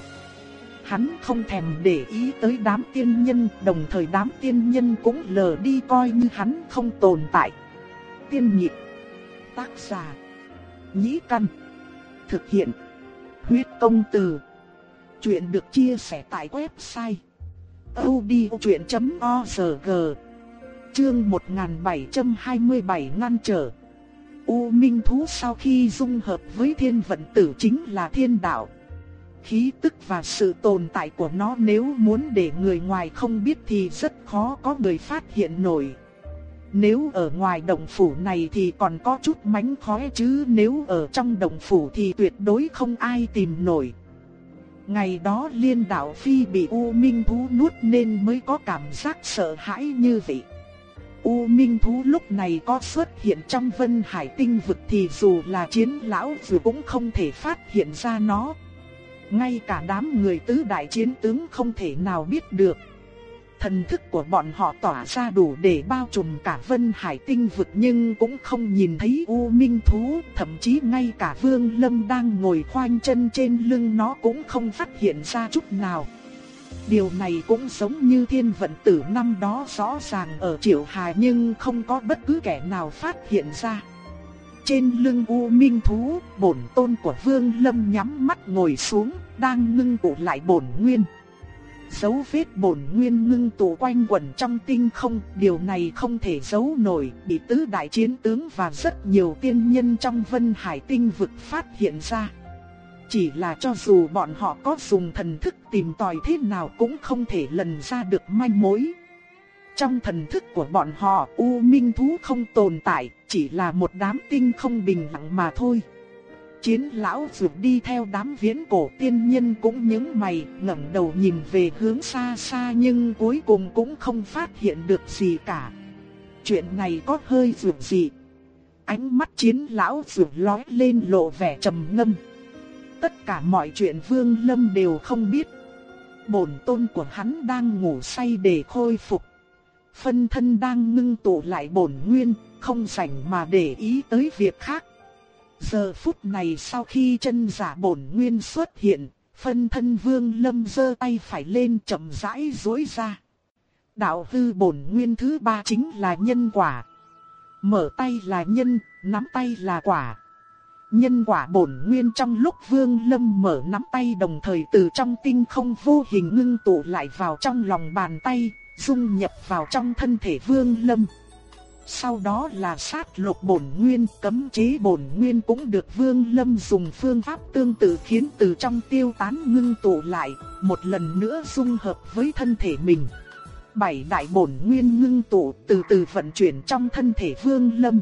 Hắn không thèm để ý tới đám tiên nhân, đồng thời đám tiên nhân cũng lờ đi coi như hắn không tồn tại. Tiên nhịp, tác giả, nhĩ căn, thực hiện, huyết công từ. Chuyện được chia sẻ tại website odchuyện.org Chương 1727 ngăn trở U Minh Thú sau khi dung hợp với thiên vận tử chính là thiên đạo khí tức và sự tồn tại của nó nếu muốn để người ngoài không biết thì rất khó có người phát hiện nổi. Nếu ở ngoài động phủ này thì còn có chút mánh khóe chứ nếu ở trong động phủ thì tuyệt đối không ai tìm nổi. Ngày đó liên đạo phi bị U Minh Thú nuốt nên mới có cảm giác sợ hãi như vậy. U Minh Thú lúc này có xuất hiện trong vân hải tinh vực thì dù là chiến lão vừa cũng không thể phát hiện ra nó. Ngay cả đám người tứ đại chiến tướng không thể nào biết được. Thần thức của bọn họ tỏa ra đủ để bao trùm cả vân hải tinh vực nhưng cũng không nhìn thấy U Minh Thú, thậm chí ngay cả Vương Lâm đang ngồi khoanh chân trên lưng nó cũng không phát hiện ra chút nào. Điều này cũng giống như thiên vận tử năm đó rõ ràng ở triệu hà nhưng không có bất cứ kẻ nào phát hiện ra. Trên lưng U Minh Thú, bổn tôn của Vương Lâm nhắm mắt ngồi xuống, đang ngưng tụ lại bổn nguyên. Dấu vết bổn nguyên ngưng tụ quanh quẩn trong tinh không, điều này không thể giấu nổi, bị tứ đại chiến tướng và rất nhiều tiên nhân trong vân hải tinh vực phát hiện ra. Chỉ là cho dù bọn họ có dùng thần thức tìm tòi thế nào cũng không thể lần ra được manh mối. Trong thần thức của bọn họ, U Minh Thú không tồn tại, chỉ là một đám tinh không bình lặng mà thôi. Chiến lão vượt đi theo đám viễn cổ tiên nhân cũng những mày ngẩng đầu nhìn về hướng xa xa nhưng cuối cùng cũng không phát hiện được gì cả. Chuyện này có hơi vượt gì. Ánh mắt chiến lão vượt lói lên lộ vẻ trầm ngâm. Tất cả mọi chuyện Vương Lâm đều không biết. Bổn tôn của hắn đang ngủ say để khôi phục. Phân thân đang ngưng tụ lại bổn nguyên, không rảnh mà để ý tới việc khác. Giờ phút này sau khi chân giả bổn nguyên xuất hiện, phân thân Vương Lâm giơ tay phải lên chậm rãi duỗi ra. Đạo hư bổn nguyên thứ ba chính là nhân quả. Mở tay là nhân, nắm tay là quả. Nhân quả bổn nguyên trong lúc Vương Lâm mở nắm tay đồng thời từ trong tinh không vô hình ngưng tụ lại vào trong lòng bàn tay, dung nhập vào trong thân thể Vương Lâm. Sau đó là sát lục bổn nguyên, cấm chế bổn nguyên cũng được Vương Lâm dùng phương pháp tương tự khiến từ trong tiêu tán ngưng tụ lại, một lần nữa dung hợp với thân thể mình. Bảy đại bổn nguyên ngưng tụ từ từ vận chuyển trong thân thể Vương Lâm.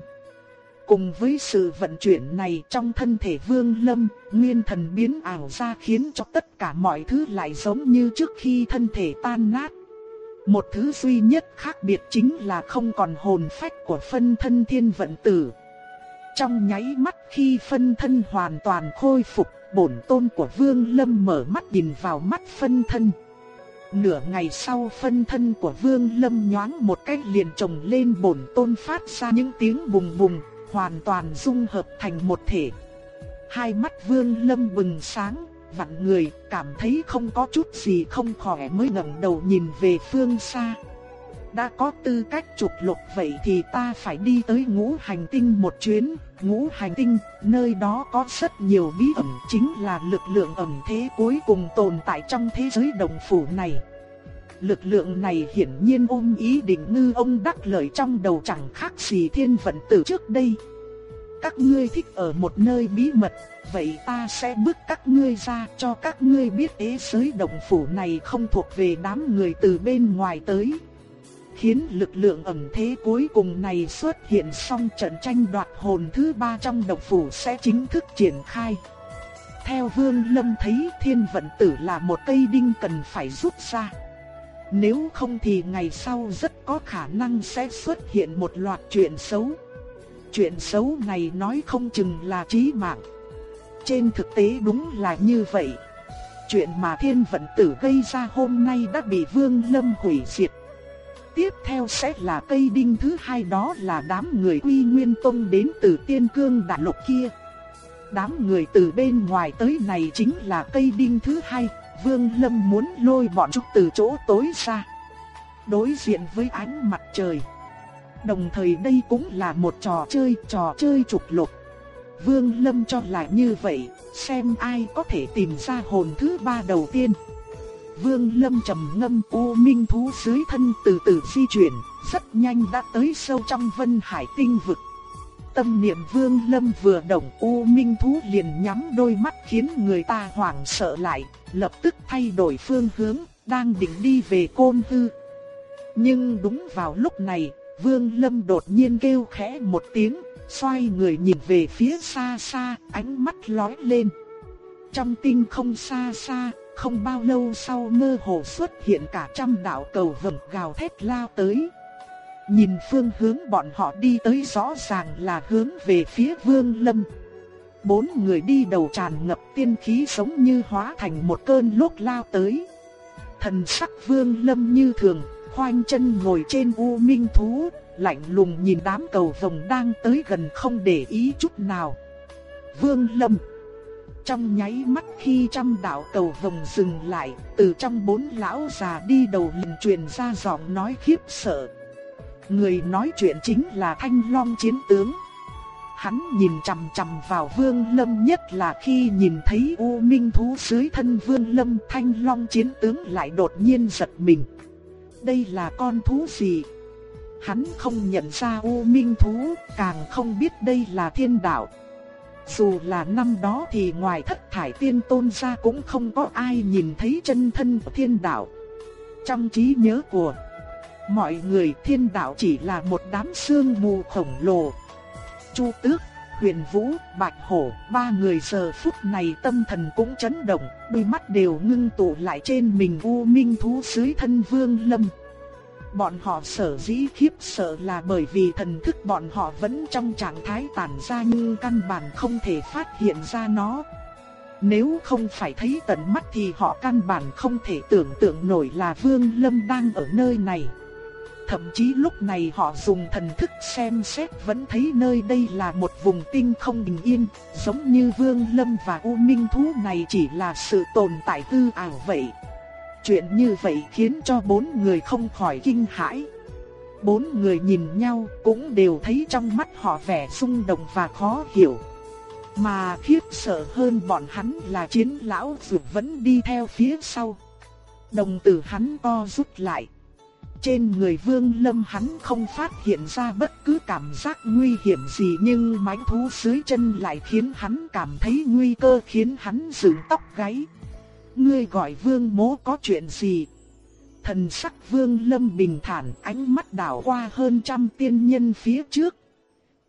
Cùng với sự vận chuyển này trong thân thể Vương Lâm, nguyên thần biến ảo ra khiến cho tất cả mọi thứ lại giống như trước khi thân thể tan nát. Một thứ duy nhất khác biệt chính là không còn hồn phách của phân thân thiên vận tử. Trong nháy mắt khi phân thân hoàn toàn khôi phục, bổn tôn của Vương Lâm mở mắt nhìn vào mắt phân thân. Nửa ngày sau phân thân của Vương Lâm nhoáng một cách liền trồng lên bổn tôn phát ra những tiếng bùng bùng, hoàn toàn dung hợp thành một thể. Hai mắt Vương Lâm bừng sáng, vặn người, cảm thấy không có chút gì không khỏe mới ngẩng đầu nhìn về phương xa. Đã có tư cách trục lục vậy thì ta phải đi tới ngũ hành tinh một chuyến. Ngũ hành tinh, nơi đó có rất nhiều bí ẩn chính là lực lượng ẩn thế cuối cùng tồn tại trong thế giới đồng phủ này. Lực lượng này hiển nhiên ôm ý định ngư ông đắc lợi trong đầu chẳng khác gì thiên vận tử trước đây. Các ngươi thích ở một nơi bí mật, vậy ta sẽ bước các ngươi ra cho các ngươi biết thế giới động phủ này không thuộc về đám người từ bên ngoài tới. Khiến lực lượng ẩn thế cuối cùng này xuất hiện xong trận tranh đoạt hồn thứ ba trong động phủ sẽ chính thức triển khai. Theo Vương Lâm thấy thiên vận tử là một cây đinh cần phải rút ra. Nếu không thì ngày sau rất có khả năng sẽ xuất hiện một loạt chuyện xấu. Chuyện xấu này nói không chừng là chí mạng. Trên thực tế đúng là như vậy. Chuyện mà thiên vận tử gây ra hôm nay đã bị Vương Lâm hủy diệt. Tiếp theo sẽ là cây đinh thứ hai đó là đám người Quy Nguyên Tông đến từ Tiên Cương Đại Lục kia. Đám người từ bên ngoài tới này chính là cây đinh thứ hai, Vương Lâm muốn lôi bọn chúng từ chỗ tối ra. Đối diện với ánh mặt trời. Đồng thời đây cũng là một trò chơi, trò chơi trục lục. Vương Lâm cho là như vậy, xem ai có thể tìm ra hồn thứ ba đầu tiên. Vương Lâm trầm ngâm u minh thú dưới thân từ từ di chuyển, rất nhanh đã tới sâu trong vân hải tinh vực. Tâm niệm Vương Lâm vừa động u minh thú liền nhắm đôi mắt khiến người ta hoảng sợ lại, lập tức thay đổi phương hướng, đang định đi về côn tư. Nhưng đúng vào lúc này, Vương Lâm đột nhiên kêu khẽ một tiếng, xoay người nhìn về phía xa xa, ánh mắt lóe lên. Trong tinh không xa xa, không bao lâu sau mơ hồ xuất hiện cả trăm đạo cầu vồng gào thét lao tới. Nhìn phương hướng bọn họ đi tới rõ ràng là hướng về phía Vương Lâm. Bốn người đi đầu tràn ngập tiên khí giống như hóa thành một cơn lốc lao tới. Thần sắc Vương Lâm như thường, khoanh chân ngồi trên u minh thú, lạnh lùng nhìn đám cầu vồng đang tới gần không để ý chút nào. Vương Lâm Trong nháy mắt khi trăm đạo cầu vồng dừng lại, từ trong bốn lão già đi đầu liền truyền ra giọng nói khiếp sợ. Người nói chuyện chính là Thanh Long chiến tướng. Hắn nhìn chằm chằm vào Vương Lâm nhất là khi nhìn thấy U Minh thú dưới thân Vương Lâm Thanh Long chiến tướng lại đột nhiên giật mình. Đây là con thú gì? Hắn không nhận ra U Minh thú, càng không biết đây là thiên đạo. Dù là năm đó thì ngoài thất thải tiên tôn ra cũng không có ai nhìn thấy chân thân của thiên đạo. Trong trí nhớ của mọi người thiên đạo chỉ là một đám sương mù khổng lồ. Chu Tước, Huyền Vũ, Bạch Hổ, ba người giờ phút này tâm thần cũng chấn động, đôi mắt đều ngưng tụ lại trên mình U Minh thú dưới thân Vương Lâm. Bọn họ sở dĩ khiếp sợ là bởi vì thần thức bọn họ vẫn trong trạng thái tản ra nhưng căn bản không thể phát hiện ra nó. Nếu không phải thấy tận mắt thì họ căn bản không thể tưởng tượng nổi là Vương Lâm đang ở nơi này. Thậm chí lúc này họ dùng thần thức xem xét vẫn thấy nơi đây là một vùng tinh không bình yên, giống như Vương Lâm và U Minh Thú này chỉ là sự tồn tại hư ảo vậy. Chuyện như vậy khiến cho bốn người không khỏi kinh hãi. Bốn người nhìn nhau cũng đều thấy trong mắt họ vẻ xung động và khó hiểu. Mà khiếp sợ hơn bọn hắn là chiến lão dù vẫn đi theo phía sau. Đồng tử hắn co rút lại. Trên người vương lâm hắn không phát hiện ra bất cứ cảm giác nguy hiểm gì nhưng mãnh thú dưới chân lại khiến hắn cảm thấy nguy cơ khiến hắn dựng tóc gáy. Ngươi gọi vương mố có chuyện gì? Thần sắc vương lâm bình thản ánh mắt đảo qua hơn trăm tiên nhân phía trước.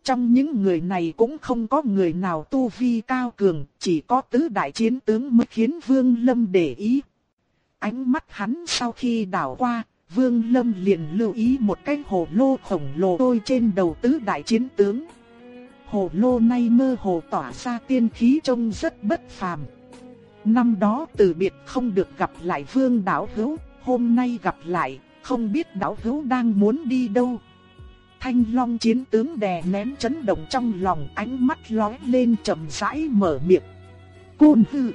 Trong những người này cũng không có người nào tu vi cao cường, chỉ có tứ đại chiến tướng mới khiến vương lâm để ý. Ánh mắt hắn sau khi đảo qua, vương lâm liền lưu ý một cái hồ lô khổng lồ tôi trên đầu tứ đại chiến tướng. Hồ lô này mơ hồ tỏa ra tiên khí trông rất bất phàm. Năm đó từ biệt không được gặp lại vương đảo hữu, hôm nay gặp lại, không biết đảo hữu đang muốn đi đâu. Thanh long chiến tướng đè nén chấn động trong lòng ánh mắt lóe lên chậm rãi mở miệng. Côn hư!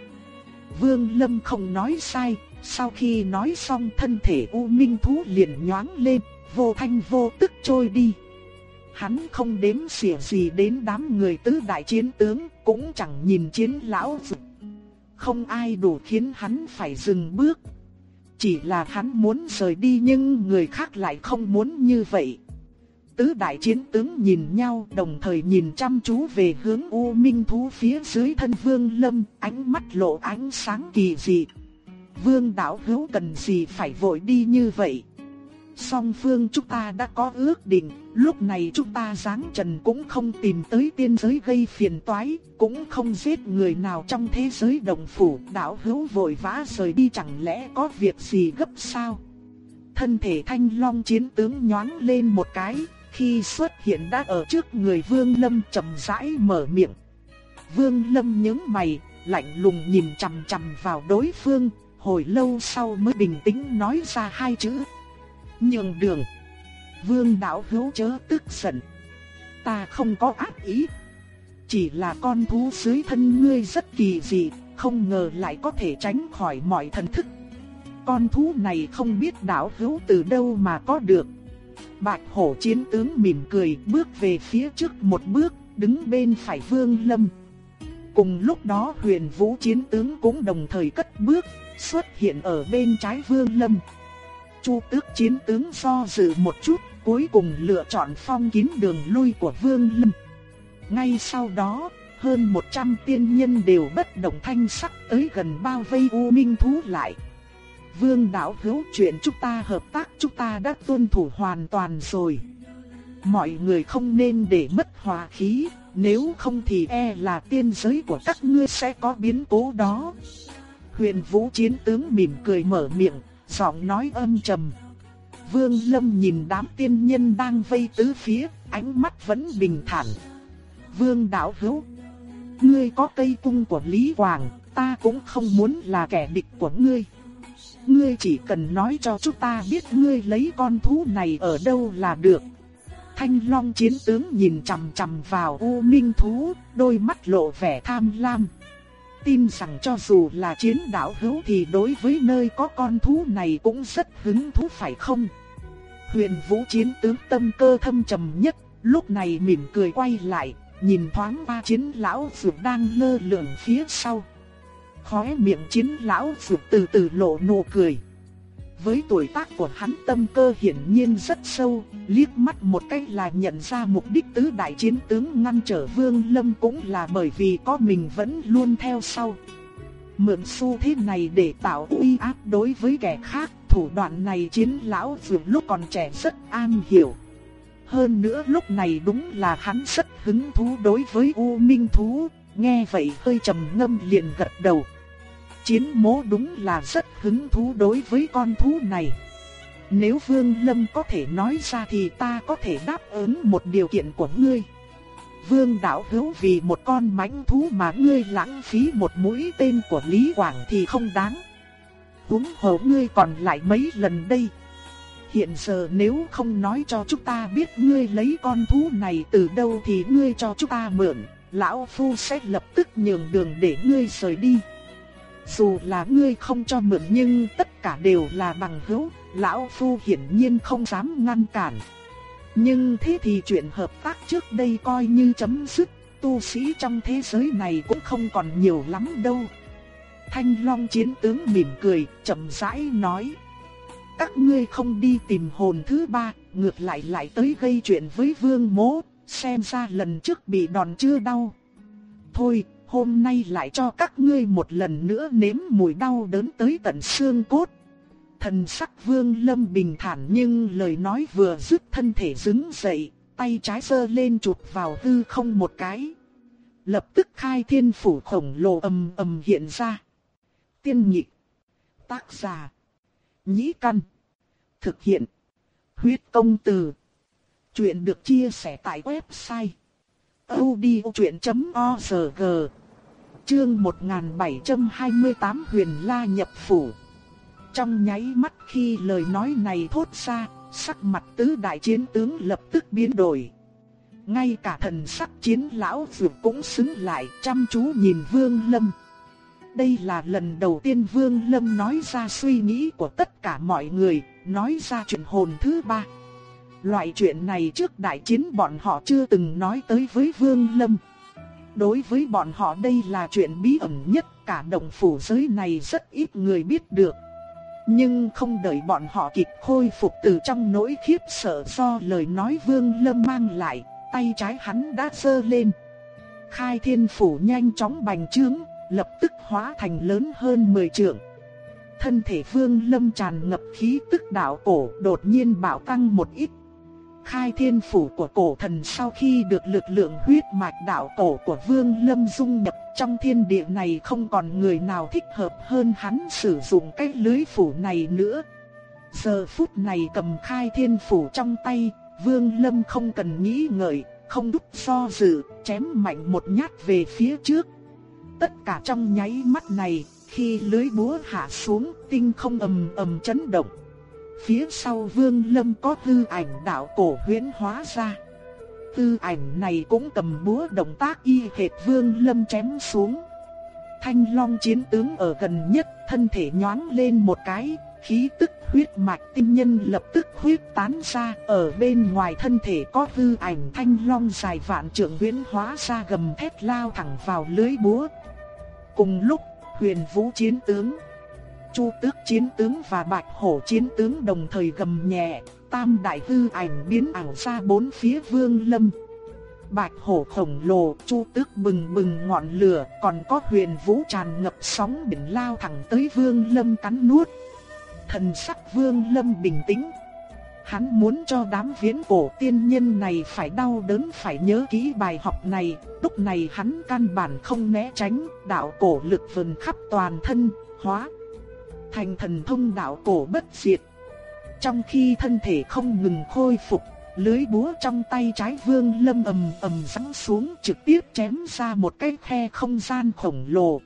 Vương Lâm không nói sai, sau khi nói xong thân thể U Minh Thú liền nhoáng lên, vô thanh vô tức trôi đi. Hắn không đếm xỉa gì đến đám người tứ đại chiến tướng, cũng chẳng nhìn chiến lão dục không ai đủ khiến hắn phải dừng bước. Chỉ là hắn muốn rời đi nhưng người khác lại không muốn như vậy. Tứ đại chiến tướng nhìn nhau đồng thời nhìn chăm chú về hướng U Minh Thú phía dưới thân Vương Lâm, ánh mắt lộ ánh sáng kỳ dị. Vương đạo hữu cần gì phải vội đi như vậy? Song phương chúng ta đã có ước định, lúc này chúng ta giáng trần cũng không tìm tới tiên giới gây phiền toái, cũng không giết người nào trong thế giới đồng phủ, đạo hữu vội vã rời đi chẳng lẽ có việc gì gấp sao? Thân thể thanh long chiến tướng nhoáng lên một cái, khi xuất hiện đã ở trước người Vương Lâm chậm rãi mở miệng. Vương Lâm nhướng mày, lạnh lùng nhìn chằm chằm vào đối phương, hồi lâu sau mới bình tĩnh nói ra hai chữ nhường đường. Vương đạo hữu chớ tức giận. Ta không có ác ý. Chỉ là con thú dưới thân ngươi rất kỳ dị, không ngờ lại có thể tránh khỏi mọi thần thức. Con thú này không biết đạo hữu từ đâu mà có được. Bạch hổ chiến tướng mỉm cười bước về phía trước một bước, đứng bên phải vương lâm. Cùng lúc đó huyền vũ chiến tướng cũng đồng thời cất bước, xuất hiện ở bên trái vương lâm. Chu tước chiến tướng do dự một chút, cuối cùng lựa chọn phong kín đường lui của Vương Lâm. Ngay sau đó, hơn 100 tiên nhân đều bất động thanh sắc tới gần bao vây U Minh Thú lại. Vương đạo hữu chuyện chúng ta hợp tác chúng ta đã tuân thủ hoàn toàn rồi. Mọi người không nên để mất hòa khí, nếu không thì e là tiên giới của các ngươi sẽ có biến cố đó. Huyền Vũ chiến tướng mỉm cười mở miệng, giọng nói âm trầm. Vương Lâm nhìn đám tiên nhân đang vây tứ phía, ánh mắt vẫn bình thản. Vương đạo hữu, ngươi có cây cung của Lý Hoàng, ta cũng không muốn là kẻ địch của ngươi. Ngươi chỉ cần nói cho chúng ta biết ngươi lấy con thú này ở đâu là được. Thanh Long chiến tướng nhìn chằm chằm vào U Minh thú, đôi mắt lộ vẻ tham lam. Tin rằng cho dù là chiến đạo hữu thì đối với nơi có con thú này cũng rất hứng thú phải không? Huyền Vũ chiến tướng tâm cơ thâm trầm nhất, lúc này mỉm cười quay lại, nhìn thoáng qua chiến lão dược đang lơ lửng phía sau. Khóe miệng chiến lão dược từ từ lộ nụ cười. Với tuổi tác của hắn tâm cơ hiển nhiên rất sâu, liếc mắt một cái là nhận ra mục đích tứ đại chiến tướng ngăn trở Vương Lâm cũng là bởi vì có mình vẫn luôn theo sau. Mượn xu thế này để tạo uy áp đối với kẻ khác, thủ đoạn này chiến lão dược lúc còn trẻ rất an hiểu. Hơn nữa lúc này đúng là hắn rất hứng thú đối với U Minh Thú, nghe vậy hơi trầm ngâm liền gật đầu. Chiến mố đúng là rất hứng thú đối với con thú này. Nếu Vương Lâm có thể nói ra thì ta có thể đáp ứng một điều kiện của ngươi. Vương đạo hữu vì một con mãnh thú mà ngươi lãng phí một mũi tên của Lý Quảng thì không đáng. Húng hồ ngươi còn lại mấy lần đây. Hiện giờ nếu không nói cho chúng ta biết ngươi lấy con thú này từ đâu thì ngươi cho chúng ta mượn, lão phu sẽ lập tức nhường đường để ngươi rời đi. Dù là ngươi không cho mượn nhưng tất cả đều là bằng hữu, lão phu hiển nhiên không dám ngăn cản. Nhưng thế thì chuyện hợp tác trước đây coi như chấm dứt, tu sĩ trong thế giới này cũng không còn nhiều lắm đâu. Thanh Long chiến tướng mỉm cười, chậm rãi nói. Các ngươi không đi tìm hồn thứ ba, ngược lại lại tới gây chuyện với vương mố, xem ra lần trước bị đòn chưa đau. Thôi, hôm nay lại cho các ngươi một lần nữa nếm mùi đau đớn tới tận xương cốt. Thần sắc vương lâm bình thản nhưng lời nói vừa dứt thân thể đứng dậy, tay trái sơ lên chụp vào hư không một cái. Lập tức khai thiên phủ khổng lồ ầm ầm hiện ra. Tiên nhị Tác giả. Nhĩ căn. Thực hiện. Huyết công từ. Chuyện được chia sẻ tại website. odchuyện.org Chương 1728 Huyền La nhập phủ. Trong nháy mắt khi lời nói này thốt ra, sắc mặt tứ đại chiến tướng lập tức biến đổi. Ngay cả thần sắc chiến lão vượt cũng xứng lại chăm chú nhìn Vương Lâm. Đây là lần đầu tiên Vương Lâm nói ra suy nghĩ của tất cả mọi người, nói ra chuyện hồn thứ ba. Loại chuyện này trước đại chiến bọn họ chưa từng nói tới với Vương Lâm. Đối với bọn họ đây là chuyện bí ẩn nhất cả đồng phủ giới này rất ít người biết được. Nhưng không đợi bọn họ kịp khôi phục từ trong nỗi khiếp sợ do lời nói Vương Lâm mang lại, tay trái hắn đã giơ lên. Khai thiên phủ nhanh chóng bành trướng, lập tức hóa thành lớn hơn 10 trượng. Thân thể Vương Lâm tràn ngập khí tức đạo cổ, đột nhiên bạo tăng một ít khai thiên phủ của cổ thần sau khi được lực lượng huyết mạch đạo cổ của Vương Lâm dung nhập trong thiên địa này không còn người nào thích hợp hơn hắn sử dụng cái lưới phủ này nữa. Giờ phút này cầm khai thiên phủ trong tay, Vương Lâm không cần nghĩ ngợi, không đúc do dự, chém mạnh một nhát về phía trước. Tất cả trong nháy mắt này, khi lưới búa hạ xuống, tinh không ầm ầm chấn động. Phía sau vương lâm có tư ảnh đạo cổ huyễn hóa ra. Tư ảnh này cũng cầm búa động tác y hệt vương lâm chém xuống. Thanh long chiến tướng ở gần nhất thân thể nhoáng lên một cái, khí tức huyết mạch tinh nhân lập tức huyết tán ra, ở bên ngoài thân thể có tư ảnh thanh long dài vạn trượng huyễn hóa ra gầm thét lao thẳng vào lưới búa. Cùng lúc, huyền vũ chiến tướng Chu tước chiến tướng và bạch hổ chiến tướng đồng thời gầm nhẹ, tam đại hư ảnh biến ảo ra bốn phía vương lâm. Bạch hổ khổng lồ, chu tước bừng bừng ngọn lửa, còn có huyền vũ tràn ngập sóng biển lao thẳng tới vương lâm cắn nuốt. Thần sắc vương lâm bình tĩnh. Hắn muốn cho đám viễn cổ tiên nhân này phải đau đớn phải nhớ kỹ bài học này, lúc này hắn căn bản không né tránh, đạo cổ lực vần khắp toàn thân, hóa thành thần thông đạo cổ bất diệt. Trong khi thân thể không ngừng khôi phục, lưới búa trong tay trái vương lâm ầm ầm giáng xuống trực tiếp chém ra một cái khe không gian khổng lồ.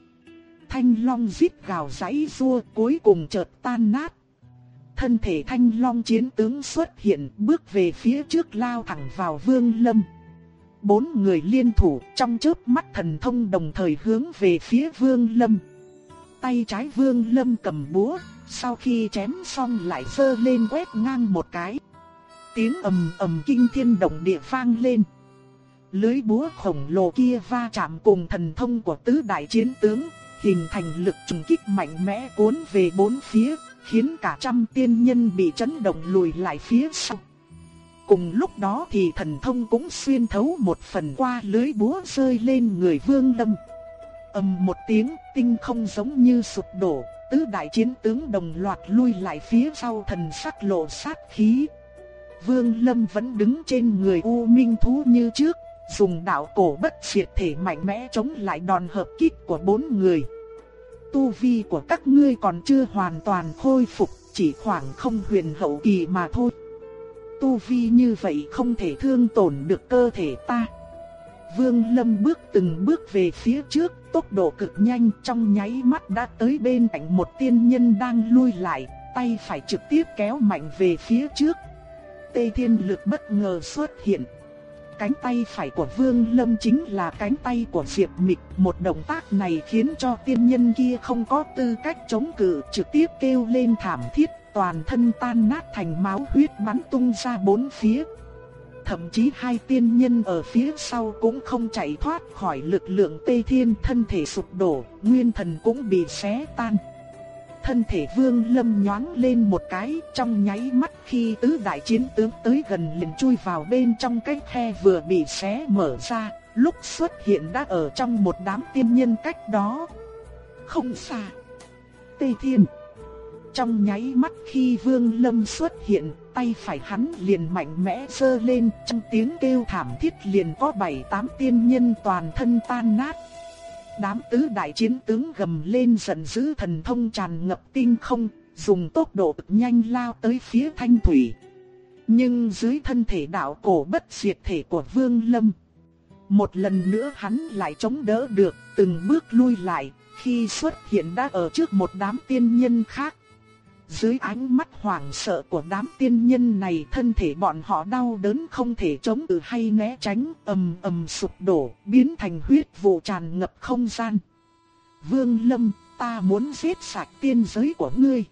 thanh long giít gào giấy rua cuối cùng chợt tan nát. Thân thể thanh long chiến tướng xuất hiện bước về phía trước lao thẳng vào vương lâm. Bốn người liên thủ trong chớp mắt thần thông đồng thời hướng về phía vương lâm. Tay trái vương lâm cầm búa, sau khi chém xong lại sơ lên quét ngang một cái. Tiếng ầm ầm kinh thiên động địa vang lên. Lưới búa khổng lồ kia va chạm cùng thần thông của tứ đại chiến tướng, hình thành lực trùng kích mạnh mẽ cuốn về bốn phía, khiến cả trăm tiên nhân bị chấn động lùi lại phía sau. Cùng lúc đó thì thần thông cũng xuyên thấu một phần qua lưới búa rơi lên người Vương Lâm ầm một tiếng, tinh không giống như sụp đổ, tứ đại chiến tướng đồng loạt lui lại phía sau thần sắc lộ sát khí. Vương Lâm vẫn đứng trên người U Minh Thú như trước, dùng đạo cổ bất diệt thể mạnh mẽ chống lại đòn hợp kích của bốn người. Tu vi của các ngươi còn chưa hoàn toàn khôi phục, chỉ khoảng không huyền hậu kỳ mà thôi. Tu vi như vậy không thể thương tổn được cơ thể ta. Vương Lâm bước từng bước về phía trước, tốc độ cực nhanh trong nháy mắt đã tới bên cạnh một tiên nhân đang lui lại, tay phải trực tiếp kéo mạnh về phía trước. Tây Thiên Lực bất ngờ xuất hiện. Cánh tay phải của Vương Lâm chính là cánh tay của Diệp Mịch, một động tác này khiến cho tiên nhân kia không có tư cách chống cự, trực tiếp kêu lên thảm thiết, toàn thân tan nát thành máu huyết bắn tung ra bốn phía. Thậm chí hai tiên nhân ở phía sau cũng không chạy thoát khỏi lực lượng Tây Thiên, thân thể sụp đổ, nguyên thần cũng bị xé tan thân thể vương lâm nhoáng lên một cái trong nháy mắt khi tứ đại chiến tướng tới gần liền chui vào bên trong cái khe vừa bị xé mở ra, lúc xuất hiện đã ở trong một đám tiên nhân cách đó. Không xa. Tây Thiên. Trong nháy mắt khi vương lâm xuất hiện, tay phải hắn liền mạnh mẽ giơ lên, trong tiếng kêu thảm thiết liền có bảy tám tiên nhân toàn thân tan nát, Đám tứ đại chiến tướng gầm lên giận dữ thần thông tràn ngập tinh không, dùng tốc độ nhanh lao tới phía thanh thủy. Nhưng dưới thân thể đạo cổ bất diệt thể của Vương Lâm, một lần nữa hắn lại chống đỡ được, từng bước lui lại, khi xuất hiện đã ở trước một đám tiên nhân khác. Dưới ánh mắt hoảng sợ của đám tiên nhân này, thân thể bọn họ đau đớn không thể chống cự hay né tránh, ầm ầm sụp đổ, biến thành huyết vụ tràn ngập không gian. Vương Lâm, ta muốn giết sạch tiên giới của ngươi.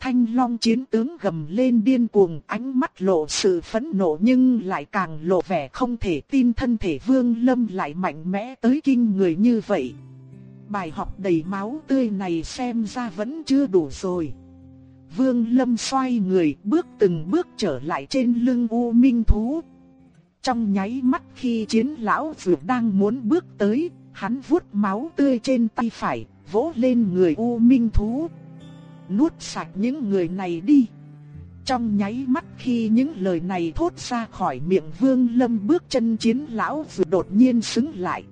Thanh Long chiến tướng gầm lên điên cuồng, ánh mắt lộ sự phẫn nộ nhưng lại càng lộ vẻ không thể tin thân thể Vương Lâm lại mạnh mẽ tới kinh người như vậy. Bài học đầy máu tươi này xem ra vẫn chưa đủ rồi. Vương Lâm xoay người bước từng bước trở lại trên lưng U Minh Thú. Trong nháy mắt khi chiến lão vừa đang muốn bước tới, hắn vuốt máu tươi trên tay phải, vỗ lên người U Minh Thú. Nuốt sạch những người này đi. Trong nháy mắt khi những lời này thốt ra khỏi miệng Vương Lâm bước chân chiến lão vừa đột nhiên sững lại.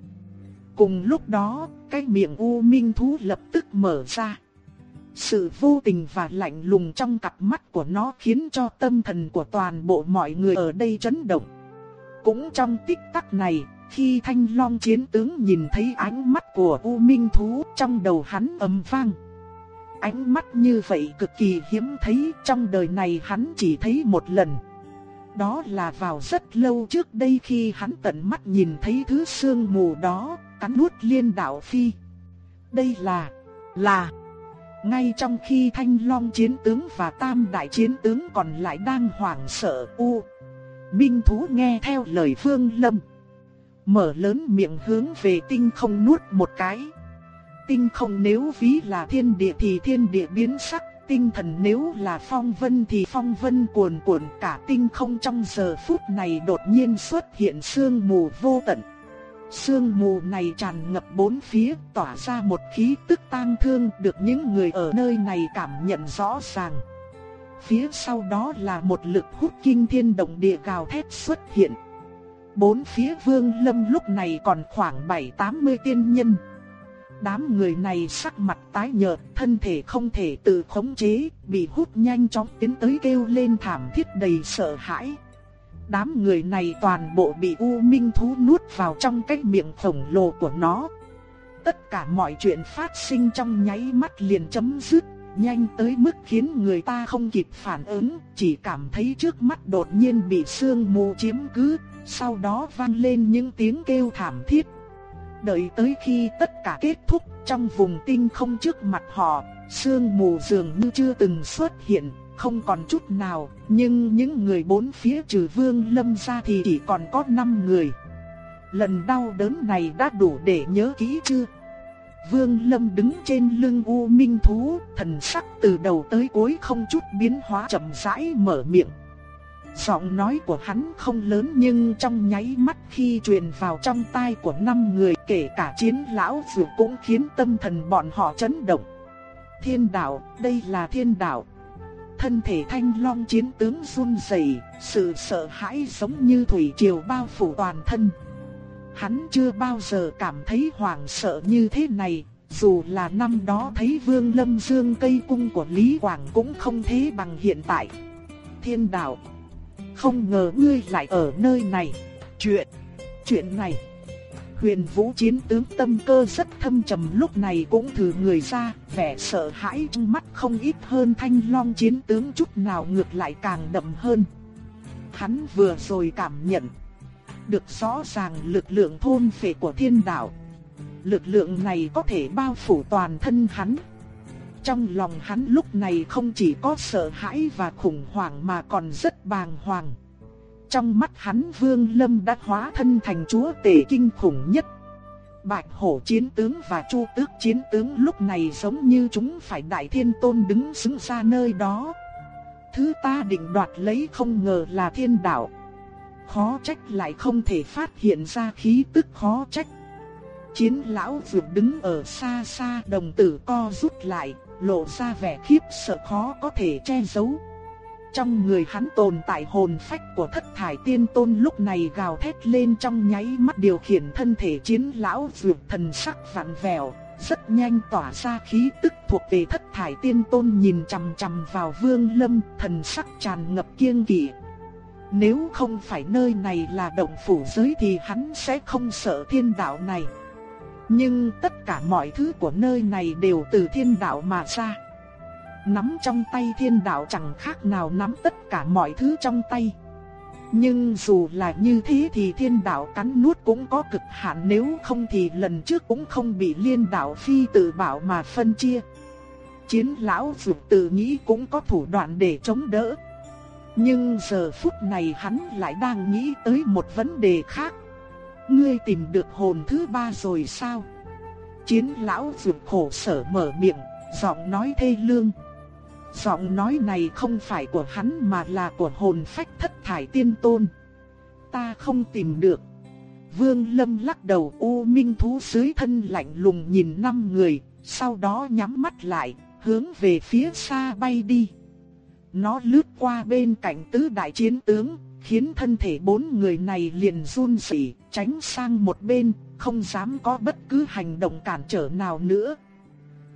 Cùng lúc đó, cái miệng U Minh Thú lập tức mở ra. Sự vô tình và lạnh lùng trong cặp mắt của nó khiến cho tâm thần của toàn bộ mọi người ở đây chấn động. Cũng trong tích tắc này, khi thanh long chiến tướng nhìn thấy ánh mắt của U Minh Thú trong đầu hắn ầm vang. Ánh mắt như vậy cực kỳ hiếm thấy trong đời này hắn chỉ thấy một lần. Đó là vào rất lâu trước đây khi hắn tận mắt nhìn thấy thứ sương mù đó, cắn nuốt liên đạo phi. Đây là, là... Ngay trong khi Thanh Long chiến tướng và Tam đại chiến tướng còn lại đang hoảng sợ u. Minh thú nghe theo lời Phương Lâm. Mở lớn miệng hướng về tinh không nuốt một cái. Tinh không nếu ví là thiên địa thì thiên địa biến sắc, tinh thần nếu là phong vân thì phong vân cuồn cuộn cả tinh không trong giờ phút này đột nhiên xuất hiện sương mù vô tận. Sương mù này tràn ngập bốn phía, tỏa ra một khí tức tang thương được những người ở nơi này cảm nhận rõ ràng. Phía sau đó là một lực hút kinh thiên động địa gào thét xuất hiện. Bốn phía vương lâm lúc này còn khoảng 7-80 tiên nhân. Đám người này sắc mặt tái nhợt, thân thể không thể tự khống chế, bị hút nhanh chóng tiến tới kêu lên thảm thiết đầy sợ hãi. Đám người này toàn bộ bị U Minh thú nuốt vào trong cái miệng khổng lồ của nó. tất cả mọi chuyện phát sinh trong nháy mắt liền chấm dứt, nhanh tới mức khiến người ta không kịp phản ứng, chỉ cảm thấy trước mắt đột nhiên bị sương mù chiếm cứ, sau đó vang lên những tiếng kêu thảm thiết. Đợi tới khi tất cả kết thúc, trong vùng tinh không trước mặt họ, sương mù dường như chưa từng xuất hiện, không còn chút nào, nhưng những người bốn phía trừ Vương Lâm ra thì chỉ còn có 5 người. Lần đau đớn này đã đủ để nhớ kỹ chưa? Vương Lâm đứng trên lưng U Minh Thú, thần sắc từ đầu tới cuối không chút biến hóa chậm rãi mở miệng. Giọng nói của hắn không lớn nhưng trong nháy mắt khi truyền vào trong tai của năm người kể cả chiến lão dù cũng khiến tâm thần bọn họ chấn động. Thiên đạo, đây là thiên đạo. Thân thể thanh long chiến tướng run rẩy, sự sợ hãi giống như thủy triều bao phủ toàn thân. Hắn chưa bao giờ cảm thấy hoảng sợ như thế này, dù là năm đó thấy Vương Lâm Dương cây cung của Lý Quảng cũng không thế bằng hiện tại. Thiên đạo, không ngờ ngươi lại ở nơi này. Chuyện, chuyện này. Huyền Vũ chiến tướng tâm cơ rất thâm trầm lúc này cũng thử người ra, vẻ sợ hãi trong mắt không ít hơn thanh long chiến tướng chút nào ngược lại càng đậm hơn. Hắn vừa rồi cảm nhận được rõ ràng lực lượng thôn phệ của thiên đạo. Lực lượng này có thể bao phủ toàn thân hắn. Trong lòng hắn lúc này không chỉ có sợ hãi và khủng hoảng mà còn rất bàng hoàng. Trong mắt hắn Vương Lâm đã hóa thân thành chúa tể kinh khủng nhất. Bạch hổ chiến tướng và chu tước chiến tướng lúc này giống như chúng phải đại thiên tôn đứng xứng xa nơi đó. Thứ ta định đoạt lấy không ngờ là thiên đạo. Khó trách lại không thể phát hiện ra khí tức khó trách. Chiến lão vượt đứng ở xa xa đồng tử co rút lại, lộ ra vẻ khiếp sợ khó có thể che giấu. Trong người hắn tồn tại hồn phách của thất thải tiên tôn lúc này gào thét lên trong nháy mắt điều khiển thân thể chiến lão vượt thần sắc vặn vẹo, rất nhanh tỏa ra khí tức thuộc về thất thải tiên tôn nhìn chằm chằm vào vương lâm, thần sắc tràn ngập kiêng kỵ. Nếu không phải nơi này là động phủ giới thì hắn sẽ không sợ thiên đạo này. Nhưng tất cả mọi thứ của nơi này đều từ thiên đạo mà ra. Nắm trong tay thiên đạo chẳng khác nào nắm tất cả mọi thứ trong tay. Nhưng dù là như thế thì thiên đạo cắn nuốt cũng có cực hạn nếu không thì lần trước cũng không bị liên đạo phi tự bảo mà phân chia. Chiến lão vượt tự nghĩ cũng có thủ đoạn để chống đỡ. Nhưng giờ phút này hắn lại đang nghĩ tới một vấn đề khác. Ngươi tìm được hồn thứ ba rồi sao? Chiến lão vượt khổ sở mở miệng, giọng nói thê lương. Giọng nói này không phải của hắn mà là của hồn phách thất thải tiên tôn. Ta không tìm được. Vương Lâm lắc đầu u minh thú dưới thân lạnh lùng nhìn năm người, sau đó nhắm mắt lại, hướng về phía xa bay đi. Nó lướt qua bên cạnh tứ đại chiến tướng, khiến thân thể bốn người này liền run rẩy, tránh sang một bên, không dám có bất cứ hành động cản trở nào nữa.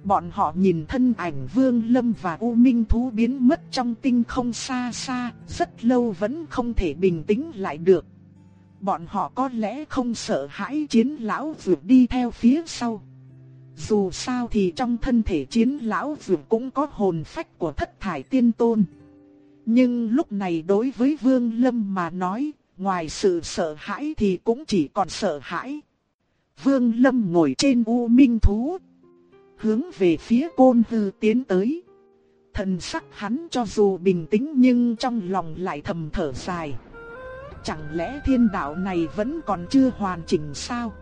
Bọn họ nhìn thân ảnh Vương Lâm và U Minh Thú biến mất trong tinh không xa xa, rất lâu vẫn không thể bình tĩnh lại được. Bọn họ có lẽ không sợ hãi chiến lão vượt đi theo phía sau. Dù sao thì trong thân thể chiến lão vượt cũng có hồn phách của thất thải tiên tôn. Nhưng lúc này đối với Vương Lâm mà nói, ngoài sự sợ hãi thì cũng chỉ còn sợ hãi. Vương Lâm ngồi trên U Minh Thú, hướng về phía côn hư tiến tới. Thần sắc hắn cho dù bình tĩnh nhưng trong lòng lại thầm thở dài. Chẳng lẽ thiên đạo này vẫn còn chưa hoàn chỉnh sao?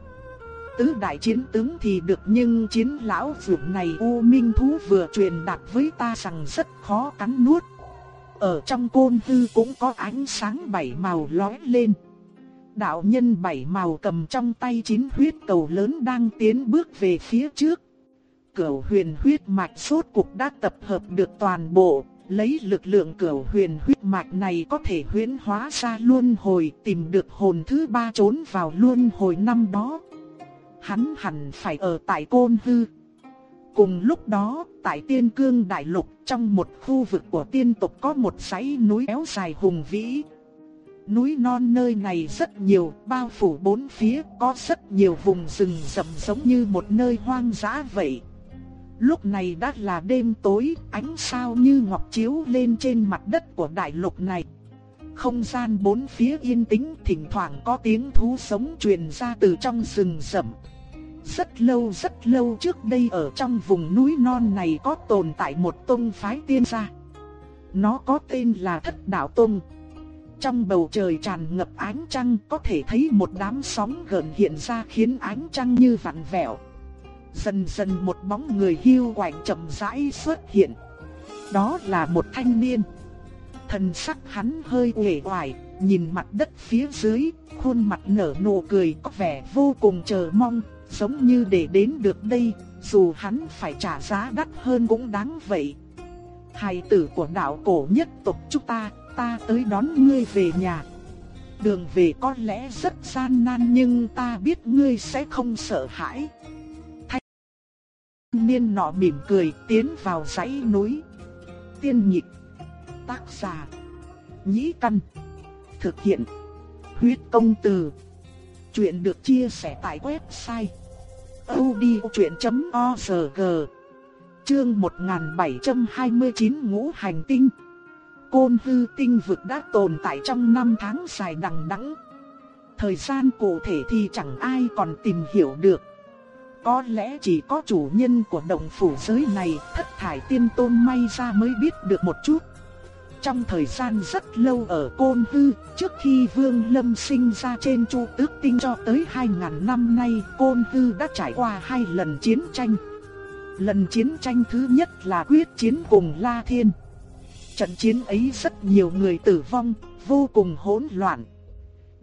Tứ đại chiến tướng thì được nhưng chiến lão dưỡng này U Minh Thú vừa truyền đạt với ta rằng rất khó cắn nuốt. Ở trong côn hư cũng có ánh sáng bảy màu lóe lên. Đạo nhân bảy màu cầm trong tay chín huyết cầu lớn đang tiến bước về phía trước. Cửu huyền huyết mạch suốt cuộc đã tập hợp được toàn bộ, lấy lực lượng cửu huyền huyết mạch này có thể huyễn hóa ra luân hồi tìm được hồn thứ ba trốn vào luân hồi năm đó. Hắn hẳn phải ở tại côn hư. Cùng lúc đó, tại tiên cương đại lục, trong một khu vực của tiên tộc có một dãy núi éo dài hùng vĩ. Núi non nơi này rất nhiều, bao phủ bốn phía, có rất nhiều vùng rừng rậm giống như một nơi hoang dã vậy. Lúc này đã là đêm tối, ánh sao như ngọc chiếu lên trên mặt đất của đại lục này. Không gian bốn phía yên tĩnh, thỉnh thoảng có tiếng thú sống truyền ra từ trong rừng rậm. Rất lâu rất lâu trước đây ở trong vùng núi non này có tồn tại một tông phái tiên gia. Nó có tên là Thất Đạo Tông. Trong bầu trời tràn ngập ánh trăng có thể thấy một đám sóng gần hiện ra khiến ánh trăng như vặn vẹo. Dần dần một bóng người hiu quạnh chậm rãi xuất hiện. Đó là một thanh niên. Thần sắc hắn hơi uể oải, nhìn mặt đất phía dưới, khuôn mặt nở nụ cười có vẻ vô cùng chờ mong, giống như để đến được đây, dù hắn phải trả giá đắt hơn cũng đáng vậy. Hài tử của đạo cổ nhất tộc chúng ta, ta tới đón ngươi về nhà. Đường về có lẽ rất gian nan nhưng ta biết ngươi sẽ không sợ hãi. Thanh niên nọ mỉm cười tiến vào dãy núi. Tiên nhịp, tác giả, nhĩ căn, thực hiện, huyết công từ. Chuyện được chia sẻ tại website odchuyện.org Chương 1729 Ngũ Hành Tinh Côn hư tinh vực đã tồn tại trong năm tháng dài đằng đẵng. Thời gian cụ thể thì chẳng ai còn tìm hiểu được. Có lẽ chỉ có chủ nhân của động phủ giới này, thất thải tiên tôn may ra mới biết được một chút. Trong thời gian rất lâu ở Côn Hư, trước khi Vương Lâm sinh ra trên Chu Tước Tinh cho tới 2.000 năm nay, Côn Hư đã trải qua hai lần chiến tranh. Lần chiến tranh thứ nhất là quyết chiến cùng La Thiên. Trận chiến ấy rất nhiều người tử vong, vô cùng hỗn loạn.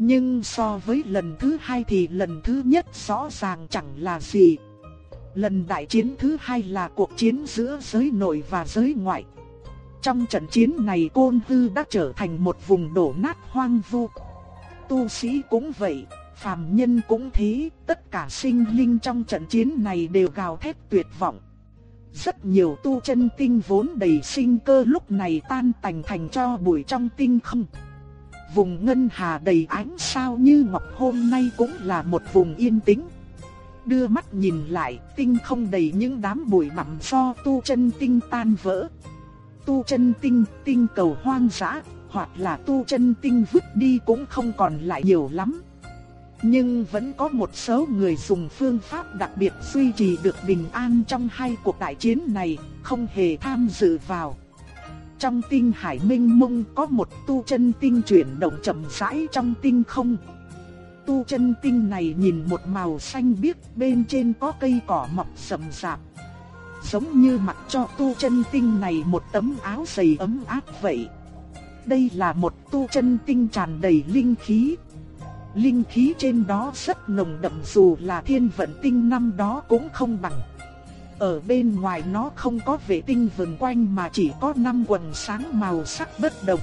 Nhưng so với lần thứ hai thì lần thứ nhất rõ ràng chẳng là gì. Lần đại chiến thứ hai là cuộc chiến giữa giới nội và giới ngoại. Trong trận chiến này Côn Hư đã trở thành một vùng đổ nát hoang vu. Tu sĩ cũng vậy, phàm nhân cũng thế, tất cả sinh linh trong trận chiến này đều gào thét tuyệt vọng. Rất nhiều tu chân tinh vốn đầy sinh cơ lúc này tan tành thành cho bụi trong tinh không. Vùng ngân hà đầy ánh sao như ngọc hôm nay cũng là một vùng yên tĩnh. Đưa mắt nhìn lại, tinh không đầy những đám bụi bặm do tu chân tinh tan vỡ tu chân tinh, tinh cầu hoang dã, hoặc là tu chân tinh vứt đi cũng không còn lại nhiều lắm. Nhưng vẫn có một số người dùng phương pháp đặc biệt duy trì được bình an trong hai cuộc đại chiến này, không hề tham dự vào. Trong tinh hải minh mông có một tu chân tinh chuyển động chậm rãi trong tinh không. Tu chân tinh này nhìn một màu xanh biếc, bên trên có cây cỏ mọc sầm rạp giống như mặc cho tu chân tinh này một tấm áo dày ấm áp vậy. Đây là một tu chân tinh tràn đầy linh khí. Linh khí trên đó rất nồng đậm dù là thiên vận tinh năm đó cũng không bằng. Ở bên ngoài nó không có vệ tinh vần quanh mà chỉ có năm quần sáng màu sắc bất đồng.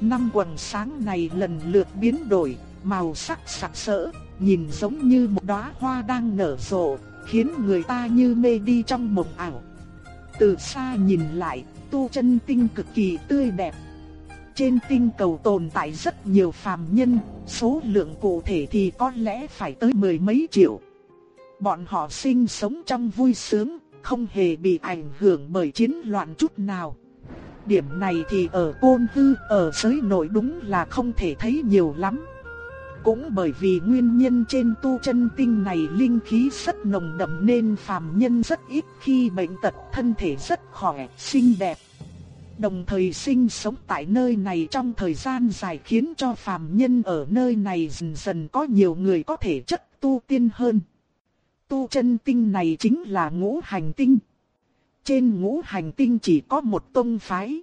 Năm quần sáng này lần lượt biến đổi, màu sắc sặc sỡ, nhìn giống như một đóa hoa đang nở rộ, khiến người ta như mê đi trong mộng ảo. Từ xa nhìn lại, tu chân tinh cực kỳ tươi đẹp. Trên tinh cầu tồn tại rất nhiều phàm nhân, số lượng cụ thể thì có lẽ phải tới mười mấy triệu. Bọn họ sinh sống trong vui sướng, không hề bị ảnh hưởng bởi chiến loạn chút nào. Điểm này thì ở Côn Hư, ở giới nội đúng là không thể thấy nhiều lắm. Cũng bởi vì nguyên nhân trên tu chân tinh này linh khí rất nồng đậm nên phàm nhân rất ít khi bệnh tật, thân thể rất khỏe, xinh đẹp. Đồng thời sinh sống tại nơi này trong thời gian dài khiến cho phàm nhân ở nơi này dần dần có nhiều người có thể chất tu tiên hơn. Tu chân tinh này chính là ngũ hành tinh. Trên ngũ hành tinh chỉ có một tông phái.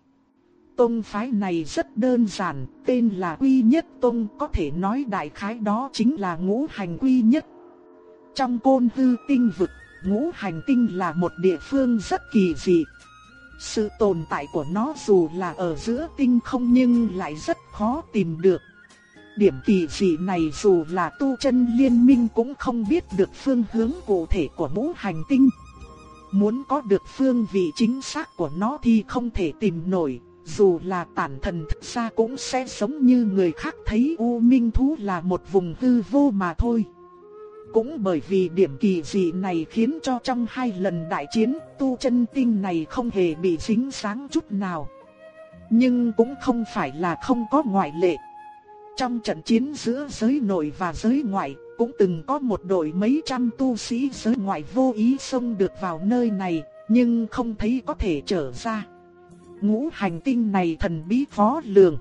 Tông phái này rất đơn giản, tên là Quy Nhất Tông, có thể nói đại khái đó chính là ngũ hành quy nhất. Trong côn hư tinh vực, ngũ hành tinh là một địa phương rất kỳ dị. Sự tồn tại của nó dù là ở giữa tinh không nhưng lại rất khó tìm được. Điểm kỳ dị này dù là tu chân liên minh cũng không biết được phương hướng cụ thể của mũ hành tinh. Muốn có được phương vị chính xác của nó thì không thể tìm nổi, dù là tản thần thực ra cũng sẽ giống như người khác thấy U Minh Thú là một vùng hư vô mà thôi. Cũng bởi vì điểm kỳ dị này khiến cho trong hai lần đại chiến, tu chân tinh này không hề bị dính sáng chút nào. Nhưng cũng không phải là không có ngoại lệ. Trong trận chiến giữa giới nội và giới ngoại, cũng từng có một đội mấy trăm tu sĩ giới ngoại vô ý xông được vào nơi này, nhưng không thấy có thể trở ra. Ngũ hành tinh này thần bí khó lường.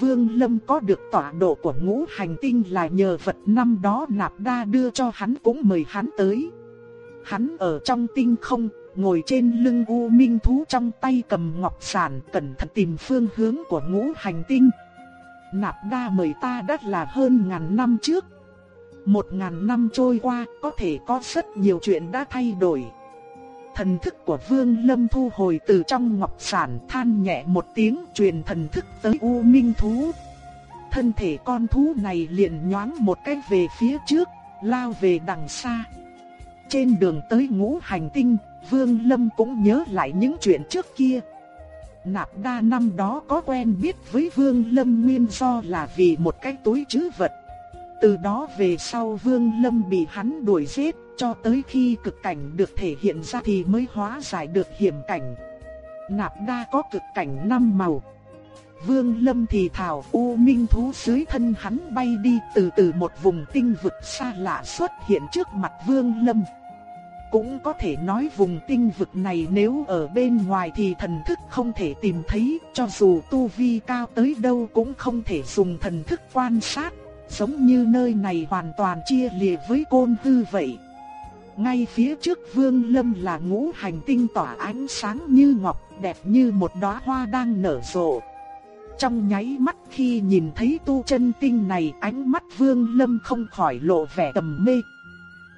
Vương Lâm có được tọa độ của ngũ hành tinh là nhờ vật năm đó nạp đa đưa cho hắn cũng mời hắn tới. Hắn ở trong tinh không, ngồi trên lưng U Minh Thú trong tay cầm ngọc sản cẩn thận tìm phương hướng của ngũ hành tinh. Nạp đa mời ta đã là hơn ngàn năm trước. Một ngàn năm trôi qua, có thể có rất nhiều chuyện đã thay đổi. Thần thức của Vương Lâm thu hồi từ trong ngọc sản than nhẹ một tiếng truyền thần thức tới U Minh Thú. Thân thể con thú này liền nhoáng một cái về phía trước, lao về đằng xa. Trên đường tới ngũ hành tinh, Vương Lâm cũng nhớ lại những chuyện trước kia. Nạp đa năm đó có quen biết với Vương Lâm nguyên do là vì một cái túi trữ vật. Từ đó về sau Vương Lâm bị hắn đuổi giết, cho tới khi cực cảnh được thể hiện ra thì mới hóa giải được hiểm cảnh. Nạp đa có cực cảnh năm màu. Vương Lâm thì thảo u minh thú dưới thân hắn bay đi từ từ một vùng tinh vực xa lạ xuất hiện trước mặt Vương Lâm. Cũng có thể nói vùng tinh vực này nếu ở bên ngoài thì thần thức không thể tìm thấy, cho dù tu vi cao tới đâu cũng không thể dùng thần thức quan sát, giống như nơi này hoàn toàn chia lìa với côn hư vậy. Ngay phía trước Vương Lâm là ngũ hành tinh tỏa ánh sáng như ngọc, đẹp như một đóa hoa đang nở rộ. Trong nháy mắt khi nhìn thấy tu chân tinh này, ánh mắt Vương Lâm không khỏi lộ vẻ tầm mê.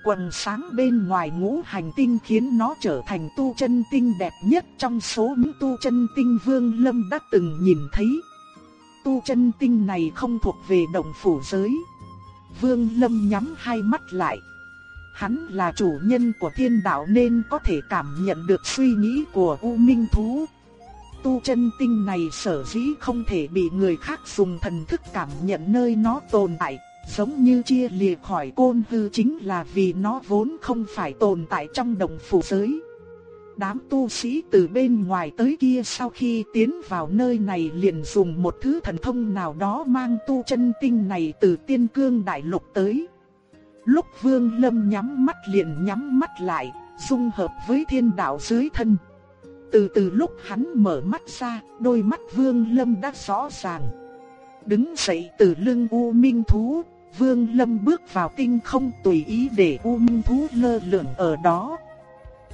Quần sáng bên ngoài ngũ hành tinh khiến nó trở thành tu chân tinh đẹp nhất trong số những tu chân tinh Vương Lâm đã từng nhìn thấy. Tu chân tinh này không thuộc về động phủ giới. Vương Lâm nhắm hai mắt lại. Hắn là chủ nhân của thiên đạo nên có thể cảm nhận được suy nghĩ của U Minh Thú. Tu chân tinh này sở dĩ không thể bị người khác dùng thần thức cảm nhận nơi nó tồn tại, giống như chia lìa khỏi côn hư chính là vì nó vốn không phải tồn tại trong đồng phủ giới. Đám tu sĩ từ bên ngoài tới kia sau khi tiến vào nơi này liền dùng một thứ thần thông nào đó mang tu chân tinh này từ tiên cương đại lục tới. Lúc Vương Lâm nhắm mắt liền nhắm mắt lại, dung hợp với thiên đạo dưới thân. Từ từ lúc hắn mở mắt ra, đôi mắt Vương Lâm đã rõ ràng. Đứng dậy từ lưng U Minh Thú, Vương Lâm bước vào tinh không tùy ý để U Minh Thú lơ lửng ở đó.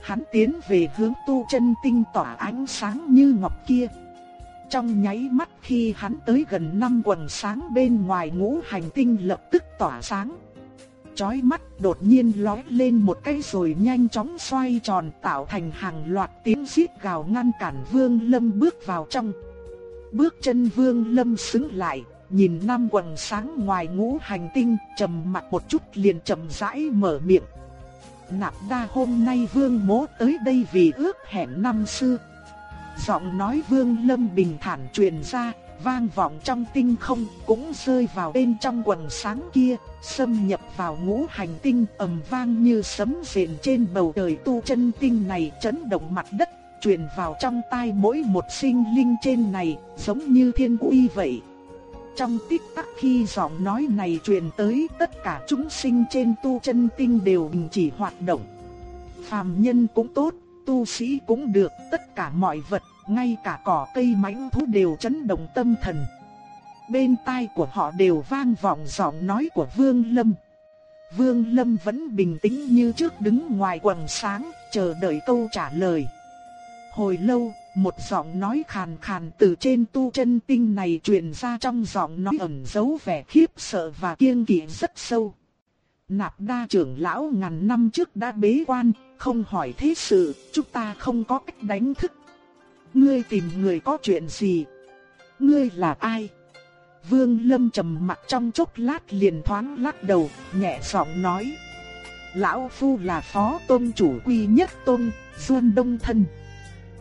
Hắn tiến về hướng tu chân tinh tỏa ánh sáng như ngọc kia. Trong nháy mắt khi hắn tới gần năm quần sáng bên ngoài ngũ hành tinh lập tức tỏa sáng chói mắt đột nhiên lói lên một cái rồi nhanh chóng xoay tròn tạo thành hàng loạt tiếng xít gào ngăn cản Vương Lâm bước vào trong. Bước chân Vương Lâm xứng lại, nhìn năm quần sáng ngoài ngũ hành tinh, trầm mặt một chút liền chậm rãi mở miệng. Nạp đa hôm nay Vương mố tới đây vì ước hẹn năm xưa. Giọng nói Vương Lâm bình thản truyền ra, vang vọng trong tinh không, cũng rơi vào bên trong quần sáng kia, xâm nhập vào ngũ hành tinh ầm vang như sấm rền trên bầu trời tu chân tinh này chấn động mặt đất, truyền vào trong tai mỗi một sinh linh trên này, giống như thiên uy vậy. Trong tích tắc khi giọng nói này truyền tới tất cả chúng sinh trên tu chân tinh đều đình chỉ hoạt động. Phàm nhân cũng tốt, tu sĩ cũng được, tất cả mọi vật ngay cả cỏ cây mãnh thú đều chấn động tâm thần. Bên tai của họ đều vang vọng giọng nói của Vương Lâm. Vương Lâm vẫn bình tĩnh như trước đứng ngoài quần sáng, chờ đợi câu trả lời. Hồi lâu, một giọng nói khàn khàn từ trên tu chân tinh này truyền ra trong giọng nói ẩn giấu vẻ khiếp sợ và kiêng kỵ rất sâu. Nạp đa trưởng lão ngàn năm trước đã bế quan, không hỏi thế sự, chúng ta không có cách đánh thức ngươi tìm người có chuyện gì? Ngươi là ai? Vương Lâm trầm mặt trong chốc lát liền thoáng lắc đầu, nhẹ giọng nói. Lão Phu là phó tôn chủ quy nhất tôn, Duân Đông Thân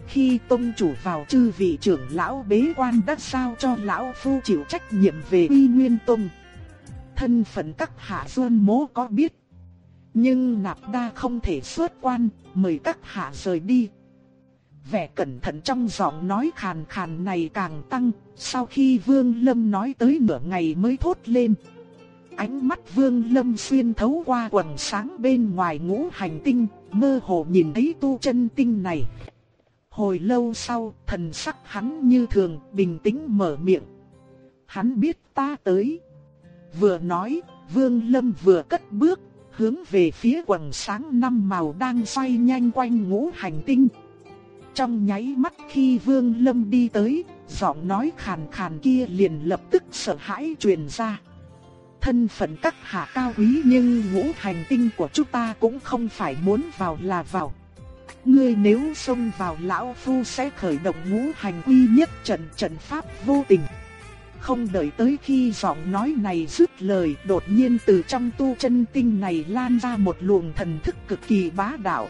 khi tôn chủ vào chư vị trưởng lão bế quan đã sao cho lão phu chịu trách nhiệm về uy nguyên tôn Thân phận các hạ xuân mố có biết. Nhưng nạp đa không thể xuất quan, mời các hạ rời đi. Vẻ cẩn thận trong giọng nói khàn khàn này càng tăng, sau khi Vương Lâm nói tới nửa ngày mới thốt lên. Ánh mắt Vương Lâm xuyên thấu qua quần sáng bên ngoài ngũ hành tinh, mơ hồ nhìn thấy tu chân tinh này. Hồi lâu sau, thần sắc hắn như thường, bình tĩnh mở miệng. Hắn biết ta tới. Vừa nói, Vương Lâm vừa cất bước, hướng về phía quần sáng năm màu đang xoay nhanh quanh ngũ hành tinh. Trong nháy mắt khi Vương Lâm đi tới, giọng nói khàn khàn kia liền lập tức sợ hãi truyền ra. Thân phận các hạ cao quý nhưng ngũ hành tinh của chúng ta cũng không phải muốn vào là vào. Ngươi nếu xông vào lão phu sẽ khởi động ngũ hành quy nhất trận trận pháp vô tình. Không đợi tới khi giọng nói này dứt lời, đột nhiên từ trong tu chân tinh này lan ra một luồng thần thức cực kỳ bá đạo.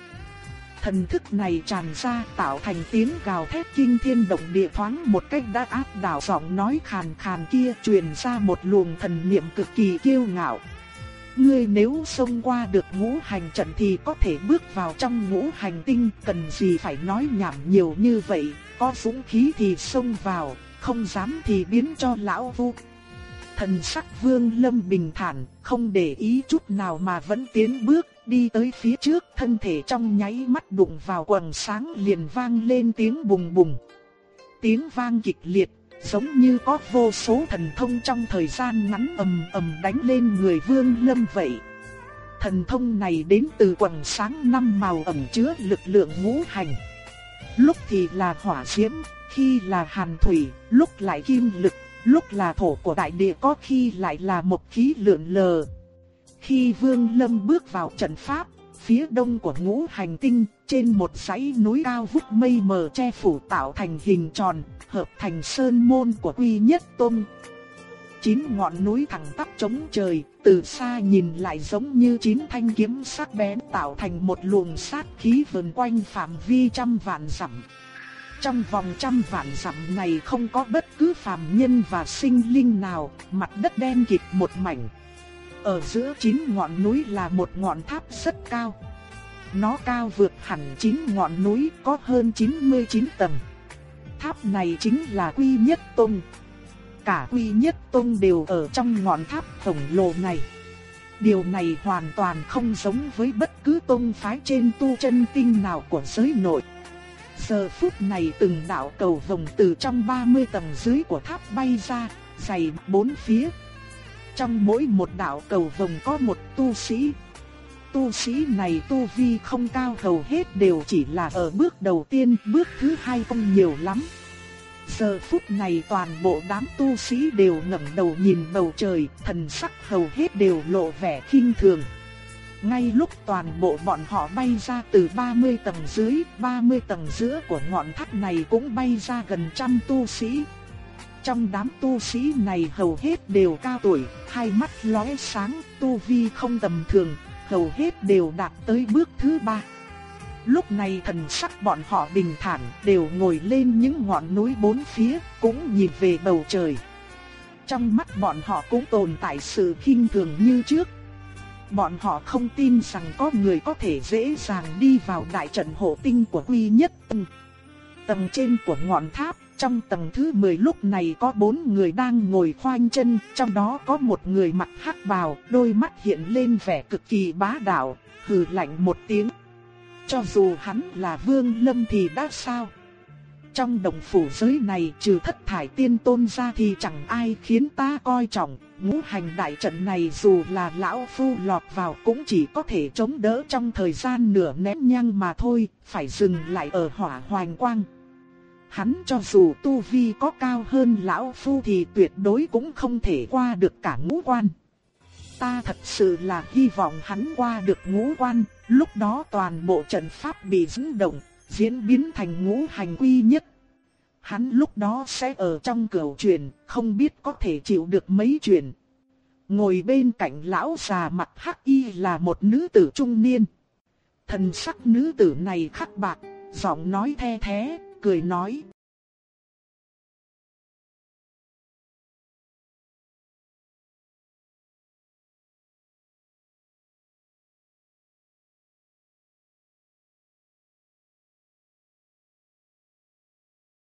Thần thức này tràn ra tạo thành tiếng gào thét kinh thiên động địa thoáng một cách đã áp đảo giọng nói khàn khàn kia truyền ra một luồng thần niệm cực kỳ kiêu ngạo. Ngươi nếu xông qua được ngũ hành trận thì có thể bước vào trong ngũ hành tinh, cần gì phải nói nhảm nhiều như vậy, có dũng khí thì xông vào, không dám thì biến cho lão vu. Thần sắc vương lâm bình thản, không để ý chút nào mà vẫn tiến bước, đi tới phía trước thân thể trong nháy mắt đụng vào quần sáng liền vang lên tiếng bùng bùng. Tiếng vang kịch liệt, giống như có vô số thần thông trong thời gian ngắn ầm ầm đánh lên người vương lâm vậy. Thần thông này đến từ quần sáng năm màu ẩn chứa lực lượng ngũ hành. Lúc thì là hỏa diễm, khi là hàn thủy, lúc lại kim lực, lúc là thổ của đại địa có khi lại là một khí lượn lờ. Khi Vương Lâm bước vào trận pháp, phía đông của ngũ hành tinh, trên một dãy núi cao vút mây mờ che phủ tạo thành hình tròn, hợp thành sơn môn của Quy Nhất Tôn. Chín ngọn núi thẳng tắp chống trời, từ xa nhìn lại giống như chín thanh kiếm sắc bén tạo thành một luồng sát khí vần quanh phạm vi trăm vạn dặm. Trong vòng trăm vạn dặm này không có bất cứ phàm nhân và sinh linh nào, mặt đất đen kịt một mảnh. Ở giữa chín ngọn núi là một ngọn tháp rất cao. Nó cao vượt hẳn chín ngọn núi có hơn 99 tầng. Tháp này chính là Quy Nhất Tông. Cả Quy Nhất Tông đều ở trong ngọn tháp khổng lồ này. Điều này hoàn toàn không giống với bất cứ tông phái trên tu chân tinh nào của giới nội. Giờ phút này từng đạo cầu vồng từ trong 30 tầng dưới của tháp bay ra, dày bốn phía. Trong mỗi một đạo cầu vồng có một tu sĩ. Tu sĩ này tu vi không cao hầu hết đều chỉ là ở bước đầu tiên, bước thứ hai không nhiều lắm. Giờ phút này toàn bộ đám tu sĩ đều ngẩng đầu nhìn bầu trời, thần sắc hầu hết đều lộ vẻ khinh thường. Ngay lúc toàn bộ bọn họ bay ra từ 30 tầng dưới, 30 tầng giữa của ngọn tháp này cũng bay ra gần trăm tu sĩ. Trong đám tu sĩ này hầu hết đều cao tuổi, hai mắt lóe sáng, tu vi không tầm thường, hầu hết đều đạt tới bước thứ ba. Lúc này thần sắc bọn họ bình thản, đều ngồi lên những ngọn núi bốn phía, cũng nhìn về bầu trời. Trong mắt bọn họ cũng tồn tại sự khinh thường như trước, Bọn họ không tin rằng có người có thể dễ dàng đi vào đại trận hộ tinh của Quy Nhất Tông. Tầng trên của ngọn tháp, trong tầng thứ 10 lúc này có bốn người đang ngồi khoanh chân, trong đó có một người mặc hắc bào, đôi mắt hiện lên vẻ cực kỳ bá đạo, hừ lạnh một tiếng. Cho dù hắn là Vương Lâm thì đã sao? Trong đồng phủ giới này trừ thất thải tiên tôn ra thì chẳng ai khiến ta coi trọng, ngũ hành đại trận này dù là lão phu lọt vào cũng chỉ có thể chống đỡ trong thời gian nửa nén nhang mà thôi, phải dừng lại ở hỏa hoành quang. Hắn cho dù tu vi có cao hơn lão phu thì tuyệt đối cũng không thể qua được cả ngũ quan. Ta thật sự là hy vọng hắn qua được ngũ quan, lúc đó toàn bộ trận pháp bị dẫn động, diễn biến thành ngũ hành quy nhất. Hắn lúc đó sẽ ở trong cửu truyền, không biết có thể chịu được mấy truyền. Ngồi bên cạnh lão già mặt hắc y là một nữ tử trung niên. Thần sắc nữ tử này khắc bạc, giọng nói the thế, cười nói.